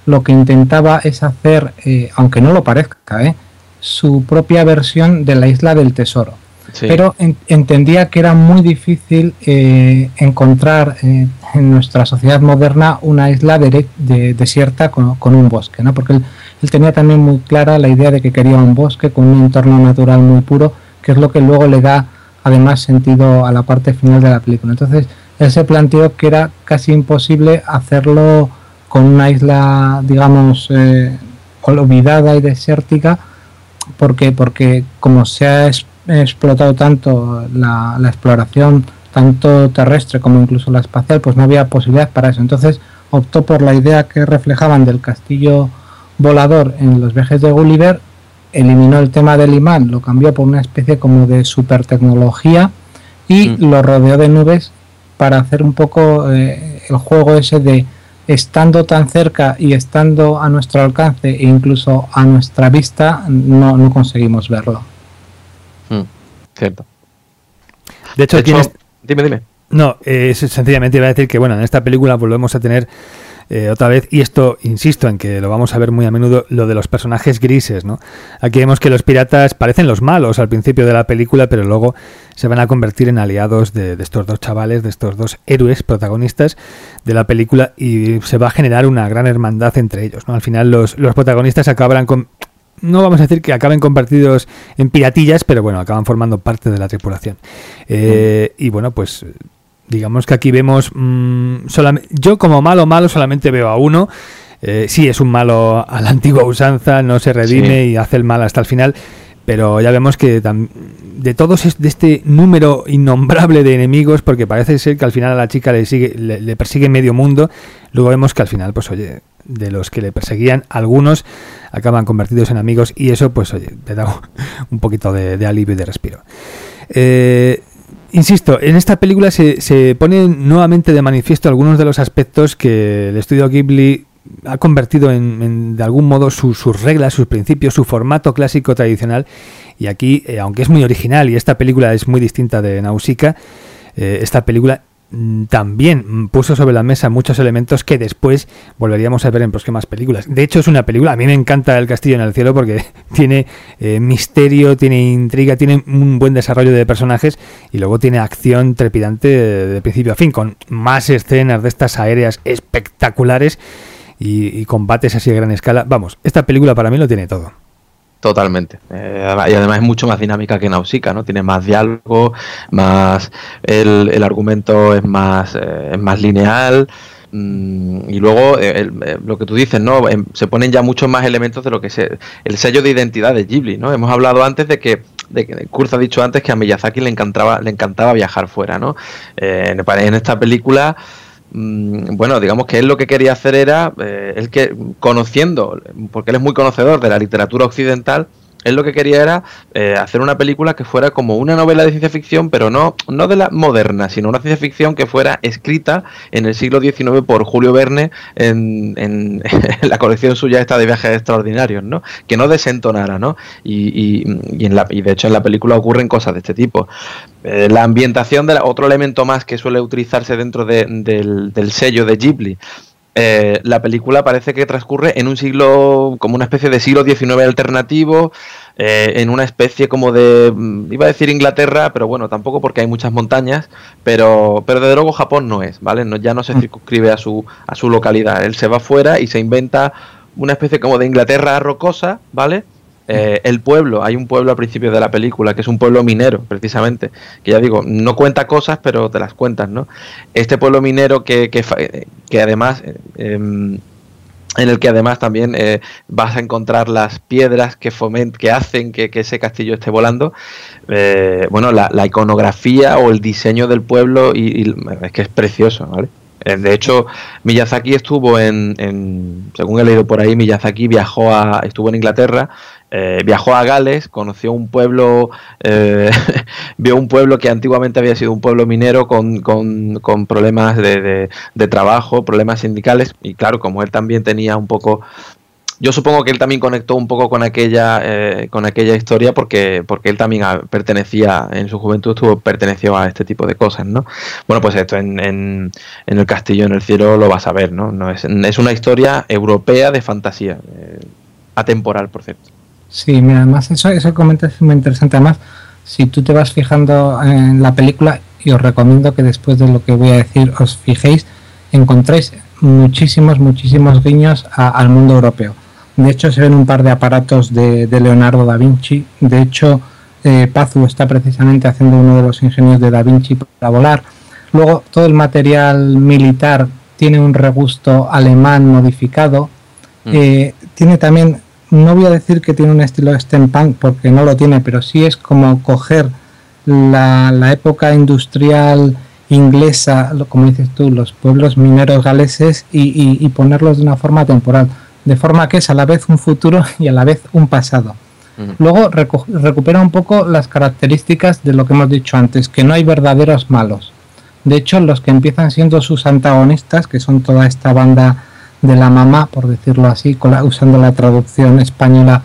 lo que intentaba es hacer, eh, aunque no lo parezca, eh, su propia versión de la isla del tesoro. Pero entendía que era muy difícil eh, encontrar en nuestra sociedad moderna una isla de, desierta con, un bosque, ¿no? porque él, él tenía también muy clara la idea de que quería un bosque con un entorno natural muy puro, que es lo que luego le da además sentido a la parte final de la película. Entonces, él se planteó que era casi imposible hacerlo con una isla, digamos, eh, olvidada y desértica, porque, porque como se ha explotado tanto la, la, exploración, tanto terrestre como incluso la espacial, pues no había posibilidad para eso. Entonces optó por la idea que reflejaban del castillo volador en los viajes de Gulliver eliminó el tema del imán, lo cambió por una especie como de super tecnología y mm. lo rodeó de nubes para hacer un poco eh, el juego ese de estando tan cerca y estando a nuestro alcance e incluso a nuestra vista, no, no conseguimos verlo. Mm, cierto. De hecho, dime, dime. No, eh, sencillamente iba a decir que bueno, en esta película volvemos a tener eh, otra vez, y esto insisto en que lo vamos a ver muy a menudo, lo de los personajes grises, ¿no? Aquí vemos que los piratas parecen los malos al principio de la película, pero luego se van a convertir en aliados de, estos dos chavales, de estos dos héroes protagonistas de la película, y se va a generar una gran hermandad entre ellos. Al final los, los protagonistas acabarán con no vamos a decir que acaben convertidos en piratillas, pero bueno, acaban formando parte de la tripulación. Eh, y bueno, pues digamos que aquí vemos mm, solamente yo como malo malo solamente veo a uno. Eh, sí es un malo a la antigua usanza no se redime y hace el mal hasta el final pero ya vemos que de todos de este número innombrable de enemigos porque parece ser que al final a la chica le sigue le, persigue medio mundo luego vemos que al final pues oye de los que le perseguían algunos acaban convertidos en amigos y eso pues oye te da un poquito de, de alivio y de respiro. Eh, Insisto, en esta película se, se ponen nuevamente de manifiesto algunos de los aspectos que el estudio Ghibli ha convertido en, de algún modo sus reglas, sus principios, su formato clásico tradicional. Y aquí, eh, aunque es muy original y esta película es muy distinta de Nausicaa, eh, esta película también puso sobre la mesa muchos elementos que después volveríamos a ver en próximas películas. De hecho, es una película, a mí me encanta El Castillo en el Cielo porque tiene eh, misterio, tiene intriga, tiene un buen desarrollo de personajes y luego tiene acción trepidante de, principio a fin, con más escenas de estas aéreas espectaculares y, y combates así a gran escala. Vamos, esta película para mí lo tiene todo. Totalmente. Eh, y además es mucho más dinámica que Nausicaa, ¿no? Tiene más diálogo, más el, el argumento es más, eh, es más lineal. Mm, y luego eh, lo que tú dices, ¿no? Em, se ponen ya muchos más elementos de lo que es el sello de identidad de Ghibli, ¿no? Hemos hablado antes de que de que Kurz ha dicho antes que a Miyazaki le encantaba, le encantaba viajar fuera, ¿no? en esta película bueno, digamos que él lo que quería hacer era, eh, él que conociendo, porque él es muy conocedor de la literatura occidental, él lo que quería era eh, hacer una película que fuera como una novela de ciencia ficción, pero no, no de la moderna, sino una ciencia ficción que fuera escrita en el siglo XIX por Julio Verne en, en, la colección suya esta de viajes extraordinarios, ¿no? Que no desentonara, ¿no? Y, y, en la, y de hecho en la película ocurren cosas de este tipo. Eh, la ambientación de otro elemento más que suele utilizarse dentro del, del sello de Ghibli eh, la película parece que transcurre en un siglo, como una especie de siglo XIX alternativo, eh, en una especie como de, mm, iba a decir Inglaterra, pero bueno, tampoco porque hay muchas montañas, pero, pero de luego Japón no es, ¿vale? No, ya no se mm. circunscribe a su, a su localidad, él se va fuera y se inventa una especie como de Inglaterra rocosa, ¿vale? Eh, el pueblo, hay un pueblo al principio de la película, que es un pueblo minero, precisamente, que ya digo, no cuenta cosas, pero te las cuentas, ¿no? Este pueblo minero que, que, además... Em, en el que además también eh, vas a encontrar las piedras que foment que hacen que, ese castillo esté volando. Eh, bueno, la, iconografía o el diseño del pueblo y, es que es precioso, ¿vale? De hecho, Miyazaki estuvo en, en, según he leído por ahí, Miyazaki viajó a, estuvo en Inglaterra eh, viajó a Gales, conoció un pueblo, eh, vio un pueblo que antiguamente había sido un pueblo minero con, con, problemas de, de, trabajo, problemas sindicales, y claro, como él también tenía un poco... Yo supongo que él también conectó un poco con aquella, eh, con aquella historia porque, porque él también pertenecía, en su juventud estuvo, perteneció a este tipo de cosas, ¿no? Bueno, pues esto en, en, el castillo en el cielo lo vas a ver, ¿no? no es, es una historia europea de fantasía, atemporal, por cierto. Sí, mira, además eso, eso comentas es muy interesante. Además, si tú te vas fijando en la película, y os recomiendo que después de lo que voy a decir os fijéis, encontréis muchísimos, muchísimos guiños al mundo europeo. De hecho, se ven un par de aparatos de, Leonardo da Vinci. De hecho, eh, Pazu está precisamente haciendo uno de los ingenios de da Vinci para volar. Luego, todo el material militar tiene un regusto alemán modificado. Mm. Eh, tiene también no voy a decir que tiene un estilo steampunk porque no lo tiene, pero sí es como coger la, época industrial inglesa, como dices tú, los pueblos mineros galeses y, ponerlos de una forma temporal, de forma que es a la vez un futuro y a la vez un pasado. Luego recupera un poco las características de lo que hemos dicho antes, que no hay verdaderos malos. De hecho, los que empiezan siendo sus antagonistas, que son toda esta banda de la mamá, por decirlo así, usando la traducción española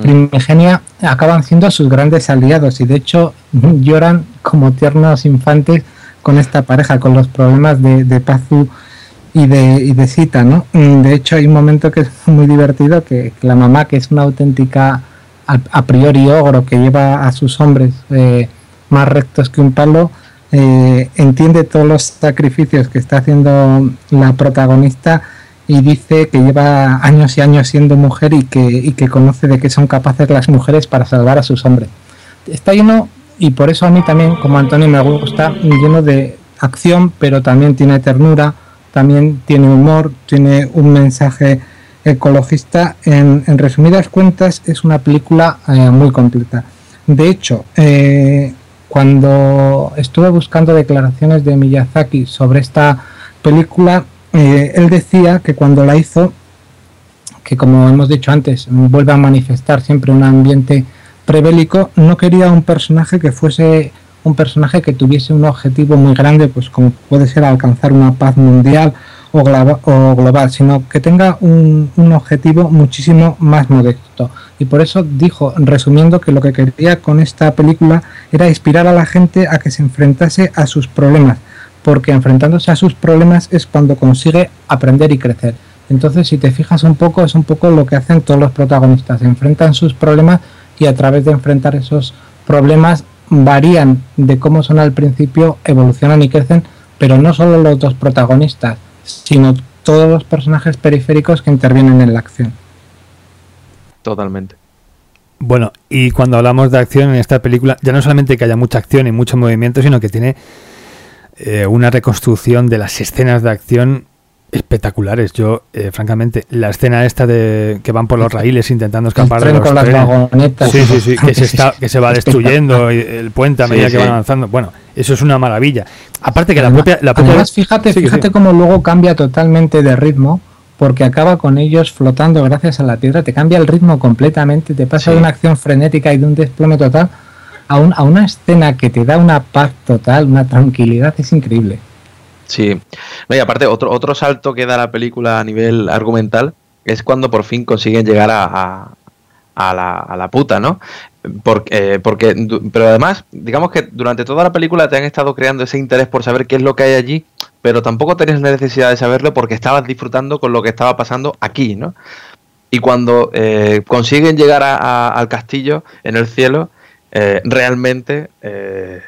primigenia, acaban siendo sus grandes aliados y de hecho lloran como tiernos infantes con esta pareja, con los problemas de, de Pazu y de, y de Cita, ¿no? Mm, de hecho hay un momento que es muy divertido, que, la mamá, que es una auténtica a, priori ogro, que lleva a sus hombres eh, más rectos que un palo, eh, entiende todos los sacrificios que está haciendo la protagonista y dice que lleva años y años siendo mujer y que, y que conoce de qué son capaces las mujeres para salvar a sus hombres. Está lleno, y por eso a mí también, como Antonio, me gusta, lleno de acción, pero también tiene ternura, también tiene humor, tiene un mensaje ecologista. En, resumidas cuentas, es una película eh, muy completa. De hecho, eh, cuando estuve buscando declaraciones de Miyazaki sobre esta película, eh, él decía que cuando la hizo, que como hemos dicho antes, vuelve a manifestar siempre un ambiente prebélico, no quería un personaje que fuese un personaje que tuviese un objetivo muy grande, pues como puede ser alcanzar una paz mundial o, global, sino que tenga un, un, objetivo muchísimo más modesto. Y por eso dijo, resumiendo, que lo que quería con esta película era inspirar a la gente a que se enfrentase a sus problemas, porque enfrentándose a sus problemas es cuando consigue aprender y crecer. Entonces, si te fijas un poco, es un poco lo que hacen todos los protagonistas, enfrentan sus problemas y a través de enfrentar esos problemas varían de cómo son al principio, evolucionan y crecen, pero no solo los dos protagonistas, sino todos los personajes periféricos que intervienen en la acción. Totalmente. Bueno, y cuando hablamos de acción en esta película, ya no solamente que haya mucha acción y mucho movimiento, sino que tiene eh, una reconstrucción de las escenas de acción espectaculares. Yo, eh, francamente, la escena esta de que van por los raíles intentando escapar de los con las vagonetas. Sí, sí, sí, que se, está, que se va destruyendo el puente a medida que van avanzando. Bueno, eso es una maravilla. Aparte que la propia... La Además, fíjate, fíjate cómo luego cambia totalmente de ritmo porque acaba con ellos flotando gracias a la tierra, te cambia el ritmo completamente, te pasa de una acción frenética y de un desplome total a, a una escena que te da una paz total, una tranquilidad, es increíble. Sí. y aparte, otro, otro salto que da la película a nivel argumental es cuando por fin consiguen llegar a, a, la, a la, puta, ¿no? Porque, porque, pero además, digamos que durante toda la película te han estado creando ese interés por saber qué es lo que hay allí, pero tampoco tenías necesidad de saberlo porque estabas disfrutando con lo que estaba pasando aquí, ¿no? Y cuando eh, consiguen llegar al castillo en el cielo, eh, realmente, eh,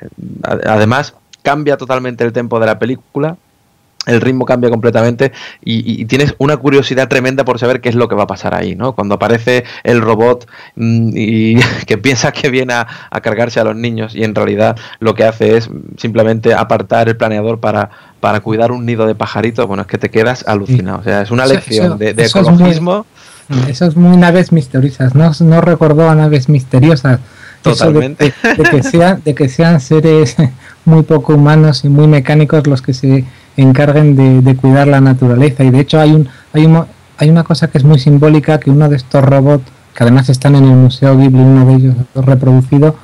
además, cambia totalmente el tempo de la película, el ritmo cambia completamente y, tienes una curiosidad tremenda por saber qué es lo que va a pasar ahí, ¿no? Cuando aparece el robot mm, y que piensa que viene a, cargarse a los niños y en realidad lo que hace es simplemente apartar el planeador para, para cuidar un nido de pajaritos, bueno, es que te quedas alucinado. O sea, es una lección de, ecologismo. eso es muy naves misteriosas, no, no recordó a naves misteriosas. Totalmente. de, que sean, de que sean seres muy poco humanos y muy mecánicos los que se encarguen de, cuidar la naturaleza. Y de hecho hay, un, hay, un, hay una cosa que es muy simbólica, que uno de estos robots, que además están en el Museo Ghibli, uno de ellos reproducido,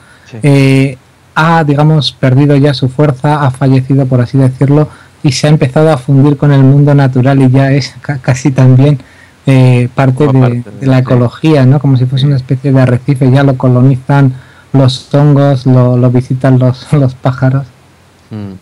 eh, ha, digamos, perdido ya su fuerza, ha fallecido, por así decirlo, y se ha empezado a fundir con el mundo natural y ya es casi también eh, parte, de, la ecología, ¿no? Como si fuese una especie de arrecife, ya lo colonizan los hongos, lo, lo visitan los, los pájaros. Mm,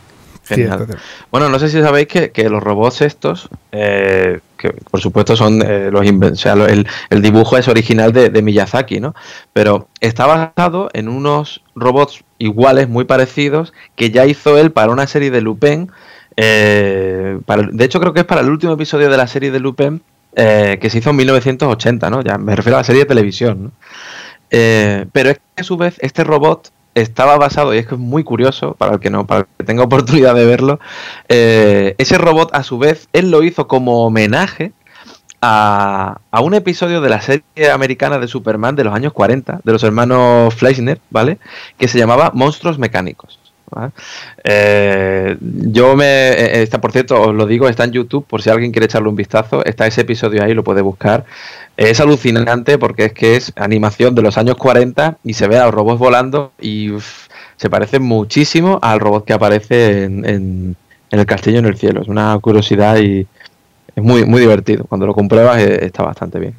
bueno, no sé si sabéis que, los robots estos, eh, que por supuesto son eh, los o sea, el, el, dibujo es original de, Miyazaki, ¿no? Pero está basado en unos robots iguales, muy parecidos, que ya hizo él para una serie de Lupin. Eh, de hecho, creo que es para el último episodio de la serie de Lupin, que se hizo en 1980, ¿no? Ya me refiero a la serie de televisión, ¿no? pero es que a su vez este robot estaba basado, y es que es muy curioso, para el que no, para el que tenga oportunidad de verlo, eh, ese robot a su vez, él lo hizo como homenaje a, a, un episodio de la serie americana de Superman de los años 40, de los hermanos Fleischner, ¿vale? Que se llamaba Monstruos Mecánicos. Eh, yo me. Eh, está, por cierto, os lo digo, está en YouTube, por si alguien quiere echarle un vistazo. Está ese episodio ahí, lo puede buscar. Es alucinante porque es que es animación de los años 40 y se ve a los robots volando y se parece muchísimo al robot que aparece en, el castillo en el cielo. Es una curiosidad y es muy, muy divertido. Cuando lo compruebas eh, está bastante bien.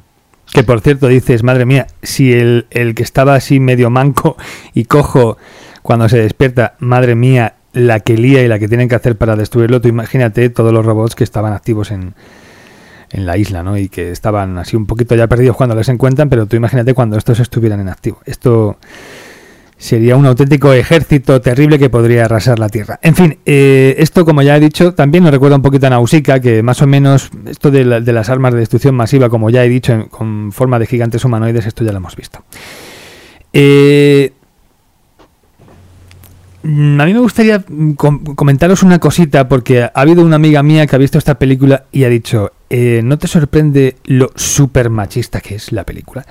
Que por cierto dices, madre mía, si el, el que estaba así medio manco y cojo cuando se despierta, madre mía, la que lía y la que tienen que hacer para destruirlo, tú imagínate todos los robots que estaban activos en, en la isla, ¿no? Y que estaban así un poquito ya perdidos cuando les encuentran, pero tú imagínate cuando estos estuvieran en activo. Esto sería un auténtico ejército terrible que podría arrasar la Tierra. En fin, eh, esto como ya he dicho, también nos recuerda un poquito a Nausicaa, que más o menos esto de, las armas de destrucción masiva, como ya he dicho, con forma de gigantes humanoides, esto ya lo hemos visto. Eh, a mí me gustaría mm, comentaros una cosita porque ha habido una amiga mía que ha visto esta película y ha dicho, eh, ¿no te sorprende lo súper machista que es la película?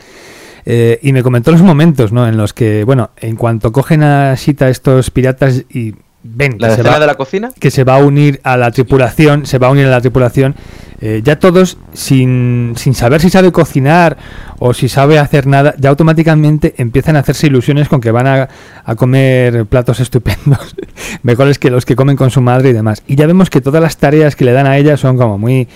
Eh, y me comentó los momentos ¿no? en los que, bueno, en cuanto cogen a Sita estos piratas y ven ¿La que se, va, de la cocina? que se va a unir a la tripulación, se va a unir a la tripulación, eh, ya todos sin, sin saber si sabe cocinar o si sabe hacer nada, ya automáticamente empiezan a hacerse ilusiones con que van a, a comer platos estupendos, mejores que los que comen con su madre y demás. Y ya vemos que todas las tareas que le dan a ella son como muy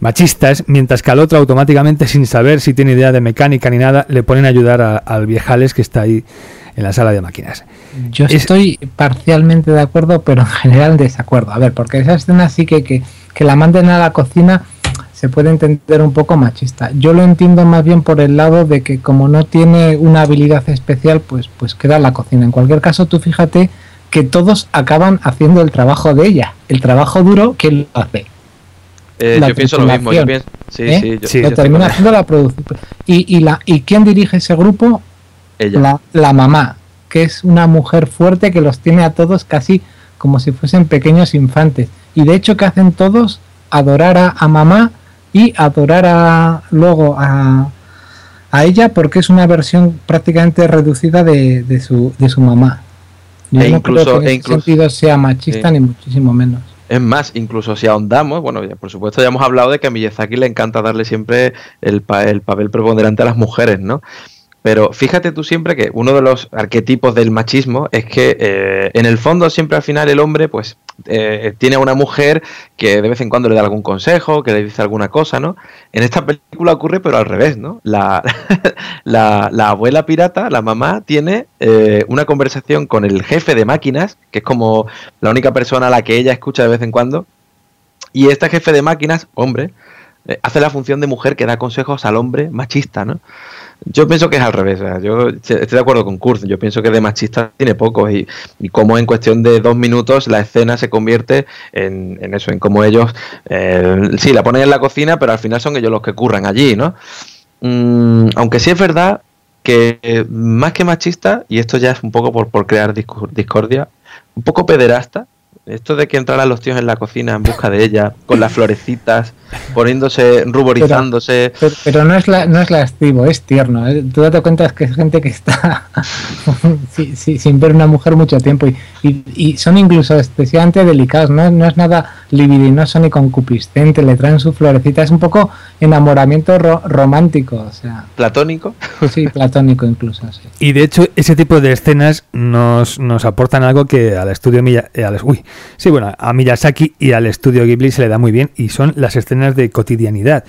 machistas, mientras que al otro automáticamente, sin saber si tiene idea de mecánica ni nada, le ponen a ayudar a- al viejales que está ahí en la sala de máquinas. Yo Es- estoy parcialmente de acuerdo, pero en general desacuerdo. A ver, porque esa escena sí que, que, que la manden a la cocina se puede entender un poco machista. Yo lo entiendo más bien por el lado de que como no tiene una habilidad especial, pues, pues queda en la cocina. En cualquier caso, tú fíjate que todos acaban haciendo el trabajo de ella. El trabajo duro que lo hace. Eh, yo pienso lo mismo. Yo pienso, sí, ¿eh? sí, yo, Sí. yo lo estoy termina haciendo la producción. Y, y, la, ¿Y quién dirige ese grupo? Ella. la, la mamá, que es una mujer fuerte que los tiene a todos casi como si fuesen pequeños infantes. Y de hecho que hacen todos adorar a, a mamá y adorar a, luego a, a ella porque es una versión prácticamente reducida de, de su, de su mamá. Yo E no incluso- creo que en e ese sentido sea machista ni muchísimo menos. Es más, incluso si ahondamos, bueno, ya, por supuesto ya hemos hablado de que a Miyazaki le encanta darle siempre el, pa- el papel preponderante a las mujeres, ¿no? Pero fíjate tú siempre que uno de los arquetipos del machismo es que eh, en el fondo siempre al final el hombre pues eh, tiene a una mujer que de vez en cuando le da algún consejo, que le dice alguna cosa, ¿no? En esta película ocurre pero al revés, ¿no? La, la, la abuela pirata, la mamá, tiene eh, una conversación con el jefe de máquinas, que es como la única persona a la que ella escucha de vez en cuando, y este jefe de máquinas, hombre, hace la función de mujer que da consejos al hombre machista, ¿no? Yo pienso que es al revés. yo estoy de acuerdo con Kurt. Yo pienso que de machista tiene poco y, y cómo en cuestión de dos minutos la escena se convierte en, en eso, en cómo ellos, eh, sí, la ponen en la cocina, pero al final son ellos los que curran allí, ¿no? Mm, aunque sí es verdad que eh, más que machista, y esto ya es un poco por, por crear discordia, un poco pederasta, esto de que entraran los tíos en la cocina en busca de ella, con las florecitas, poniéndose, ruborizándose. Pero, pero no es la, no es lascivo, es tierno. ¿eh? Tú date cuenta que es gente que está sí, sí, sin ver una mujer mucho tiempo y, y, y son incluso excesivamente delicados. No, no es nada libidinoso ni concupiscente. Le traen su florecita. Es un poco enamoramiento ro- romántico, o sea, platónico. sí, platónico incluso. Sí. Y de hecho, ese tipo de escenas nos, nos aportan algo que al estudio Miya- eh, al- uy, sí, bueno, a Miyazaki y al estudio Ghibli se le da muy bien y son las escenas de cotidianidad,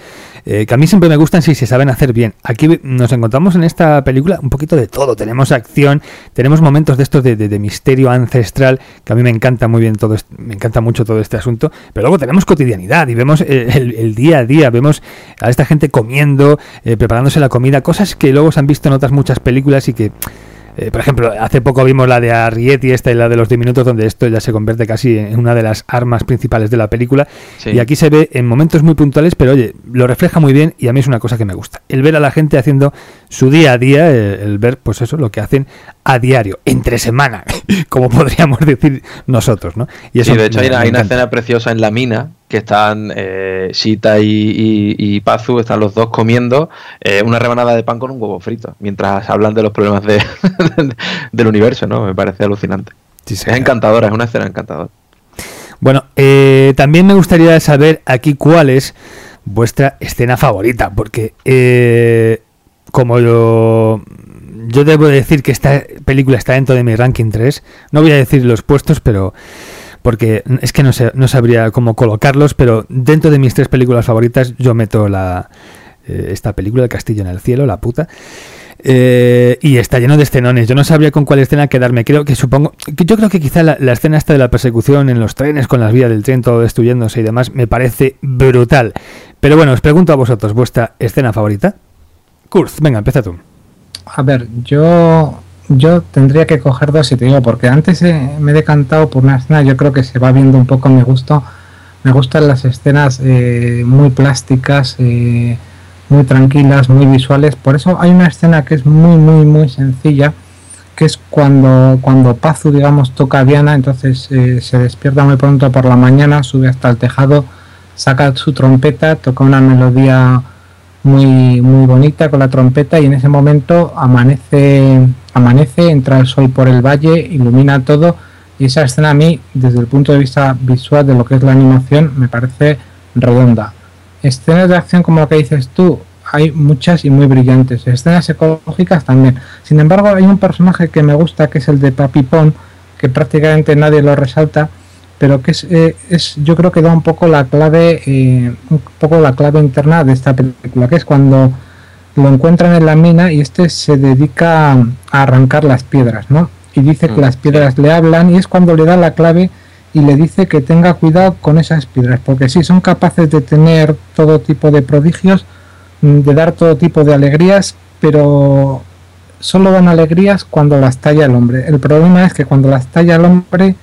eh, que a mí siempre me gustan si se saben hacer bien. Aquí nos encontramos en esta película un poquito de todo. Tenemos acción, tenemos momentos de estos de, de- misterio ancestral, que a mí me encanta muy bien todo, est- me encanta mucho todo este asunto, pero luego tenemos cotidianidad y vemos el día a día, vemos a esta gente comiendo, eh, preparándose la comida, cosas que luego se han visto en otras muchas películas y que eh, por ejemplo, hace poco vimos la de Arrietty, esta y la de los 10 minutos, donde esto ya se convierte casi en una de las armas principales de la película. Sí. Y aquí se ve en momentos muy puntuales, pero oye, lo refleja muy bien y a mí es una cosa que me gusta. El ver a la gente haciendo su día a día, eh, el ver, pues eso, lo que hacen a diario, entre semana, como podríamos decir nosotros, ¿no? Y Sí, de hecho me- hay, una- hay escena preciosa en la mina que están eh, Shita y, y, y Pazu, están los dos comiendo eh, una rebanada de pan con un huevo frito, mientras hablan de los problemas de, del universo, ¿no? Me parece alucinante. Sí, Es encantadora, es una escena encantadora. Bueno, eh, también me gustaría saber aquí cuál es vuestra escena favorita, porque eh, como yo, yo debo decir que esta película está dentro de mi ranking 3, no voy a decir los puestos, pero porque es que no, sé, no sabría cómo colocarlos, pero dentro de mis tres películas favoritas yo meto la, eh, esta película, El Castillo en el Cielo, la puta. Eh, y está lleno de escenones. Yo no sabría con cuál escena quedarme. Creo que supongo. que Yo creo que quizá la, la escena esta de la persecución en los trenes con las vías del tren todo destruyéndose y demás me parece brutal. Pero bueno, os pregunto a vosotros, ¿vuestra escena favorita? Kurz, venga, empieza tú. A ver, yo yo tendría que coger dos y te digo, porque antes eh, me he decantado por una escena, yo creo que se va viendo un poco mi gusto. Me gustan las escenas eh, muy plásticas, eh, muy tranquilas, muy visuales. Por eso hay una escena que es muy, muy, muy sencilla, que es cuando, cuando Pazu, digamos, toca a Diana, entonces se despierta muy pronto por la mañana, sube hasta el tejado, saca su trompeta, toca una melodía muy muy bonita con la trompeta y en ese momento amanece amanece entra el sol por el valle ilumina todo Y esa escena a mí, desde el punto de vista visual de lo que es la animación, me parece redonda. Escenas de acción como lo que dices tú, hay muchas y muy brillantes. Escenas ecológicas también. Sin embargo, hay un personaje que me gusta, que es el de Papipón, que prácticamente nadie lo resalta, pero que es, eh, es yo creo que da un poco la clave, eh, un poco la clave interna de esta película, que es cuando lo encuentran en la mina y este se dedica a arrancar las piedras, ¿no? Y dice que Mm. las piedras le hablan y es cuando le da la clave y le dice que tenga cuidado con esas piedras, porque sí, son capaces de tener todo tipo de prodigios, mm, de dar todo tipo de alegrías, pero solo dan alegrías cuando las talla el hombre. El problema es que cuando las talla el hombre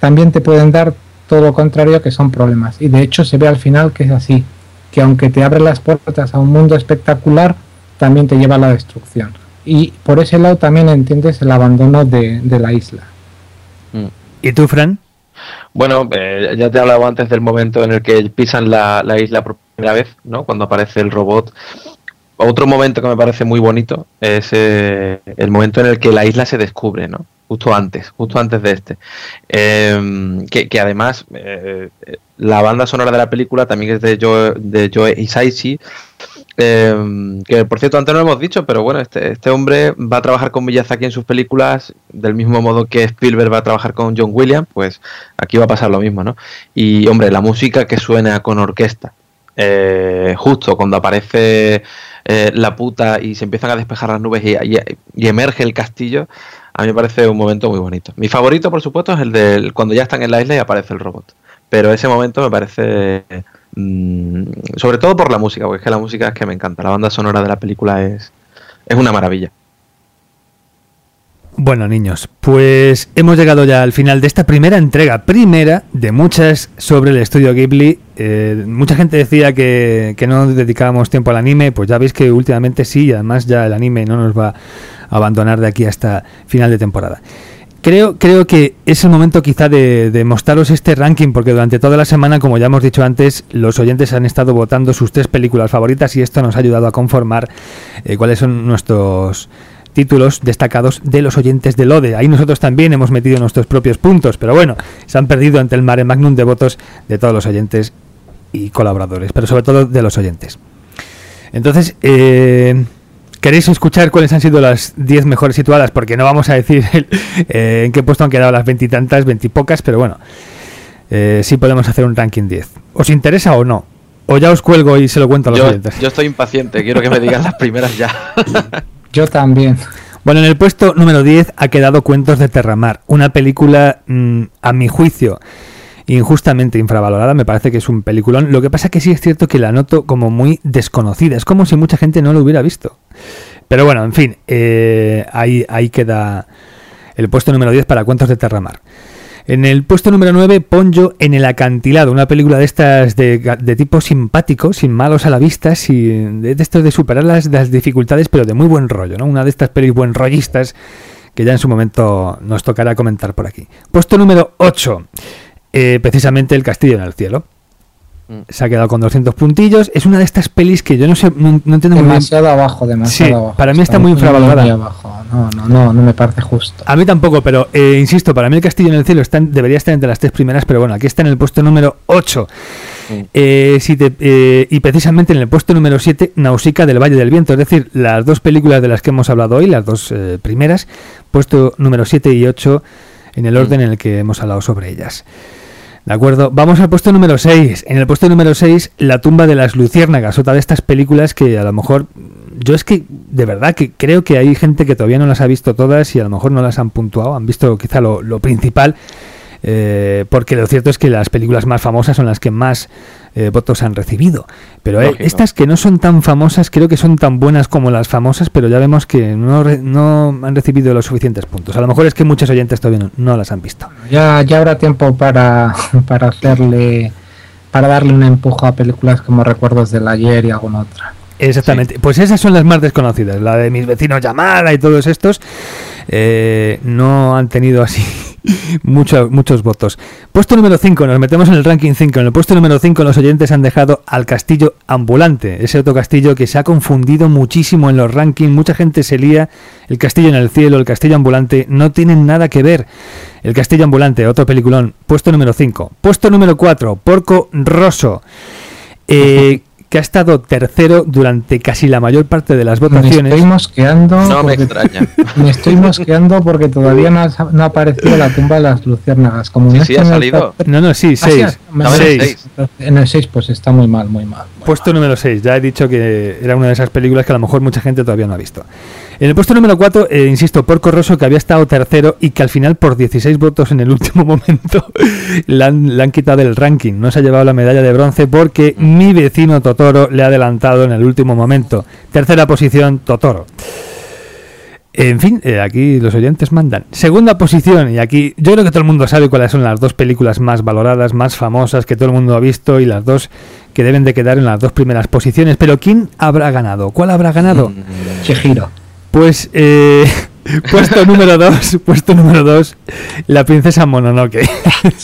también te pueden dar todo lo contrario que son problemas. Y de hecho se ve al final que es así, que aunque te abre las puertas a un mundo espectacular, también te lleva a la destrucción. Y por ese lado también entiendes el abandono de, de la isla. ¿Y tú, Fran? Bueno, eh, ya te he hablado antes del momento en el que pisan la, la isla por primera vez, ¿no? Cuando aparece el robot. Otro momento que me parece muy bonito es eh, el momento en el que la isla se descubre, ¿no? Justo antes, justo antes de este. Eh, que, que además eh, la banda sonora de la película también es de Joe, de Joe Hisaishi, eh, que por cierto antes no lo hemos dicho, pero bueno, este, este hombre va a trabajar con Miyazaki en sus películas del mismo modo que Spielberg va a trabajar con John Williams, pues aquí va a pasar lo mismo, ¿no? Y hombre, la música que suena con orquesta, eh, justo cuando aparece eh, la puta y se empiezan a despejar las nubes y, y- y emerge el castillo, a mí me parece un momento muy bonito. Mi favorito, por supuesto, es el de cuando ya están en la isla y aparece el robot. Pero ese momento me parece, mm, sobre todo por la música, porque es que la música es que me encanta. La banda sonora de la película es, es una maravilla. Bueno, niños, pues hemos llegado ya al final de esta primera entrega, primera de muchas sobre el estudio Ghibli. Eh, mucha gente decía que, que no dedicábamos tiempo al anime, pues ya veis que últimamente sí, y además ya el anime no nos va a abandonar de aquí hasta final de temporada. Creo, creo que es el momento quizá de, de mostraros este ranking, porque durante toda la semana, como ya hemos dicho antes, los oyentes han estado votando sus tres películas favoritas y esto nos ha ayudado a conformar eh, cuáles son nuestros títulos destacados de los oyentes del ODE. Ahí nosotros también hemos metido nuestros propios puntos, pero bueno, se han perdido ante el mare magnum de votos de todos los oyentes y colaboradores, pero sobre todo de los oyentes. Entonces, eh, ¿queréis escuchar cuáles han sido las 10 mejores situadas? Porque no vamos a decir el- eh, en qué puesto han quedado las veintitantas, veintipocas, pero bueno, eh, sí podemos hacer un ranking 10. ¿Os interesa o no? O ya os cuelgo y se lo cuento a los Yo, oyentes. yo estoy impaciente, quiero que me digan las primeras ya. Yo también. Bueno, en el puesto número 10 ha quedado Cuentos de Terramar, una película, mm, a mi juicio, injustamente infravalorada. Me parece que es un peliculón. Lo que pasa que sí es cierto que la noto como muy desconocida. Es como si mucha gente no lo hubiera visto. Pero bueno, en fin, eh, ahí, ahí queda el puesto número 10 para Cuentos de Terramar. En el puesto número 9, Ponyo en el acantilado, una película de estas de, tipo simpático, sin malos a la vista, sin, de, de esto de superar las, las dificultades, pero de muy buen rollo, ¿no? Una de estas pelis buen rollistas que ya en su momento nos tocará comentar por aquí. Puesto número 8, eh, precisamente El Castillo en el Cielo. Mm. Se ha quedado con 200 puntillos. Es una de estas pelis que yo no sé, no, no entiendo muy bien. Demasiado abajo, demasiado Sí, abajo. para mí está muy infravalorada. muy abajo. No, no, no, no me parece justo. A mí tampoco, pero eh, insisto, para mí el Castillo en el Cielo está en- debería estar entre las tres primeras, pero bueno, aquí está en el puesto número 8. Mm. Eh, si te- eh, y precisamente en el puesto número 7, Nausicaa del Valle del Viento, es decir, las dos películas de las que hemos hablado hoy, las dos eh, primeras, puesto número 7 y 8 en el orden en el que hemos hablado sobre ellas. De acuerdo, vamos al puesto número 6. En el puesto número 6, La tumba de las luciérnagas, otra de estas películas que a lo mejor yo es que de verdad que creo que hay gente que todavía no las ha visto todas y a lo mejor no las han puntuado, han visto quizá lo, lo principal, eh, porque lo cierto es que las películas más famosas son las que más eh, votos han recibido. Pero eh, estas que no son tan famosas creo que son tan buenas como las famosas, pero ya vemos que no, re- no han recibido los suficientes puntos. A lo mejor es que muchos oyentes todavía no, no las han visto. Ya, ya habrá tiempo para, para hacerle, para darle un empujo a películas como Recuerdos del Ayer y alguna otra. Exactamente. Pues esas son las más desconocidas. La de mis vecinos llamada y todos estos eh, no han tenido así muchos, muchos votos. Puesto número 5, nos metemos en el ranking 5. En el puesto número 5 los oyentes han dejado al castillo ambulante, ese otro castillo que se ha confundido muchísimo en los rankings. Mucha gente se lía. El castillo en el cielo, el castillo ambulante, no tienen nada que ver. El castillo ambulante, otro peliculón. Puesto número 5. Puesto número 4, Porco Rosso. Eh, que ha estado tercero durante casi la mayor parte de las votaciones. Me estoy mosqueando. No me porque- extraña. Me estoy mosqueando porque todavía no ha, no ha aparecido la tumba de las luciérnagas. Como Sí, no sí, ha el salido. No, no, sí, Ah, sí, 6. me- Estaba en el Seis. seis. En el 6 pues está muy mal, muy mal. muy Puesto número 6, ya he dicho que era una de esas películas que a lo mejor mucha gente todavía no ha visto. En el puesto número 4, insisto, Porco Rosso, que había estado tercero y que al final por 16 votos en el último momento le han, quitado el ranking. No se ha llevado la medalla de bronce porque mi vecino Totoro le ha adelantado en el último momento. Tercera posición, Totoro. En fin, eh, aquí los oyentes mandan. Segunda posición, y aquí yo creo que todo el mundo sabe cuáles son las dos películas más valoradas, más famosas, que todo el mundo ha visto y las dos que deben de quedar en las dos primeras posiciones. Pero ¿quién habrá ganado? ¿Cuál habrá ganado? Chihiro. Pues eh, puesto número dos, puesto número dos, la princesa Mononoke.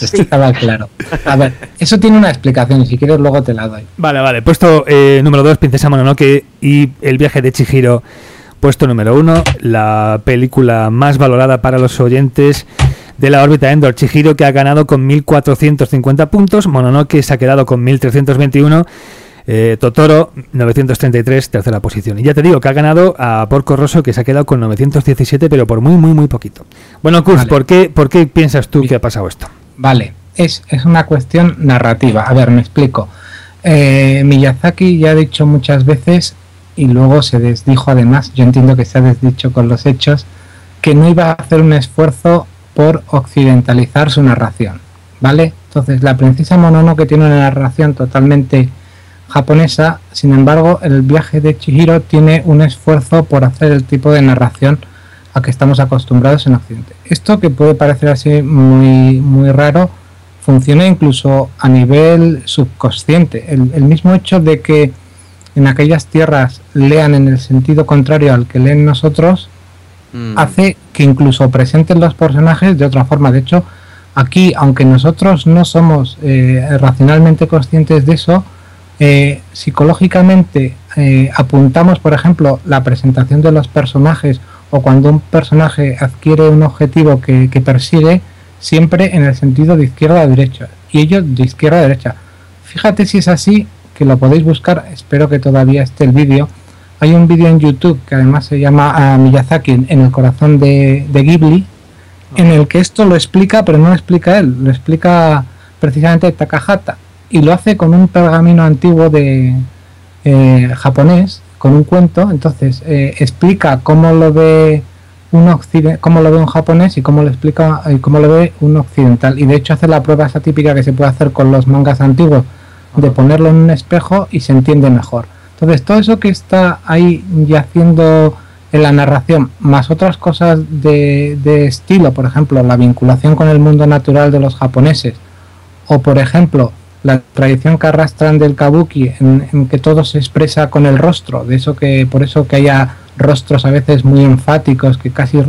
Estaba claro. A ver, eso tiene una explicación y si quieres luego te la doy. Vale, vale. Puesto eh, número 2, Princesa Mononoke y El viaje de Chihiro. Puesto número 1, la película más valorada para los oyentes de la órbita Endor. Chihiro que ha ganado con 1450 puntos. Mononoke se ha quedado con 1321. Eh, Totoro 933, tercera posición. Y ya te digo que ha ganado a Porco Rosso que se ha quedado con 917, pero por muy, muy, muy poquito. Bueno, Vale. ¿por, qué, ¿por qué piensas tú que ha pasado esto? Vale, es, es una cuestión narrativa. A ver, me explico. Eh, Miyazaki ya ha dicho muchas veces, y luego se desdijo además, yo entiendo que se ha desdicho con los hechos, que no iba a hacer un esfuerzo por occidentalizar su narración. ¿Vale? Entonces, la princesa Mononoke tiene una narración totalmente japonesa, sin embargo, el viaje de Chihiro tiene un esfuerzo por hacer el tipo de narración a que estamos acostumbrados en Occidente. Esto que puede parecer así muy, muy raro, funciona incluso a nivel subconsciente. El, el mismo hecho de que en aquellas tierras lean en el sentido contrario al que leen nosotros, mm, hace que incluso presenten los personajes de otra forma. De hecho, aquí, aunque nosotros no somos eh, racionalmente conscientes de eso, eh, psicológicamente eh, apuntamos, por ejemplo, la presentación de los personajes o cuando un personaje adquiere un objetivo que, persigue, siempre en el sentido de izquierda a derecha y ellos de izquierda a derecha. Fíjate si es así, que lo podéis buscar, espero que todavía esté el vídeo. Hay un vídeo en YouTube que además se llama ah, Miyazaki en- en el corazón de, de Ghibli, en el que esto lo explica, pero no lo explica él, lo explica precisamente Takahata y lo hace con un pergamino antiguo de eh, japonés, con un cuento. Entonces eh, explica cómo lo ve un occide- cómo lo ve un japonés y cómo lo explica y cómo lo ve un occidental. Y de hecho hace la prueba esa típica que se puede hacer con los mangas antiguos de ponerlo en un espejo y se entiende mejor. Entonces todo eso que está ahí yaciendo en la narración, más otras cosas de estilo, por ejemplo, la vinculación con el mundo natural de los japoneses, o por ejemplo, la tradición que arrastran del kabuki, en, que todo se expresa con el rostro, de eso que, por eso que haya rostros a veces muy enfáticos, que casi eh,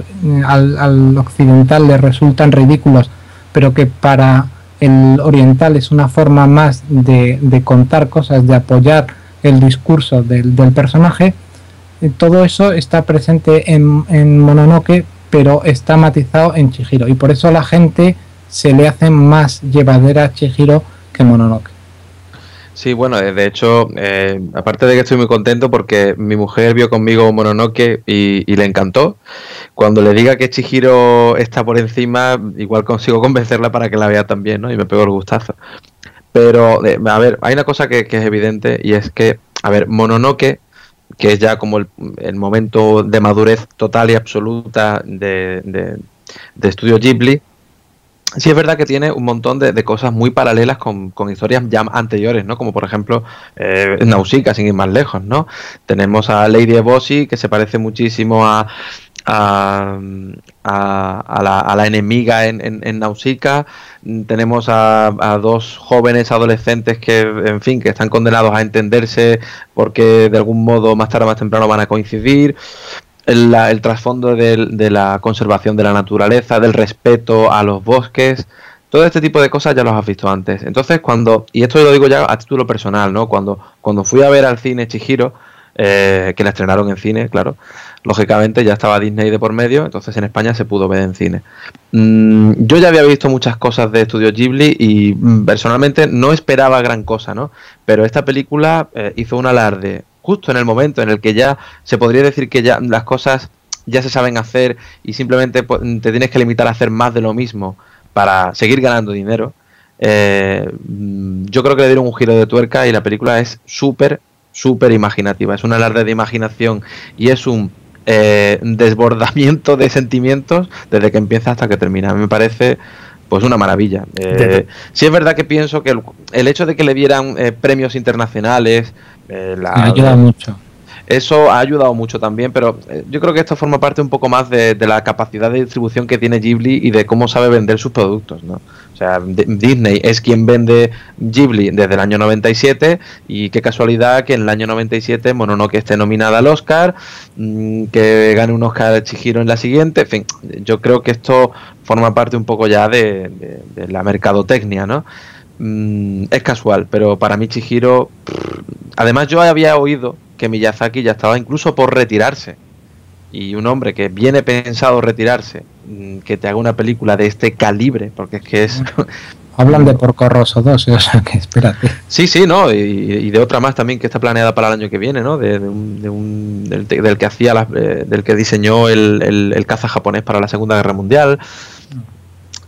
al, al occidental le resultan ridículos, pero que para el oriental es una forma más de, de contar cosas, de apoyar el discurso del, del personaje, eh, todo eso está presente en, en Mononoke, pero está matizado en Chihiro. Y por eso la gente se le hace más llevadera a Chihiro que Mononoke. Sí, bueno, eh, de hecho, eh, aparte de que estoy muy contento porque mi mujer vio conmigo Mononoke y, y le encantó. Cuando le diga que Chihiro está por encima, igual consigo convencerla para que la vea también, ¿no? Y me pegó el gustazo. Pero, eh, a ver, hay una cosa que, es evidente y es que, a ver, Mononoke, que es ya como el, momento de madurez total y absoluta de, de, de Estudio Ghibli, sí es verdad que tiene un montón de, de cosas muy paralelas con, con historias ya anteriores, ¿no? Como por ejemplo eh, Nausicaa, sin ir más lejos, ¿no? Tenemos a Lady Eboshi, que se parece muchísimo a, a, la, a la enemiga en, en, en Nausicaa. Tenemos a, a dos jóvenes adolescentes que, en fin, que están condenados a entenderse porque de algún modo más tarde o más temprano van a coincidir. El, el trasfondo de, la conservación de la naturaleza, del respeto a los bosques, todo este tipo de cosas ya los has visto antes. Entonces, cuando, y esto lo digo ya a título personal, ¿no? Cuando, cuando fui a ver al cine Chihiro, eh, que la estrenaron en cine, claro, lógicamente ya estaba Disney de por medio, entonces en España se pudo ver en cine. Mm, yo ya había visto muchas cosas de Estudio Ghibli y mm, personalmente no esperaba gran cosa, ¿no? Pero esta película eh, hizo un alarde justo en el momento en el que ya se podría decir que ya las cosas ya se saben hacer y simplemente pues, te tienes que limitar a hacer más de lo mismo para seguir ganando dinero. eh, mm, yo creo que le dieron un giro de tuerca y la película es súper, súper imaginativa. Es un alarde de imaginación y es un eh, desbordamiento de sentimientos desde que empieza hasta que termina. Me parece pues una maravilla. Eh, sí es verdad que pienso que el, el hecho de que le dieran eh, premios internacionales, eh, la- Me ayuda mucho. eso ha ayudado mucho también, pero eh, yo creo que esto forma parte un poco más de, de la capacidad de distribución que tiene Ghibli y de cómo sabe vender sus productos, ¿no? O sea, Disney es quien vende Ghibli desde el año 97 y qué casualidad que en el año 97 Mononoke esté nominada al Oscar, mm, que gane un Oscar Chihiro en la siguiente, en fin, yo creo que esto forma parte un poco ya de, de- de la mercadotecnia, ¿no? Mm, es casual, pero para mí Chihiro, además yo había oído que Miyazaki ya estaba incluso por retirarse. Y un hombre que viene pensado retirarse, mm, que te haga una película de este calibre, porque es que es... Hablan de Porco Rosso 2, o sea que espérate. Sí, sí, ¿no? Y, y de otra más también que está planeada para el año que viene, ¿no? De, de un, de un- del, del que hacía, las- eh, del que diseñó el, el- el caza japonés para la Segunda Guerra Mundial.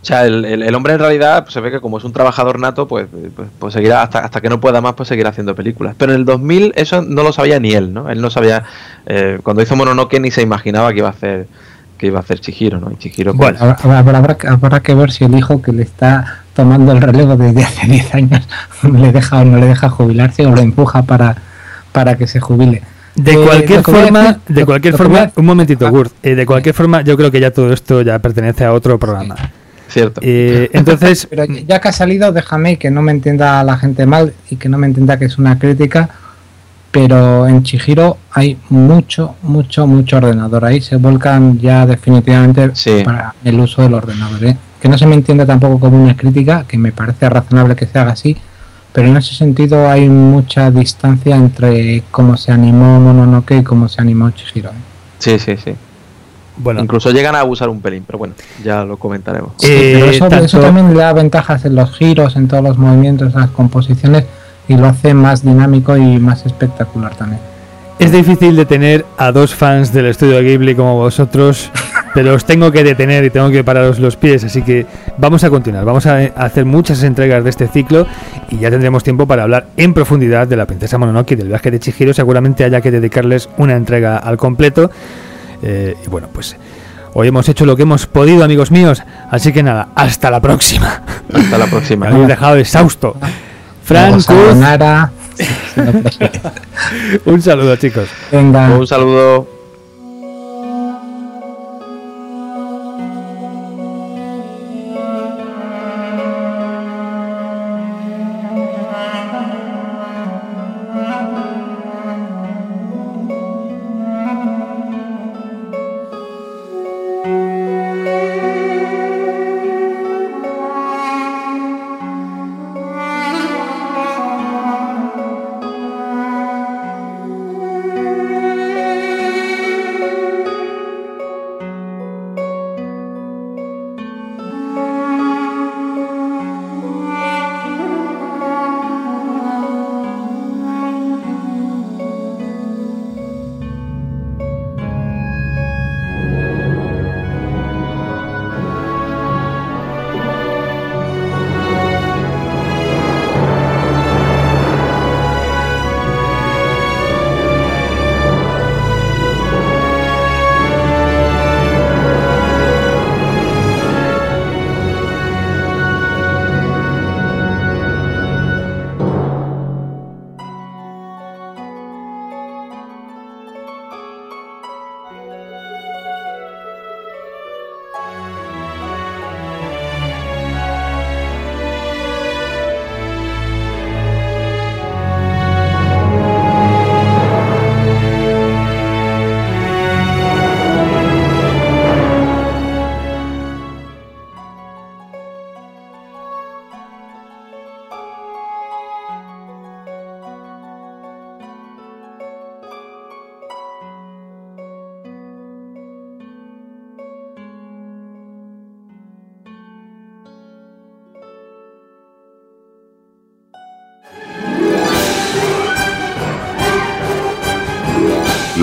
O sea, el, el- el hombre en realidad pues, se ve que como es un trabajador nato, pues, pues, pues seguirá hasta, hasta que no pueda más, pues seguirá haciendo películas. Pero en el 2000 eso no lo sabía ni él, ¿no? Él no sabía, eh, cuando hizo Mononoke ni se imaginaba que iba a hacer que iba a hacer Chihiro, ¿no? Y Chihiro, pues, Bueno. Habrá, habrá- habrá que- habrá que ver si el hijo que le está tomando el relevo desde hace 10 años le deja o no le deja jubilarse o lo empuja para, para que se jubile. De Eh, cualquier forma, de cualquier forma, un momentito, Ah. Gurt. Eh, de cualquier forma, yo creo que ya todo esto ya pertenece a otro programa. Cierto. Eh, entonces, Pero ya que ha salido, déjame que no me entienda la gente mal y que no me entienda que es una crítica. Pero en Chihiro hay mucho, mucho, mucho ordenador. Ahí se volcan ya definitivamente Sí. para el uso del ordenador. ¿eh? Que no se me entienda tampoco como una crítica, que me parece razonable que se haga así. Pero en ese sentido hay mucha distancia entre cómo se animó Mononoke y cómo se animó Chihiro. ¿eh? Sí, sí, sí. Bueno, Incluso llegan a abusar un pelín, pero bueno, ya lo comentaremos. Sí, Eh, pero eso, tanto- eso también le da ventajas en los giros, en todos los movimientos, en las composiciones y lo hace más dinámico y más espectacular también. es difícil detener a dos fans del estudio Ghibli como vosotros, pero os tengo que detener y tengo que pararos los pies, así que vamos a continuar. Vamos a a hacer muchas entregas de este ciclo y ya tendremos tiempo para hablar en profundidad de la princesa Mononoke y del viaje de Chihiro. Seguramente haya que dedicarles una entrega al completo. Eh, y bueno, pues hoy hemos hecho lo que hemos podido, amigos míos. Así que nada, hasta la próxima. Hasta la próxima. Me habéis dejado exhausto. Fran, Sayonara. un saludo, chicos. Venga. Un saludo.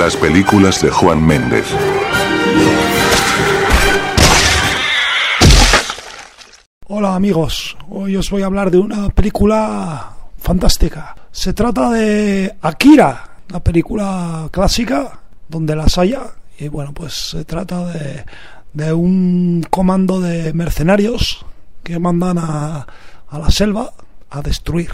Las películas de Juan Méndez. Hola amigos, hoy os voy a hablar de una película fantástica. Se trata de Akira, una película clásica donde las haya. Y bueno, pues se trata de, de un comando de mercenarios que mandan a, a la selva a destruir.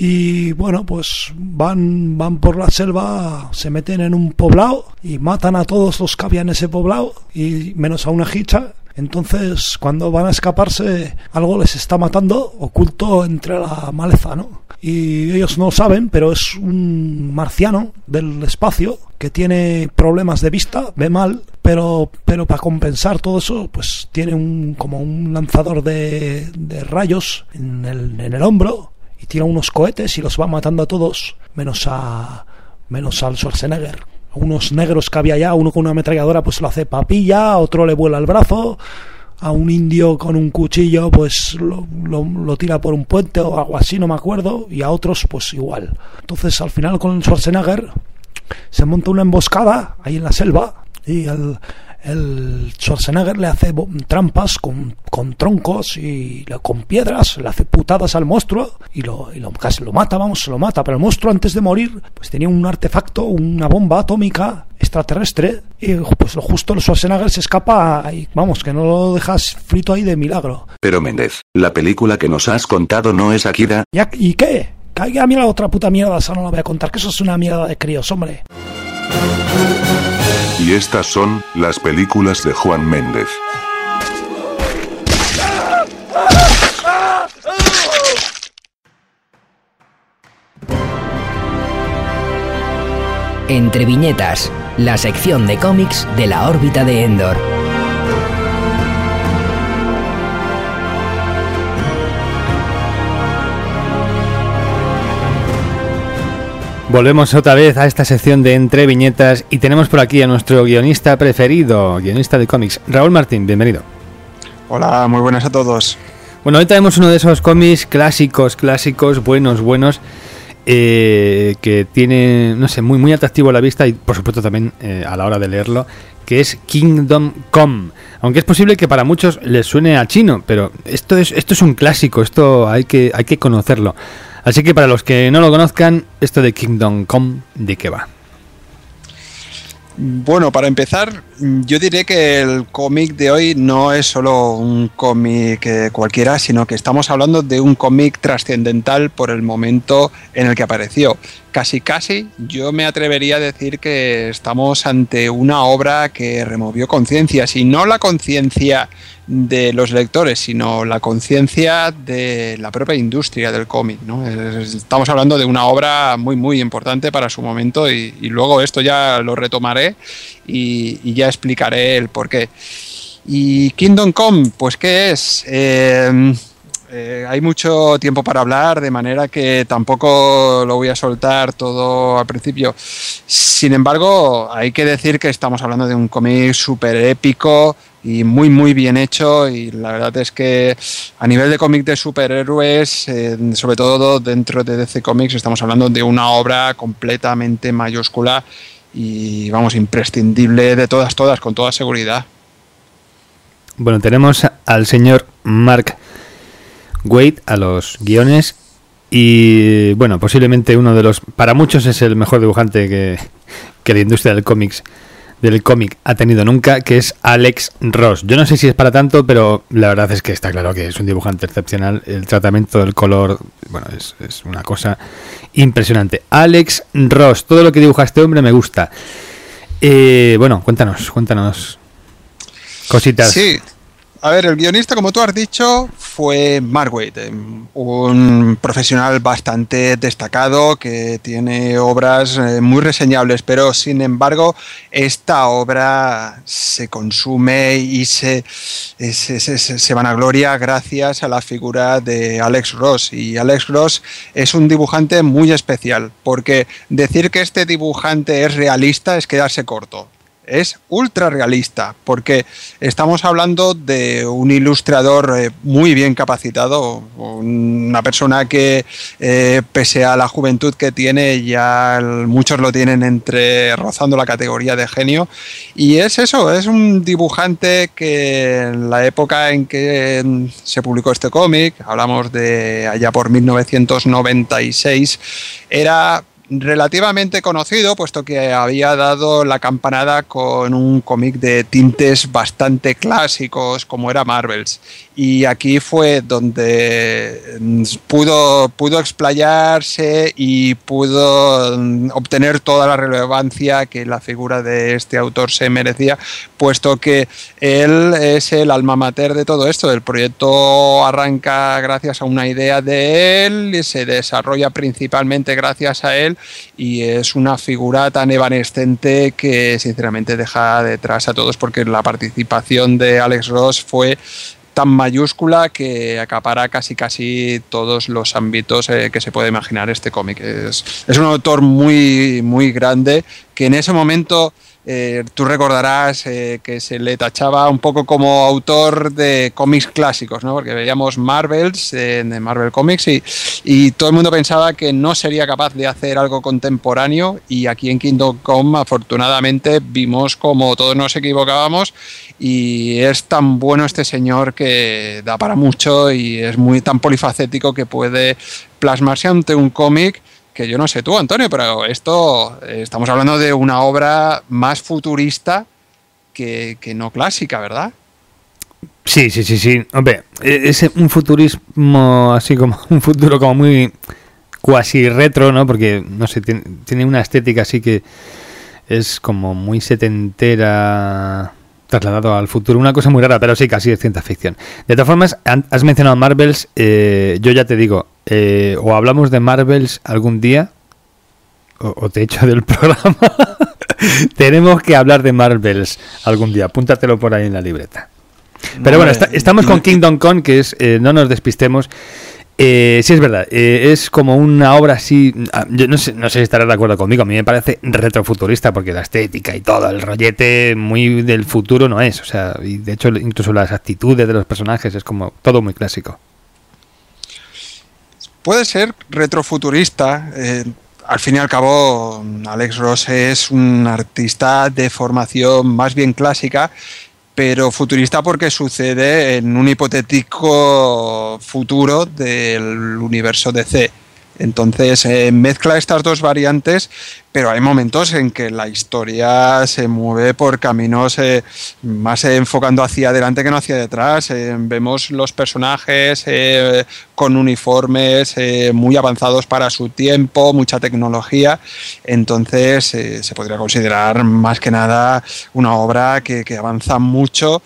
Y bueno, pues van, van por la selva, se meten en un poblado y matan a todos los que había ese poblado, y menos a una hicha. Entonces, cuando van a escaparse, algo les está matando oculto entre la maleza, ¿no? Y ellos no saben, pero es un marciano del espacio que tiene problemas de vista, ve mal, pero, pero para compensar todo eso, pues tiene un, como un lanzador de, de rayos en el, en el hombro y tira unos cohetes y los va matando a todos, menos a menos al Schwarzenegger. Unos negros que había allá, uno con una ametralladora pues lo hace papilla, a otro le vuela el brazo, a un indio con un cuchillo pues lo, lo, lo, tira por un puente o algo así, no me acuerdo, y a otros pues igual. Entonces al final con Schwarzenegger se monta una emboscada ahí en la selva y el, el Schwarzenegger le hace trampas con, con troncos y con piedras, le hace putadas al monstruo y lo, y lo casi lo mata, vamos, se lo mata. Pero el monstruo antes de morir, pues tenía un artefacto, una bomba atómica extraterrestre y pues lo justo el Schwarzenegger se escapa y vamos, que no lo dejas frito ahí de milagro. Pero Méndez, la película que nos has contado no es Akira. ¿Ya, ¿Y qué? Caiga a mí la otra puta mierda, esa no la voy a contar, que eso es una mierda de críos, hombre. Y estas son las películas de Juan Méndez. Entre viñetas, la sección de cómics de la órbita de Endor. Volvemos otra vez a esta sección de Entre Viñetas y tenemos por aquí a nuestro guionista preferido, guionista de cómics, Raúl Martín, bienvenido. Hola, muy buenas a todos. Bueno, hoy traemos uno de esos cómics clásicos, clásicos, buenos, buenos, eh, que tiene, no sé, muy, muy atractivo a la vista y por supuesto también eh, a la hora de leerlo, que es Kingdom Come. Aunque es posible que para muchos les suene a chino, pero esto es, esto es un clásico, esto hay que, hay que conocerlo. Así que para los que no lo conozcan, esto de Kingdom Come, ¿de qué va? Bueno, para empezar, yo diré que el cómic de hoy no es solo un cómic cualquiera, sino que estamos hablando de un cómic trascendental por el momento en el que apareció. Casi, casi, yo me atrevería a decir que estamos ante una obra que removió conciencias, y no la conciencia de los lectores, sino la conciencia de la propia industria del cómic. ¿no? Estamos hablando de una obra muy, muy importante para su momento y, luego esto ya lo retomaré y, y, ya explicaré el por qué. ¿Y Kingdom Come? Pues ¿qué es? Eh, eh, hay mucho tiempo para hablar, de manera que tampoco lo voy a soltar todo al principio. Sin embargo, hay que decir que estamos hablando de un cómic súper épico, y muy muy bien hecho y la verdad es que a nivel de cómic de superhéroes, eh, sobre todo dentro de DC Comics, estamos hablando de una obra completamente mayúscula y vamos, imprescindible de todas, todas, con toda seguridad. Bueno, tenemos al señor Mark Wade a los guiones y bueno, posiblemente uno de los, para muchos es el mejor dibujante que, que la industria del cómics del cómic ha tenido nunca, que es Alex Ross. Yo no sé si es para tanto, pero la verdad es que está claro que es un dibujante excepcional. El tratamiento del color, bueno, es, una cosa impresionante. Alex Ross, todo lo que dibuja este hombre me gusta. Eh, bueno, cuéntanos, cuéntanos cositas. Sí, a ver, el guionista, como tú has dicho, fue Mark Waid, un profesional bastante destacado que tiene obras eh, muy reseñables, pero sin embargo, esta obra se consume y se, se, se, se vanagloria gracias a la figura de Alex Ross. Y Alex Ross es un dibujante muy especial, porque decir que este dibujante es realista es quedarse corto es ultra realista, porque estamos hablando de un ilustrador eh, muy bien capacitado, una persona que eh, pese a la juventud que tiene, ya muchos lo tienen entre rozando la categoría de genio, y es eso, es un dibujante que en la época en que se publicó este cómic, hablamos de allá por 1996, era relativamente conocido, puesto que había dado la campanada con un cómic de tintes bastante clásicos, como era Marvels. Y aquí fue donde mm, pudo, pudo explayarse y pudo mm, obtener toda la relevancia que la figura de este autor se merecía, puesto que él es el alma mater de todo esto. El proyecto arranca gracias a una idea de él y se desarrolla principalmente gracias a él y es una figura tan evanescente que sinceramente deja detrás a todos porque la participación de Alex Ross fue tan mayúscula que acapara casi casi todos los ámbitos eh, que se puede imaginar este cómic. Es, es, un autor muy, muy grande que en ese momento eh, tú recordarás eh, que se le tachaba un poco como autor de cómics clásicos, ¿no? porque veíamos Marvels, eh, de Marvel Comics, y, y, todo el mundo pensaba que no sería capaz de hacer algo contemporáneo, y aquí en Kingdom Come afortunadamente vimos como todos nos equivocábamos, y es tan bueno este señor que da para mucho y es muy tan polifacético que puede plasmarse ante un cómic que yo no sé tú, Antonio, pero esto eh, estamos hablando de una obra más futurista que, no clásica, ¿verdad? Sí, sí, sí, sí. Hombre, e, es un futurismo así como un futuro como muy cuasi retro, ¿no? Porque, no sé, tiene, una estética así que es como muy setentera trasladado al futuro. Una cosa muy rara, pero sí, casi es ciencia ficción. De todas formas, has mencionado Marvels. Eh, yo ya te digo, eh, o hablamos de Marvels algún día, o, te echo del programa. Tenemos que hablar de Marvels algún día. Apúntatelo por ahí en la libreta. Pero bueno, estamos con Kingdom Come, que es, eh, no nos despistemos. Eh, sí, es verdad. Eh, es como una obra así. Ah, yo no sé, no sé si estarás de acuerdo conmigo. A mí me parece retrofuturista porque la estética y todo, el rollete muy del futuro no es. O sea, y de hecho, incluso las actitudes de los personajes es como todo muy clásico puede ser retrofuturista. Eh, al fin y al cabo, Alex Ross es un artista de formación más bien clásica, pero futurista porque sucede en un hipotético futuro del universo DC. Entonces eh, mezcla estas dos variantes, pero hay momentos en que la historia se mueve por caminos eh, más enfocando hacia adelante que no hacia detrás. Eh, vemos los personajes con uniformes muy avanzados para su tiempo, mucha tecnología. Entonces se podría considerar más que nada una obra que, que avanza mucho,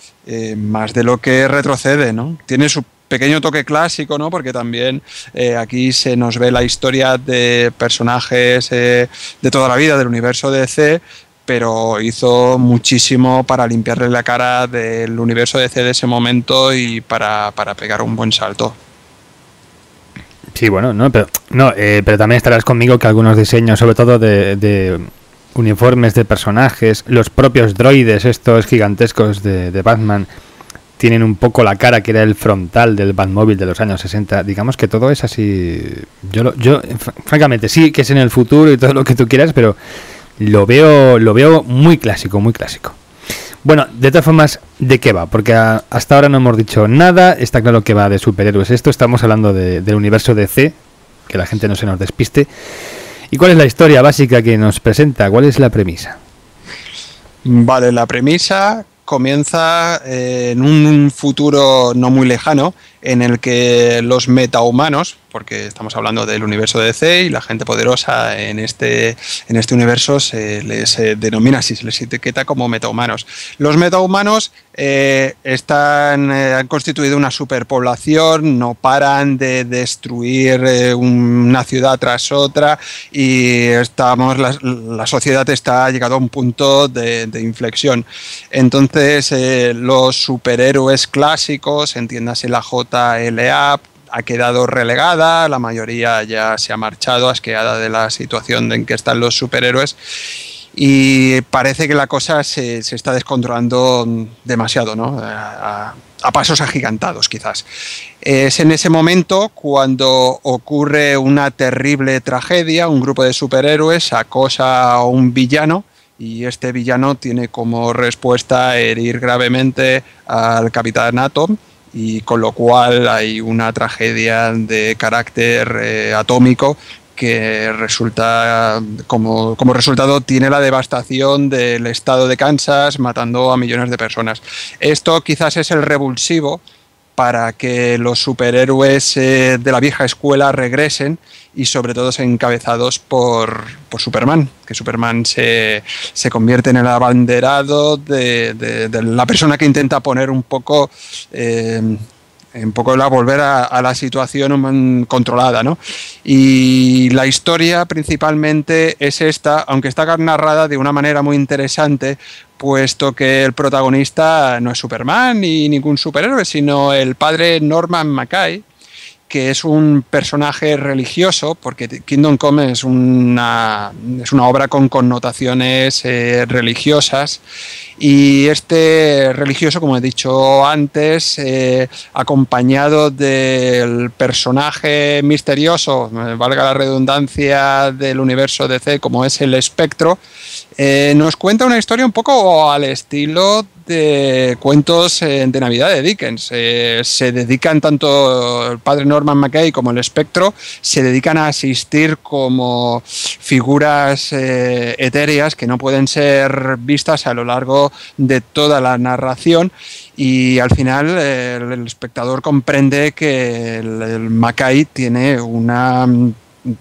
más de lo que retrocede. ¿no? Tiene su pequeño toque clásico, ¿no? Porque también eh, aquí se nos ve la historia de personajes eh, de toda la vida del universo DC, pero hizo muchísimo para limpiarle la cara del universo DC de ese momento y para, pegar un buen salto. Sí, bueno, no, pero, no, eh, pero también estarás conmigo que algunos diseños, sobre todo de, uniformes de personajes, los propios droides estos gigantescos de Batman, tienen un poco la cara que era el frontal del Batmóvil de los años 60. Digamos que todo es así. Yo, yo francamente, sí que es en el futuro y todo lo que tú quieras, pero lo veo, lo veo muy clásico, muy clásico. Bueno, de todas formas, ¿de qué va? Porque hasta ahora no hemos dicho nada, está claro que va de superhéroes esto, estamos hablando del universo DC, que la gente no se nos despiste. ¿Y cuál es la historia básica que nos presenta? ¿Cuál es la premisa? Vale, la premisa comienza eh, en un futuro no muy lejano en el que los metahumanos, porque estamos hablando del universo de DC y la gente poderosa en este, en este universo se les denomina si se les etiqueta como metahumanos. Los metahumanos eh, están, eh, han constituido una superpoblación, no paran de destruir eh, una ciudad tras otra y estamos, la, sociedad está llegado a un punto de, de inflexión. Entonces los superhéroes clásicos, entiéndase la JLA, ha quedado relegada, la mayoría ya se ha marchado asqueada de la situación en que están los superhéroes y parece que la cosa se, está descontrolando demasiado, ¿no? A, pasos agigantados quizás. Es en ese momento cuando ocurre una terrible tragedia, un grupo de superhéroes acosa a un villano y este villano tiene como respuesta herir gravemente al capitán Atom y con lo cual hay una tragedia de carácter eh, atómico que resulta como, como, resultado tiene la devastación del estado de Kansas matando a millones de personas. Esto quizás es el revulsivo para que los superhéroes eh, de la vieja escuela regresen y sobre todo encabezados por, por Superman, que Superman se, se, convierte en el abanderado de, la persona que intenta poner un poco eh, un poco la volver a, la situación controlada, ¿no? Y la historia principalmente es esta, aunque está narrada de una manera muy interesante, puesto que el protagonista no es Superman ni ningún superhéroe, sino el padre Norman Mackay, que es un personaje religioso, porque Kingdom Come es una, es una obra con connotaciones eh, religiosas, y este religioso, como he dicho antes, eh, acompañado del personaje misterioso, valga la redundancia del universo DC, como es el espectro, eh, nos cuenta una historia un poco al estilo de cuentos eh, de Navidad de Dickens. Se dedican tanto el padre Norman McKay como el espectro, se dedican a asistir como figuras etéreas que no pueden ser vistas a lo largo de toda la narración y al final el, espectador comprende que el, el Mackay tiene una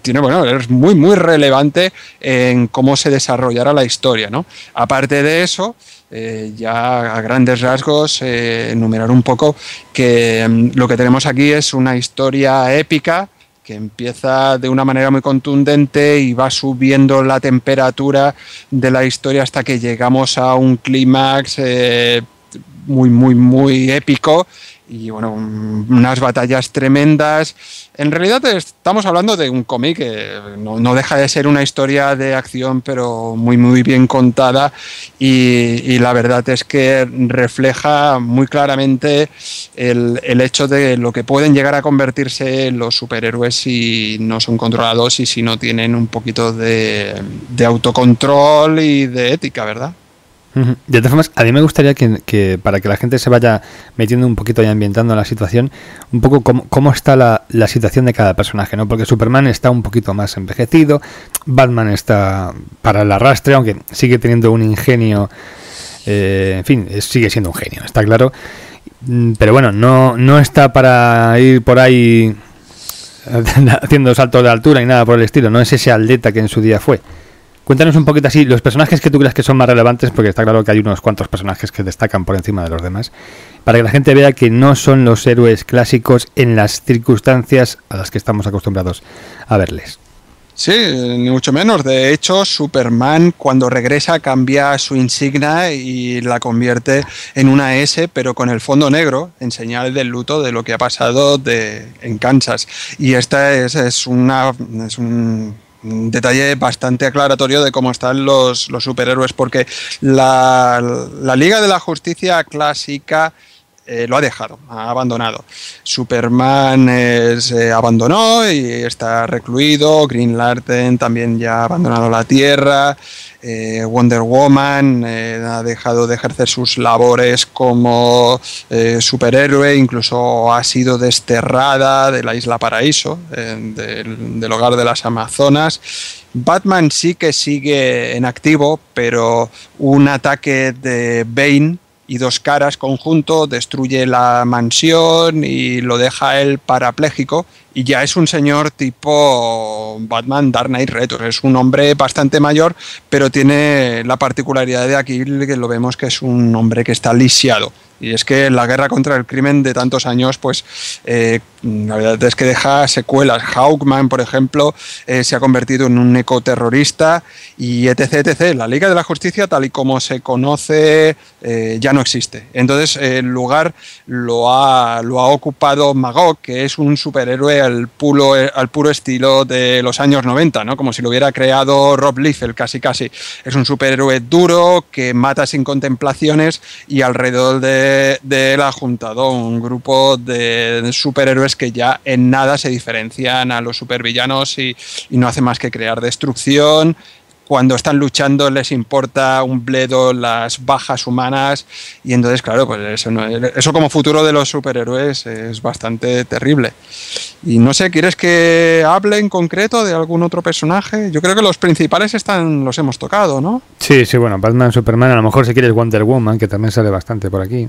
tiene, bueno, es muy, muy relevante en cómo se desarrollará la historia, ¿no? Aparte de eso, eh, ya a grandes rasgos, eh, enumerar un poco que mm, lo que tenemos aquí es una historia épica que empieza de una manera muy contundente y va subiendo la temperatura de la historia hasta que llegamos a un clímax eh, muy, muy, muy épico y bueno, unas batallas tremendas. En realidad estamos hablando de un cómic que no, deja de ser una historia de acción, pero muy, muy bien contada y, la verdad es que refleja muy claramente el, el, hecho de lo que pueden llegar a convertirse los superhéroes si no son controlados y si no tienen un poquito de, de autocontrol y de ética, ¿verdad? De todas formas, a mí me gustaría que, para que la gente se vaya metiendo un poquito y ambientando la situación, un poco cómo, está la, situación de cada personaje, ¿no? Porque Superman está un poquito más envejecido, Batman está para el arrastre, aunque sigue teniendo un ingenio, eh, en fin, sigue siendo un genio, está claro. Mm, pero bueno, no, no está para ir por ahí haciendo salto de altura y nada por el estilo, no es ese atleta que en su día fue. Cuéntanos un poquito así, los personajes que tú creas que son más relevantes, porque está claro que hay unos cuantos personajes que destacan por encima de los demás, para que la gente vea que no son los héroes clásicos en las circunstancias a las que estamos acostumbrados a verles. Sí, ni mucho menos. De hecho, Superman cuando regresa cambia su insignia y la convierte en una S, pero con el fondo negro, en señal del luto de lo que ha pasado de, en Kansas. Y esta es, es, una, es un un detalle bastante aclaratorio de cómo están los, superhéroes, porque la, Liga de la Justicia clásica eh, lo ha dejado, ha abandonado. Superman se eh, abandonó y está recluido, Green Lantern también ya ha abandonado la Tierra, eh, Wonder Woman ha dejado de ejercer sus labores como superhéroe, incluso ha sido desterrada de la isla Paraíso, del, del hogar de las Amazonas. Batman sí que sigue en activo, pero un ataque de Bane y dos caras conjunto destruye la mansión y lo deja él parapléjico y ya es un señor tipo Batman Dark Knight. Es un hombre bastante mayor, pero tiene la particularidad de aquí que lo vemos que es un hombre que está lisiado. Y es que la guerra contra el crimen de tantos años, pues eh, la verdad es que deja secuelas. Hawkman, por ejemplo, eh, se ha convertido en un ecoterrorista y etc, etc. La Liga de la Justicia, tal y como se conoce, eh, ya no existe. Entonces, el lugar lo ha, lo ha ocupado Magog, que es un superhéroe al puro, al puro estilo de los años 90, ¿no? Como si lo hubiera creado Rob Liefeld, casi casi. Es un superhéroe duro que mata sin contemplaciones y alrededor de, él ha juntado un grupo de superhéroes que ya en nada se diferencian a los supervillanos y, y no hace más que crear destrucción cuando están luchando les importa un bledo las bajas humanas y entonces claro pues eso, eso como futuro de los superhéroes es bastante terrible. Y no sé quieres que hable en concreto de algún otro personaje yo creo que los principales están los hemos tocado no sí sí bueno Batman Superman a lo mejor si quieres Wonder Woman que también sale bastante por aquí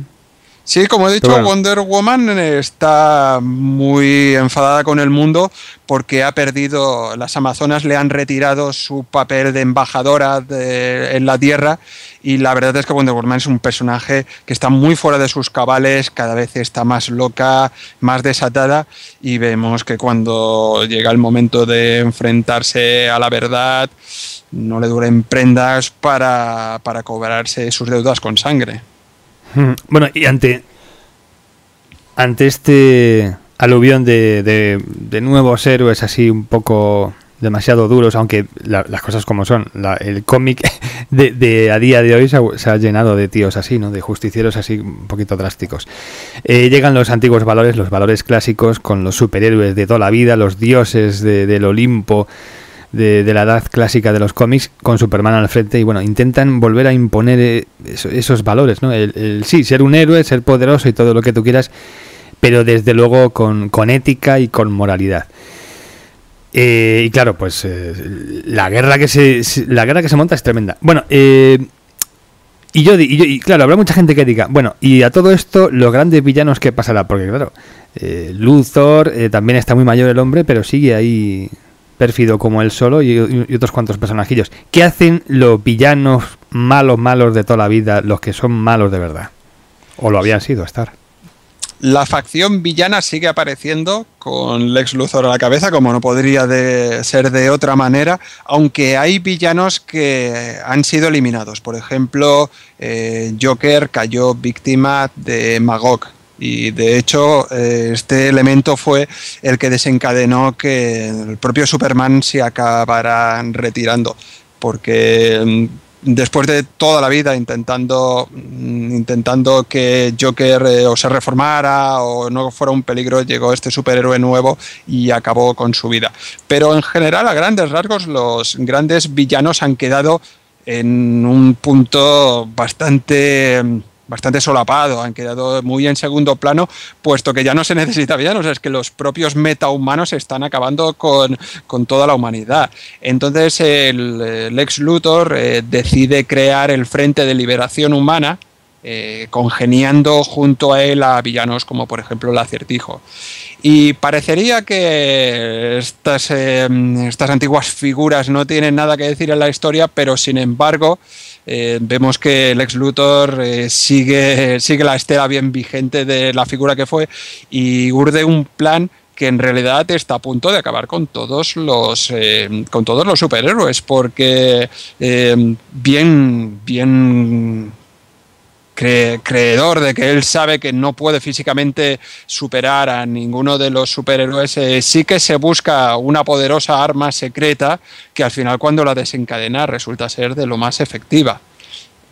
Sí, como he dicho, Wonder Woman está muy enfadada con el mundo porque ha perdido, las Amazonas le han retirado su papel de embajadora en la Tierra y la verdad es que Wonder Woman es un personaje que está muy fuera de sus cabales, cada vez está más loca, más desatada y vemos que cuando llega el momento de enfrentarse a la verdad no le duren prendas para, para cobrarse sus deudas con sangre. Bueno, y ante, ante este aluvión de, de, nuevos héroes así un poco demasiado duros, aunque las cosas como son, el cómic de, a día de hoy se ha, llenado de tíos así, ¿no? de justicieros así un poquito drásticos. Eh, llegan los antiguos valores, los valores clásicos, con los superhéroes de toda la vida, los dioses del Olimpo, de, la edad clásica de los cómics con Superman al frente y bueno, intentan volver a imponer eh, esos valores, ¿no? El, sí, ser un héroe, ser poderoso y todo lo que tú quieras, pero desde luego con, ética y con moralidad. Eh, y claro, pues eh, la guerra que se la guerra que se monta es tremenda. Bueno, y yo, y claro, habrá mucha gente que diga, bueno, y a todo esto, los grandes villanos, ¿qué pasará? Porque claro, Luthor, también está muy mayor el hombre, pero sigue ahí pérfido como él solo y, otros cuantos personajillos. ¿Qué hacen los villanos malos, malos de toda la vida, los que son malos de verdad? O lo habían sido estar. La facción villana sigue apareciendo con Lex Luthor a la cabeza, como no podría ser de otra manera, aunque hay villanos que han sido eliminados. Por ejemplo, eh, Joker cayó víctima de Magog, y de hecho, eh, este elemento fue el que desencadenó que el propio Superman se acabara retirando. Porque mm, después de toda la vida intentando, mm, intentando que Joker eh, o se reformara o no fuera un peligro, llegó este superhéroe nuevo y acabó con su vida. Pero en general, a grandes rasgos, los grandes villanos han quedado en un punto bastante mm, bastante solapado, han quedado muy en segundo plano, puesto que ya no se necesita villanos, es que los propios metahumanos están acabando con, toda la humanidad. Entonces el, ex Luthor eh, decide crear el Frente de Liberación Humana, eh, congeniando junto a él a villanos como por ejemplo el acertijo. Y parecería que estas, eh, estas antiguas figuras no tienen nada que decir en la historia, pero sin embargo eh, vemos que el ex Luthor eh, sigue, sigue la estela bien vigente de la figura que fue y urde un plan que en realidad está a punto de acabar con todos los eh, con todos los superhéroes porque bien bien creedor de que él sabe que no puede físicamente superar a ninguno de los superhéroes, eh, sí que se busca una poderosa arma secreta que al final cuando la desencadena resulta ser de lo más efectiva.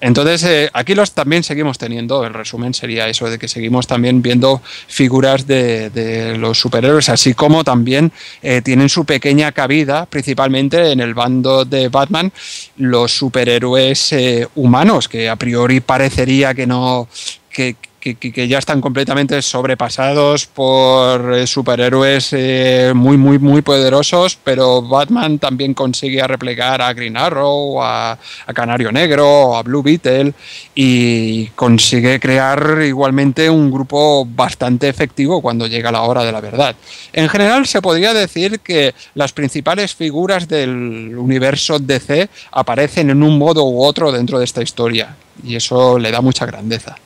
Entonces, eh, aquí los también seguimos teniendo, el resumen sería eso, de que seguimos también viendo figuras de, los superhéroes, así como también eh, tienen su pequeña cabida, principalmente en el bando de Batman, los superhéroes eh, humanos, que a priori parecería que no, que, que, ya están completamente sobrepasados por eh, superhéroes eh, muy, muy, muy poderosos, pero Batman también consigue replegar a Green Arrow, a, Canario Negro, a Blue Beetle y consigue crear igualmente un grupo bastante efectivo cuando llega la hora de la verdad. En general se podría decir que las principales figuras del universo DC aparecen en un modo u otro dentro de esta historia y eso le da mucha grandeza.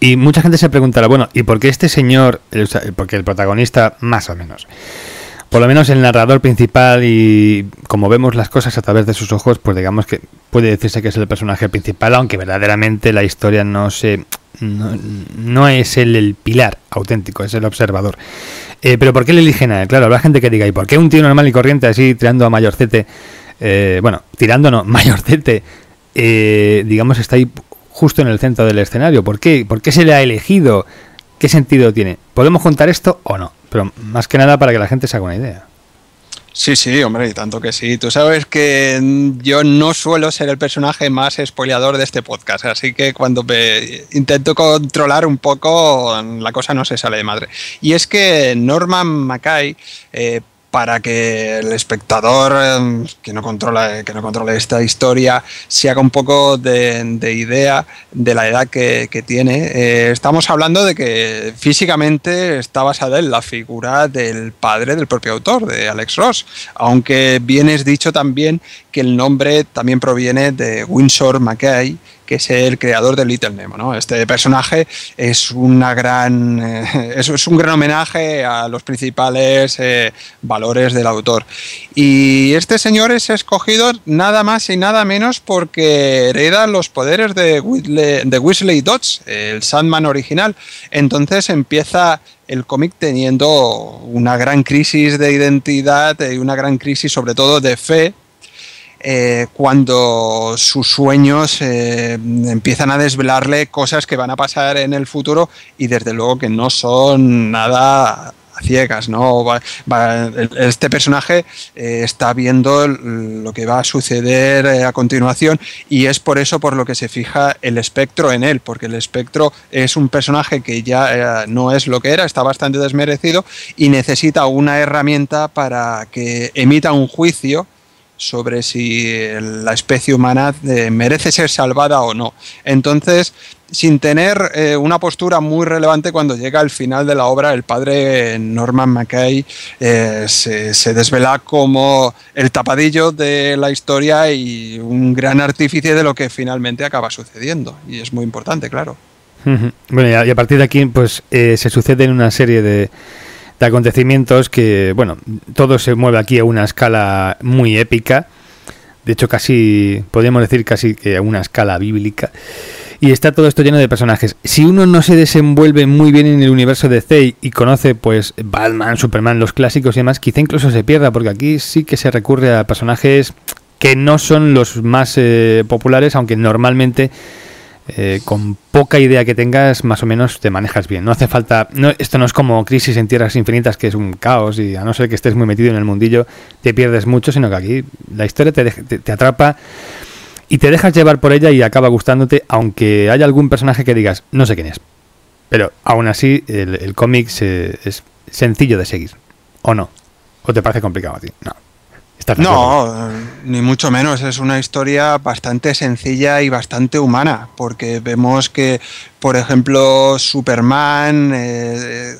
Y mucha gente se preguntará, bueno, ¿y por qué este señor, porque el protagonista más o menos, por lo menos el narrador principal y como vemos las cosas a través de sus ojos, pues digamos que puede decirse que es el personaje principal, aunque verdaderamente la historia no se no, es el, el, pilar auténtico, es el observador. Eh, pero ¿por qué le eligen a él? Claro, habrá gente que diga, ¿y por qué un tío normal y corriente así tirando a mayorcete? Eh, bueno, tirando no, mayorcete, eh, digamos, está ahí justo en el centro del escenario. ¿Por qué? ¿Por qué se le ha elegido? ¿Qué sentido tiene? ¿Podemos contar esto o no? Pero más que nada para que la gente se haga una idea. Sí, sí, hombre, y tanto que sí. Tú sabes que yo no suelo ser el personaje más spoileador de este podcast, así que cuando me intento controlar un poco, la cosa no se sale de madre. Y es que Norman Mackay eh, para que el espectador em, que no controla que no controle esta historia se haga un poco de, idea de la edad que, tiene. Eh, estamos hablando de que físicamente está basada en la figura del padre del propio autor, de Alex Ross, aunque bien es dicho también que el nombre también proviene de Windsor McKay, que es el creador de Little Nemo. Este personaje es, una gran, eh, es, un gran homenaje a los principales eh, valores del autor. Y este señor es escogido nada más y nada menos porque hereda los poderes de Weasley, de el Sandman original. Entonces empieza el cómic teniendo una gran crisis de identidad y una gran crisis sobre todo de fe eh, cuando sus sueños eh, empiezan a desvelarle cosas que van a pasar en el futuro y desde luego que no son nada ciegas, ¿no? este personaje eh, está viendo lo que va a suceder a continuación y es por eso por lo que se fija el espectro en él, porque el espectro es un personaje que ya no es lo que era, está bastante desmerecido y necesita una herramienta para que emita un juicio sobre si la especie humana eh, merece ser salvada o no. Entonces, sin tener eh, una postura muy relevante cuando llega al final de la obra, el padre Norman Mackay eh, se, desvela como el tapadillo de la historia y un gran artífice de lo que finalmente acaba sucediendo. Y es muy importante, claro. Bueno, y a, partir de aquí, pues se suceden una serie de, de acontecimientos que, bueno, todo se mueve aquí a una escala muy épica. De hecho, casi, podríamos decir casi que a una escala bíblica. Y está todo esto lleno de personajes. Si uno no se desenvuelve muy bien en el universo de C y conoce, pues, Batman, Superman, los clásicos y demás, quizá incluso se pierda, porque aquí sí que se recurre a personajes que no son los más eh, populares, aunque normalmente eh, con poca idea que tengas, más o menos te manejas bien. No hace falta. No, esto no es como Crisis en Tierras Infinitas, que es un caos y a no ser que estés muy metido en el mundillo, te pierdes mucho, sino que aquí la historia te, te, atrapa y te dejas llevar por ella y acaba gustándote, aunque haya algún personaje que digas, no sé quién es. Pero aún así, el, el cómic es sencillo de seguir. ¿O no? ¿O te parece complicado a ti? No no, ni mucho menos. Es una historia bastante sencilla y bastante humana, porque vemos que, por ejemplo, Superman, eh,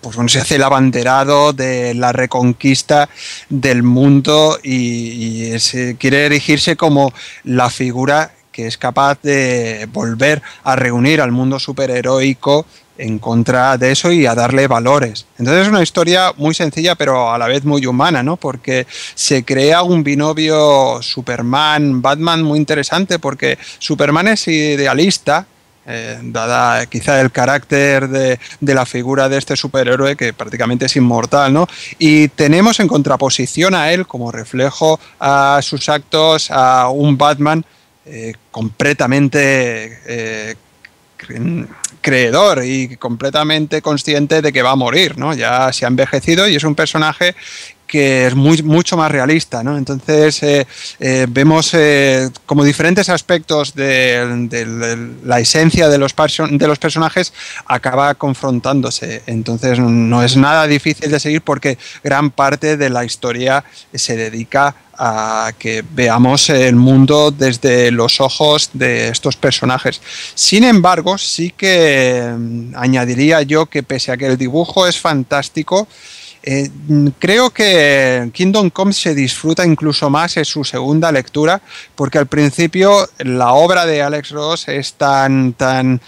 pues bueno, se hace el abanderado de la reconquista del mundo y, y quiere erigirse como la figura que es capaz de volver a reunir al mundo superheroico en contra de eso y a darle valores. Entonces es una historia muy sencilla pero a la vez muy humana, ¿no? Porque se crea un binomio Superman-Batman muy interesante porque Superman es idealista, eh, dada quizá el carácter de, de, la figura de este superhéroe que prácticamente es inmortal, ¿no? Y tenemos en contraposición a él, como reflejo a sus actos, a un Batman eh, completamente eh, creedor y completamente consciente de que va a morir, ¿no? Ya se ha envejecido y es un personaje que es mucho más realista. Entonces eh, eh, vemos eh, como diferentes aspectos de, la esencia de los, de los personajes acaba confrontándose. Entonces no es nada difícil de seguir porque gran parte de la historia se dedica a que veamos el mundo desde los ojos de estos personajes. Sin embargo, sí que mm, añadiría yo que pese a que el dibujo es fantástico, eh, creo que Kingdom Come se disfruta incluso más en su segunda lectura, porque al principio la obra de Alex Ross es tan, tan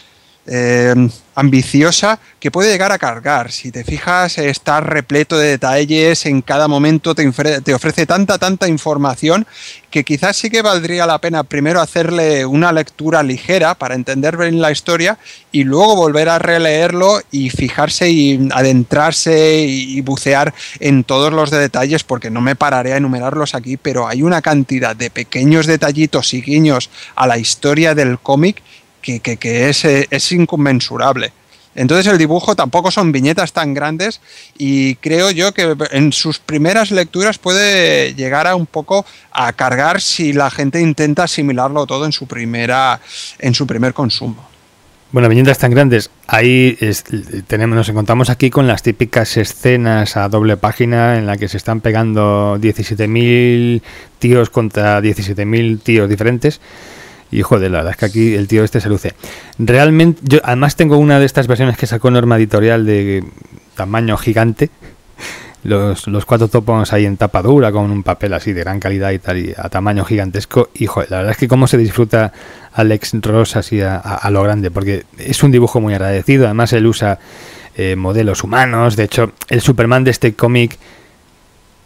eh, ambiciosa que puede llegar a cargar. Si te fijas, está repleto de detalles, en cada momento te, te, ofrece tanta, tanta información que quizás sí que valdría la pena primero hacerle una lectura ligera para entender bien la historia y luego volver a releerlo y fijarse y adentrarse y bucear en todos los detalles porque no me pararé a enumerarlos aquí, pero hay una cantidad de pequeños detallitos y guiños a la historia del cómic que, es, eh, es inconmensurable. Entonces el dibujo tampoco son viñetas tan grandes y creo yo que en sus primeras lecturas puede llegar a un poco a cargar si la gente intenta asimilarlo todo en su primera en su primer consumo. Bueno, viñetas tan grandes. Ahí tenemos, nos encontramos aquí con las típicas escenas a doble página en la que se están pegando 17.000 tíos contra 17.000 tíos diferentes. Y joder, la verdad es que aquí el tío este se luce. Realmente, yo además tengo una de estas versiones que sacó Norma Editorial de tamaño gigante. Los, los cuatro topos ahí en tapa dura con un papel así de gran calidad y tal, y a tamaño gigantesco. Y joder, la verdad es que cómo se disfruta Alex Ross así a, lo grande, porque es un dibujo muy agradecido. Además, él usa eh, modelos humanos. De hecho, el Superman de este cómic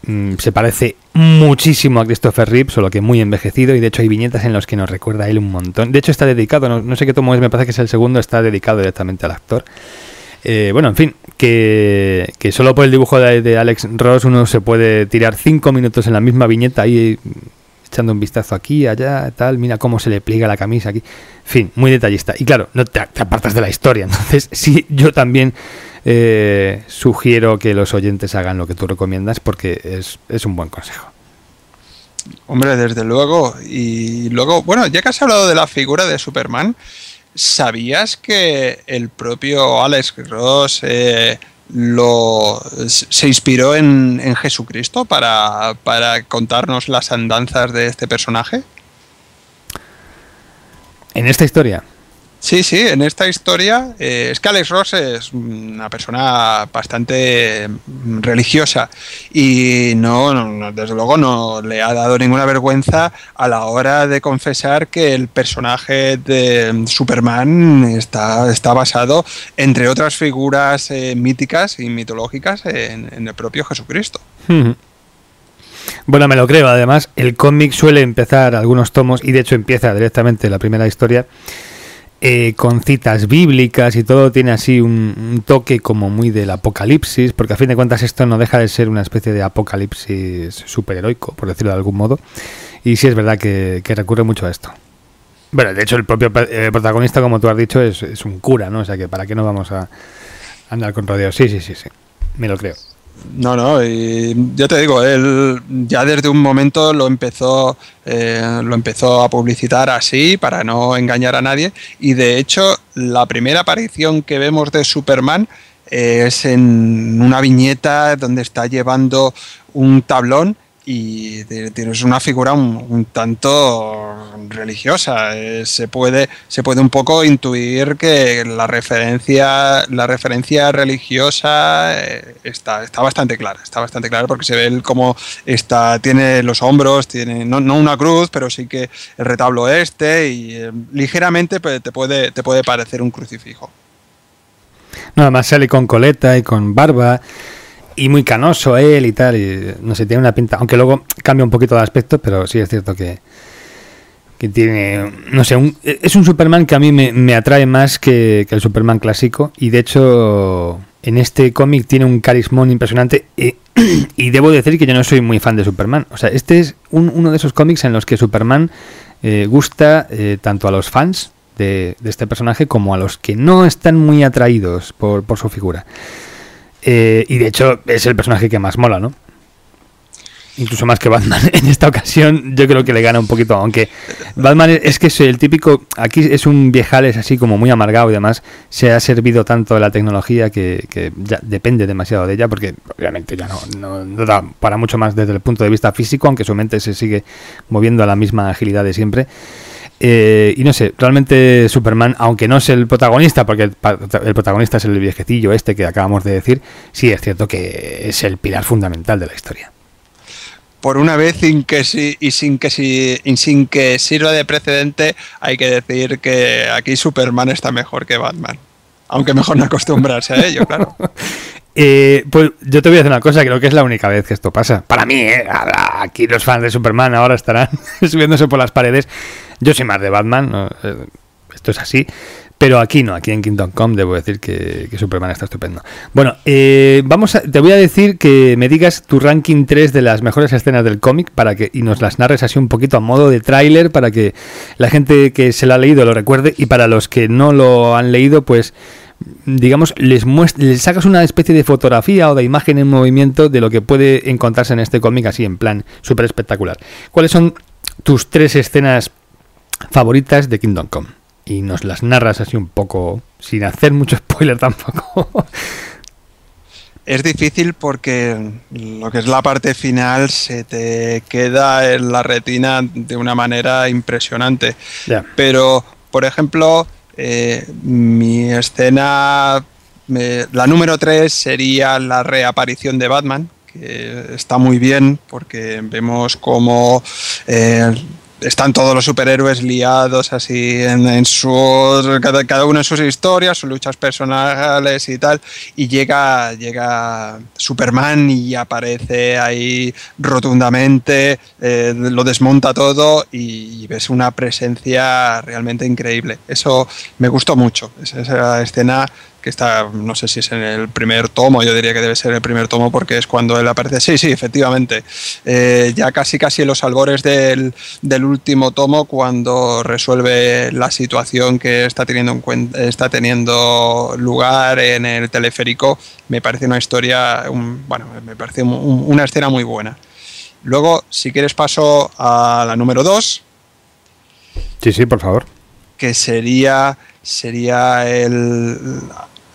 Mm, se parece muchísimo a Christopher Reeve, solo que muy envejecido, y de hecho hay viñetas en las que nos recuerda a él un montón. De hecho está dedicado, no, sé qué tomo es, me parece que es el segundo, está dedicado directamente al actor. Eh, bueno, en fin, que, solo por el dibujo de, Alex Ross uno se puede tirar cinco minutos en la misma viñeta ahí echando un vistazo aquí, allá, tal, mira cómo se le pliega la camisa aquí. En fin, muy detallista. Y claro, no te, te apartas de la historia. Entonces, sí, yo también eh, sugiero que los oyentes hagan lo que tú recomiendas porque es, es un buen consejo. Hombre, desde luego. Y luego, bueno, ya que has hablado de la figura de Superman, ¿sabías que el propio Alex Ross eh, lo, se inspiró en, en Jesucristo para, para, contarnos las andanzas de este personaje? En esta historia. Sí, sí, en esta historia eh, es que Alex Ross es una persona bastante religiosa y no, desde luego no le ha dado ninguna vergüenza a la hora de confesar que el personaje de Superman está, está basado, entre otras figuras eh, míticas y mitológicas, en, el propio Jesucristo. Bueno, me lo creo. Además, el cómic suele empezar algunos tomos y de hecho empieza directamente la primera historia eh, con citas bíblicas y todo tiene así un, toque como muy del apocalipsis, porque a fin de cuentas esto no deja de ser una especie de apocalipsis superheroico, por decirlo de algún modo. Y sí es verdad que, recurre mucho a esto. Bueno, de hecho el propio eh, protagonista, como tú has dicho, es, es, un cura, ¿no? O sea que para qué no vamos a andar con rodeos. Sí, sí, sí, sí. Me lo creo. No, no, y yo te digo, él ya desde un momento lo empezó, eh, lo empezó a publicitar así para no engañar a nadie. Y de hecho la primera aparición que vemos de Superman es en una viñeta donde está llevando un tablón y tienes una figura un, tanto religiosa. Eh, se, puede, se puede un poco intuir que la referencia, la referencia religiosa eh, está, está bastante clara. Está bastante clara porque se ve como está, tiene los hombros, tiene no, una cruz, pero sí que el retablo este y eh, ligeramente pues, te puede, te puede parecer un crucifijo. Nada más sale con coleta y con barba y muy canoso él y tal, y no sé, tiene una pinta, aunque luego cambia un poquito de aspecto, pero sí es cierto que, que tiene, no sé, un, es un Superman que a mí me, atrae más que, el Superman clásico, y de hecho en este cómic tiene un carismón impresionante, y, debo decir que yo no soy muy fan de Superman, o sea, este es uno de esos cómics en los que Superman eh, gusta eh, tanto a los fans de, de, este personaje como a los que no están muy atraídos por, por su figura. Eh, y de hecho es el personaje que más mola, ¿no? Incluso más que Batman. En esta ocasión yo creo que le gana un poquito, aunque Batman es que es el típico, aquí es un viejales así como muy amargado y demás, se ha servido tanto de la tecnología que, ya depende demasiado de ella, porque obviamente ya no, no, da para mucho más desde el punto de vista físico, aunque su mente se sigue moviendo a la misma agilidad de siempre. Eh, y no sé, realmente Superman, aunque no es el protagonista, porque el, protagonista es el viejecillo este que acabamos de decir, sí es cierto que es el pilar fundamental de la historia. por una vez sin que y sin que si, y sin que sirva de precedente, hay que decir que aquí Superman está mejor que Batman. Aunque mejor no acostumbrarse a ello, claro. Eh, pues yo te voy a decir una cosa, creo que es la única vez que esto pasa. Para mí, ¿eh? aquí los fans de Superman ahora estarán subiéndose por las paredes. Yo soy más de Batman, eh, esto es así. Pero aquí no, aquí en Kingdom Come debo decir que, Superman está estupendo. Bueno, eh, vamos a, te voy a decir que me digas tu ranking 3 de las mejores escenas del cómic para que y nos las narres así un poquito a modo de tráiler para que la gente que se lo ha leído lo recuerde y para los que no lo han leído pues digamos les, les sacas una especie de fotografía o de imagen en movimiento de lo que puede encontrarse en este cómic así en plan súper espectacular. ¿Cuáles son tus tres escenas favoritas de Kingdom Come? y nos las narras así un poco, sin hacer mucho spoiler tampoco. Es difícil porque lo que es la parte final se te queda en la retina de una manera impresionante. Pero, por ejemplo, eh, mi escena, la número 3 sería la reaparición de Batman, que está muy bien porque vemos cómo eh, están todos los superhéroes liados así en, en cada, uno en sus historias, sus luchas personales y tal, y llega, llega Superman y aparece ahí rotundamente, eh, lo desmonta todo y, ves una presencia realmente increíble. Eso me gustó mucho, esa escena que está, no sé si es en el primer tomo, yo diría que debe ser el primer tomo porque es cuando él aparece. Sí, sí, efectivamente. Eh, ya casi casi en los albores del, del, último tomo, cuando resuelve la situación que está teniendo, en está teniendo lugar en el teleférico, me parece una historia, bueno, me parece una escena muy buena. Luego, si quieres, paso a la número 2. Sí, sí, por favor. Que sería, sería el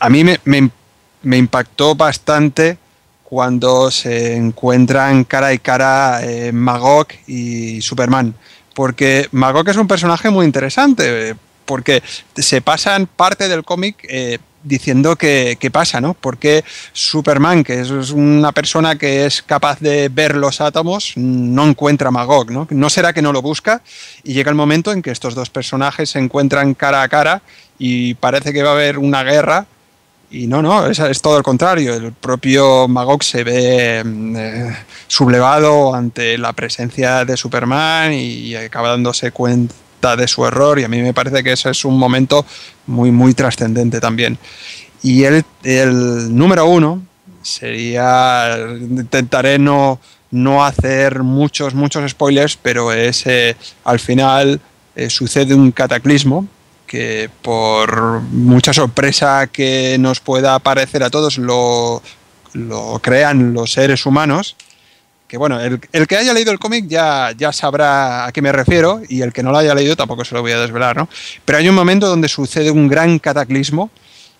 a mí me, impactó bastante cuando se encuentran cara y cara eh, Magog y Superman. Porque Magog es un personaje muy interesante, porque se pasan parte del cómic eh, diciendo que, pasa, ¿no? Porque Superman, que es una persona que es capaz de ver los átomos, no encuentra a Magog, ¿no? ¿No será que no lo busca? Y llega el momento en que estos dos personajes se encuentran cara a cara y parece que va a haber una guerra y no, no, es, es, todo el contrario. El propio Magog se ve mm, eh, sublevado ante la presencia de Superman y acaba dándose cuenta de su error y a mí me parece que ese es un momento muy, muy trascendente también. Y el, el número uno sería, intentaré no, no hacer muchos, muchos spoilers, pero es al final eh, sucede un cataclismo que por mucha sorpresa que nos pueda parecer a todos lo, crean los seres humanos. Que bueno, el, que haya leído el cómic ya, ya sabrá a qué me refiero y el que no lo haya leído tampoco se lo voy a desvelar, ¿no? Pero hay un momento donde sucede un gran cataclismo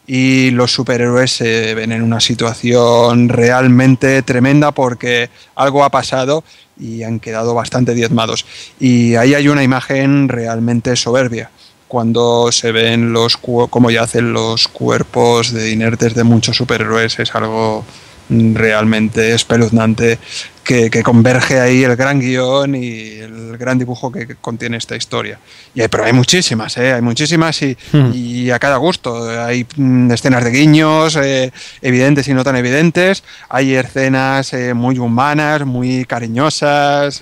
y los superhéroes se ven en una situación realmente tremenda porque algo ha pasado y han quedado bastante diezmados. Y ahí hay una imagen realmente soberbia cuando se ven los como yacen los cuerpos de inertes de muchos superhéroes es algo realmente espeluznante que, converge ahí el gran guion y el gran dibujo que, contiene esta historia. Y pero hay muchísimas, ¿eh? hay muchísimas y, hmm. y, a cada gusto. Hay mm, escenas de guiños eh, evidentes y no tan evidentes. Hay escenas eh, muy humanas, muy cariñosas,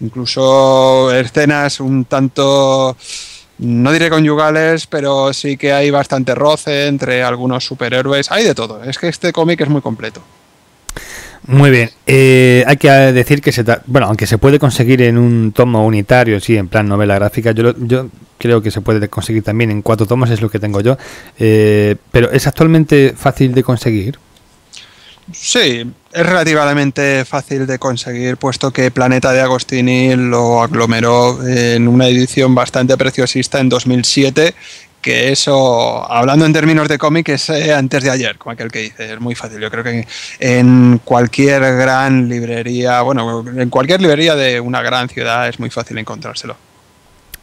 incluso escenas un tanto no diré conyugales, pero sí que hay bastante roce entre algunos superhéroes. Hay de todo. Es que este cómic es muy completo. Muy bien. Eh, hay que decir que se bueno, aunque se puede conseguir en un tomo unitario, sí, en plan novela gráfica, yo, yo creo que se puede conseguir también en cuatro tomos, es lo que tengo yo. Eh, pero es actualmente fácil de conseguir. Sí, es relativamente fácil de conseguir, puesto que Planeta de Agostini lo aglomeró en una edición bastante preciosista en 2007, que eso, hablando en términos de cómic, es eh, antes de ayer, como aquel que dice, es muy fácil. Yo creo que en cualquier gran librería, bueno, en cualquier librería de una gran ciudad es muy fácil encontrárselo.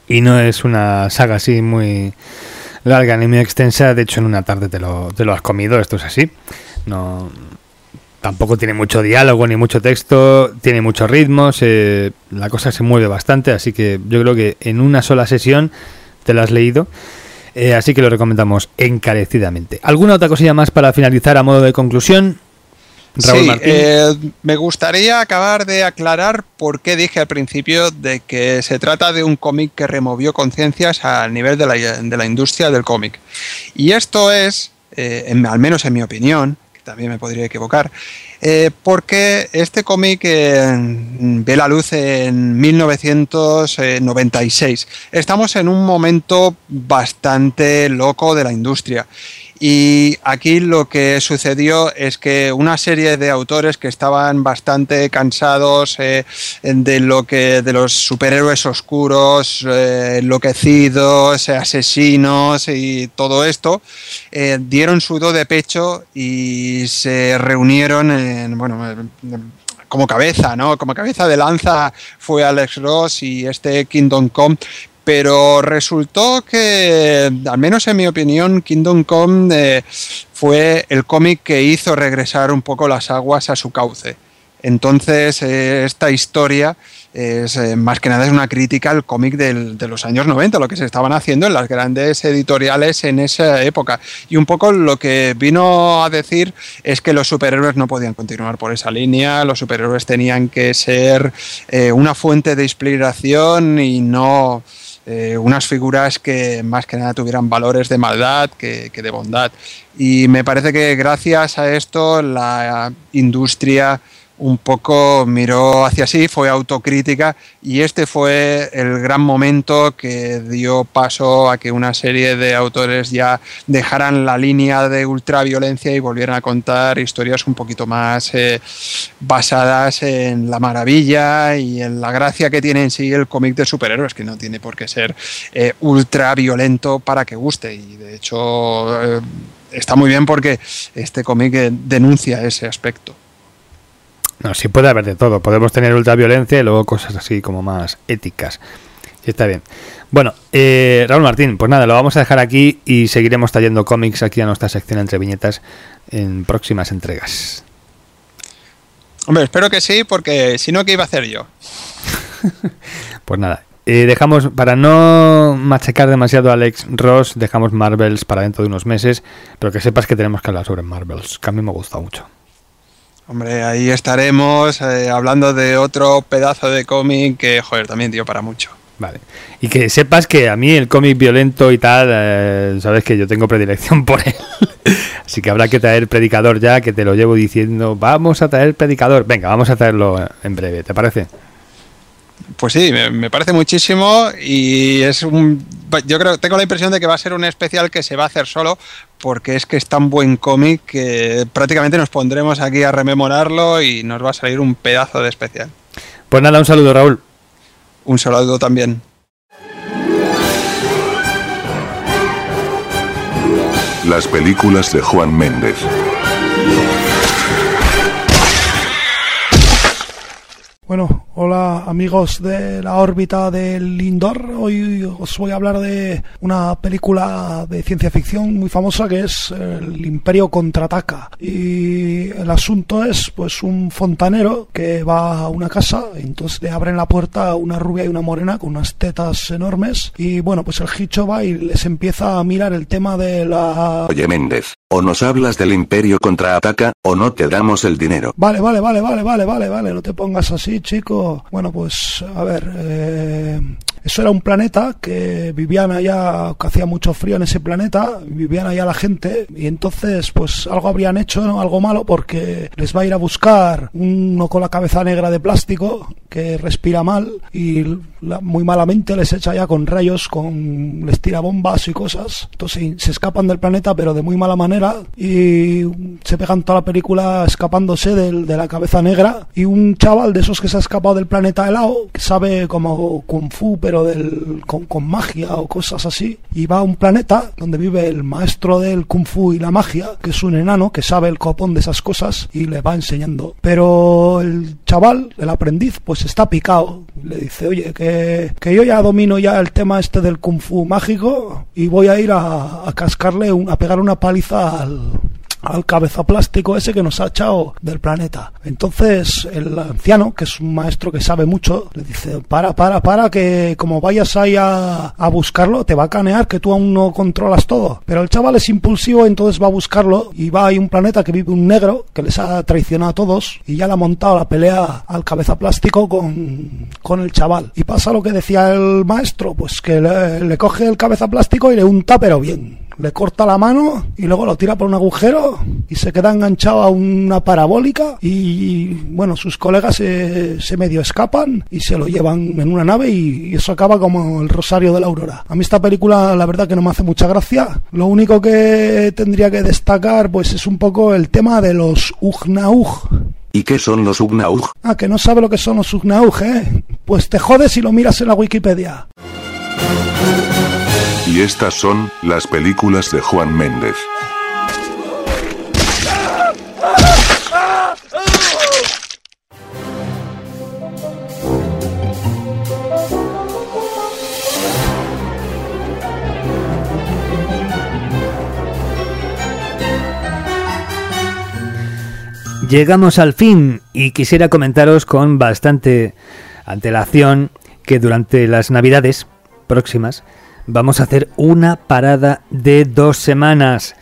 Y no es una saga así muy larga ni muy extensa, de hecho en una tarde te lo, te lo has comido, esto es así. No, tampoco tiene mucho diálogo ni mucho texto, tiene mucho ritmo, la cosa se mueve bastante, así que yo creo que en una sola sesión te lo has leído. Eh, así que lo recomendamos encarecidamente. ¿Alguna otra cosilla más para finalizar a modo de conclusión? Raúl sí, eh, me gustaría acabar de aclarar por qué dije al principio de que se trata de un cómic que removió conciencias al nivel de la, de la, industria del cómic. Y esto es, eh, al menos en mi opinión, también me podría equivocar, eh, porque este cómic ve la luz en 1996. Estamos en un momento bastante loco de la industria y aquí lo que sucedió es que una serie de autores que estaban bastante cansados eh, de lo que de los superhéroes oscuros, eh, enloquecidos, asesinos y todo esto, eh, dieron su do de pecho y se reunieron en bueno como cabeza, ¿no? Como cabeza de lanza fue Alex Ross y este Kingdom Come pero resultó que, al menos en mi opinión, Kingdom Come eh, fue el cómic que hizo regresar un poco las aguas a su cauce. Entonces, eh, esta historia es eh, más que nada es una crítica al cómic de los años 90, lo que se estaban haciendo en las grandes editoriales en esa época. Y un poco lo que vino a decir es que los superhéroes no podían continuar por esa línea, los superhéroes tenían que ser una fuente de inspiración y no eh, unas figuras que más que nada tuvieran valores de maldad que, que de bondad. Y me parece que gracias a esto la industria un poco miró hacia sí, fue autocrítica y este fue el gran momento que dio paso a que una serie de autores ya dejaran la línea de ultraviolencia y volvieran a contar historias un poquito más eh, basadas en la maravilla y en la gracia que tiene en sí el cómic de superhéroes, que no tiene por qué ser eh, ultraviolento para que guste y de hecho eh, está muy bien porque este cómic denuncia ese aspecto. No, sí puede haber de todo. Podemos tener ultraviolencia y luego cosas así como más éticas. Sí, está bien. Bueno, eh, Raúl Martín, pues nada, lo vamos a dejar aquí y seguiremos trayendo cómics aquí a nuestra sección entre viñetas en próximas entregas. Hombre, espero que sí, porque si no, ¿qué iba a hacer yo? pues nada, eh, dejamos, para no machacar demasiado a Alex Ross, dejamos Marvels para dentro de unos meses, pero que sepas que tenemos que hablar sobre Marvels, que a mí me gusta mucho. Hombre, ahí estaremos eh, hablando de otro pedazo de cómic que, joder, también dio para mucho. Vale. Y que sepas que a mí el cómic violento y tal, eh, sabes que yo tengo predilección por él. Así que habrá que traer Predicador ya, que te lo llevo diciendo, vamos a traer Predicador. Venga, vamos a traerlo en breve, ¿te parece? Pues sí, me, parece muchísimo y es un... Yo creo, tengo la impresión de que va a ser un especial que se va a hacer solo porque es que es tan buen cómic que prácticamente nos pondremos aquí a rememorarlo y nos va a salir un pedazo de especial. Pues nada, un saludo Raúl. Un saludo también. Las películas de Juan Méndez. Bueno, hola amigos de la órbita del Lindor. Hoy os voy a hablar de una película de ciencia ficción muy famosa que es El Imperio contraataca. Y el asunto es pues un fontanero que va a una casa, entonces le abren la puerta a una rubia y una morena con unas tetas enormes y bueno, pues el hicho va y les empieza a mirar el tema de la... Oye Méndez, o nos hablas del Imperio contraataca, o no te damos el dinero. Vale, vale, vale, vale, vale, vale, vale, no te pongas así, chico. Bueno, pues, a ver, eh, eso era un planeta que vivían allá, que hacía mucho frío en ese planeta, vivían allá la gente, y entonces, pues, algo habrían hecho. Algo malo, porque les va a ir a buscar uno con la cabeza negra de plástico que respira mal y muy malamente les echa ya con rayos, con les tira bombas y cosas. Entonces se escapan del planeta, pero de muy mala manera y se pegan toda la película escapándose del, de la cabeza negra. Y un chaval de esos que se ha escapado del planeta helado, que sabe como kung fu, pero del, con, magia o cosas así, y va a un planeta donde vive el maestro del kung fu y la magia, que es un enano que sabe el copón de esas cosas y le va enseñando. Pero el chaval, el aprendiz, pues está picado. Le dice, oye, que, que yo ya domino ya el tema este del kung fu mágico y voy a ir a, a cascarle, a pegar una paliza al, al cabeza plástico ese que nos ha echado del planeta. Entonces el anciano, que es un maestro que sabe mucho, le dice, para, para, para, que como vayas ahí a, a buscarlo, te va a canear que tú aún no controlas todo. Pero el chaval es impulsivo, entonces va a buscarlo y va a un planeta que vive un negro que les ha traicionado a todos y ya le ha montado la pelea al cabeza plástico con, con el chaval. Y pasa lo que decía el maestro, pues que le coge el cabeza plástico y le unta pero bien le corta la mano y luego lo tira por un agujero y se queda enganchado a una parabólica y bueno, sus colegas se, se medio escapan y se lo llevan en una nave y, eso acaba como el Rosario de la Aurora. A mí esta película la verdad que no me hace mucha gracia. Lo único que tendría que destacar pues es un poco el tema de los Ugnaug. ¿Y qué son los Ugnaug? Ah, que no sabe lo que son los Ugnaug, ¿eh? Pues te jodes si lo miras en la Wikipedia. Y estas son las películas de Juan Méndez. Llegamos al fin y quisiera comentaros con bastante antelación que durante las navidades próximas vamos a hacer una parada de dos semanas.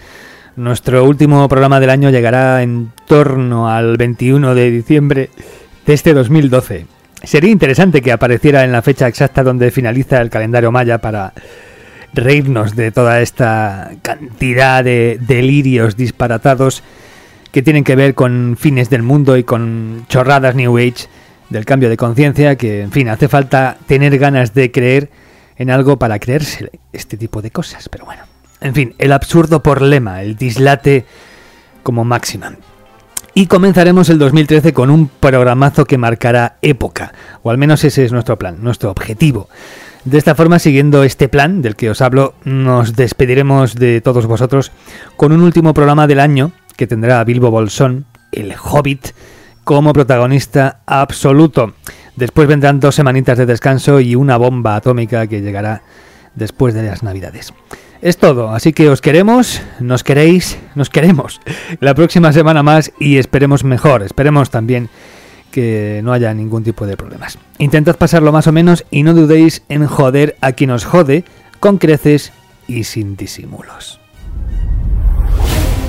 Nuestro último programa del año llegará en torno al 21 de diciembre de este 2012. Sería interesante que apareciera en la fecha exacta donde finaliza el calendario maya para reírnos de toda esta cantidad de delirios disparatados que tienen que ver con fines del mundo y con chorradas New Age del cambio de conciencia que, en fin, hace falta tener ganas de creer en algo para creerse este tipo de cosas. Pero bueno, en fin, el absurdo por lema, el dislate como máxima. Y comenzaremos el 2013 con un programazo que marcará época, o al menos ese es nuestro plan, nuestro objetivo. De esta forma, siguiendo este plan del que os hablo, nos despediremos de todos vosotros con un último programa del año que tendrá a Bilbo Bolsón, el Hobbit, como protagonista absoluto. Después vendrán dos semanitas de descanso y una bomba atómica que llegará después de las Navidades. Es todo, así que os queremos, nos queréis, nos queremos la próxima semana más y esperemos mejor, esperemos también que no haya ningún tipo de problemas. Intentad pasarlo más o menos y no dudéis en joder a quien os jode con creces y sin disimulos.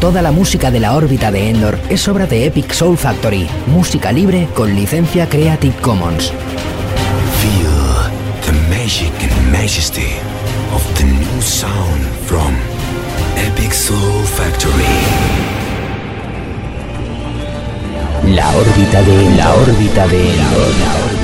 Toda la música de la órbita de Endor es obra de Epic Soul Factory, música libre con licencia Creative Commons. Feel the magic and majesty of the new sound from Epic Soul Factory. La órbita de la órbita de Endor.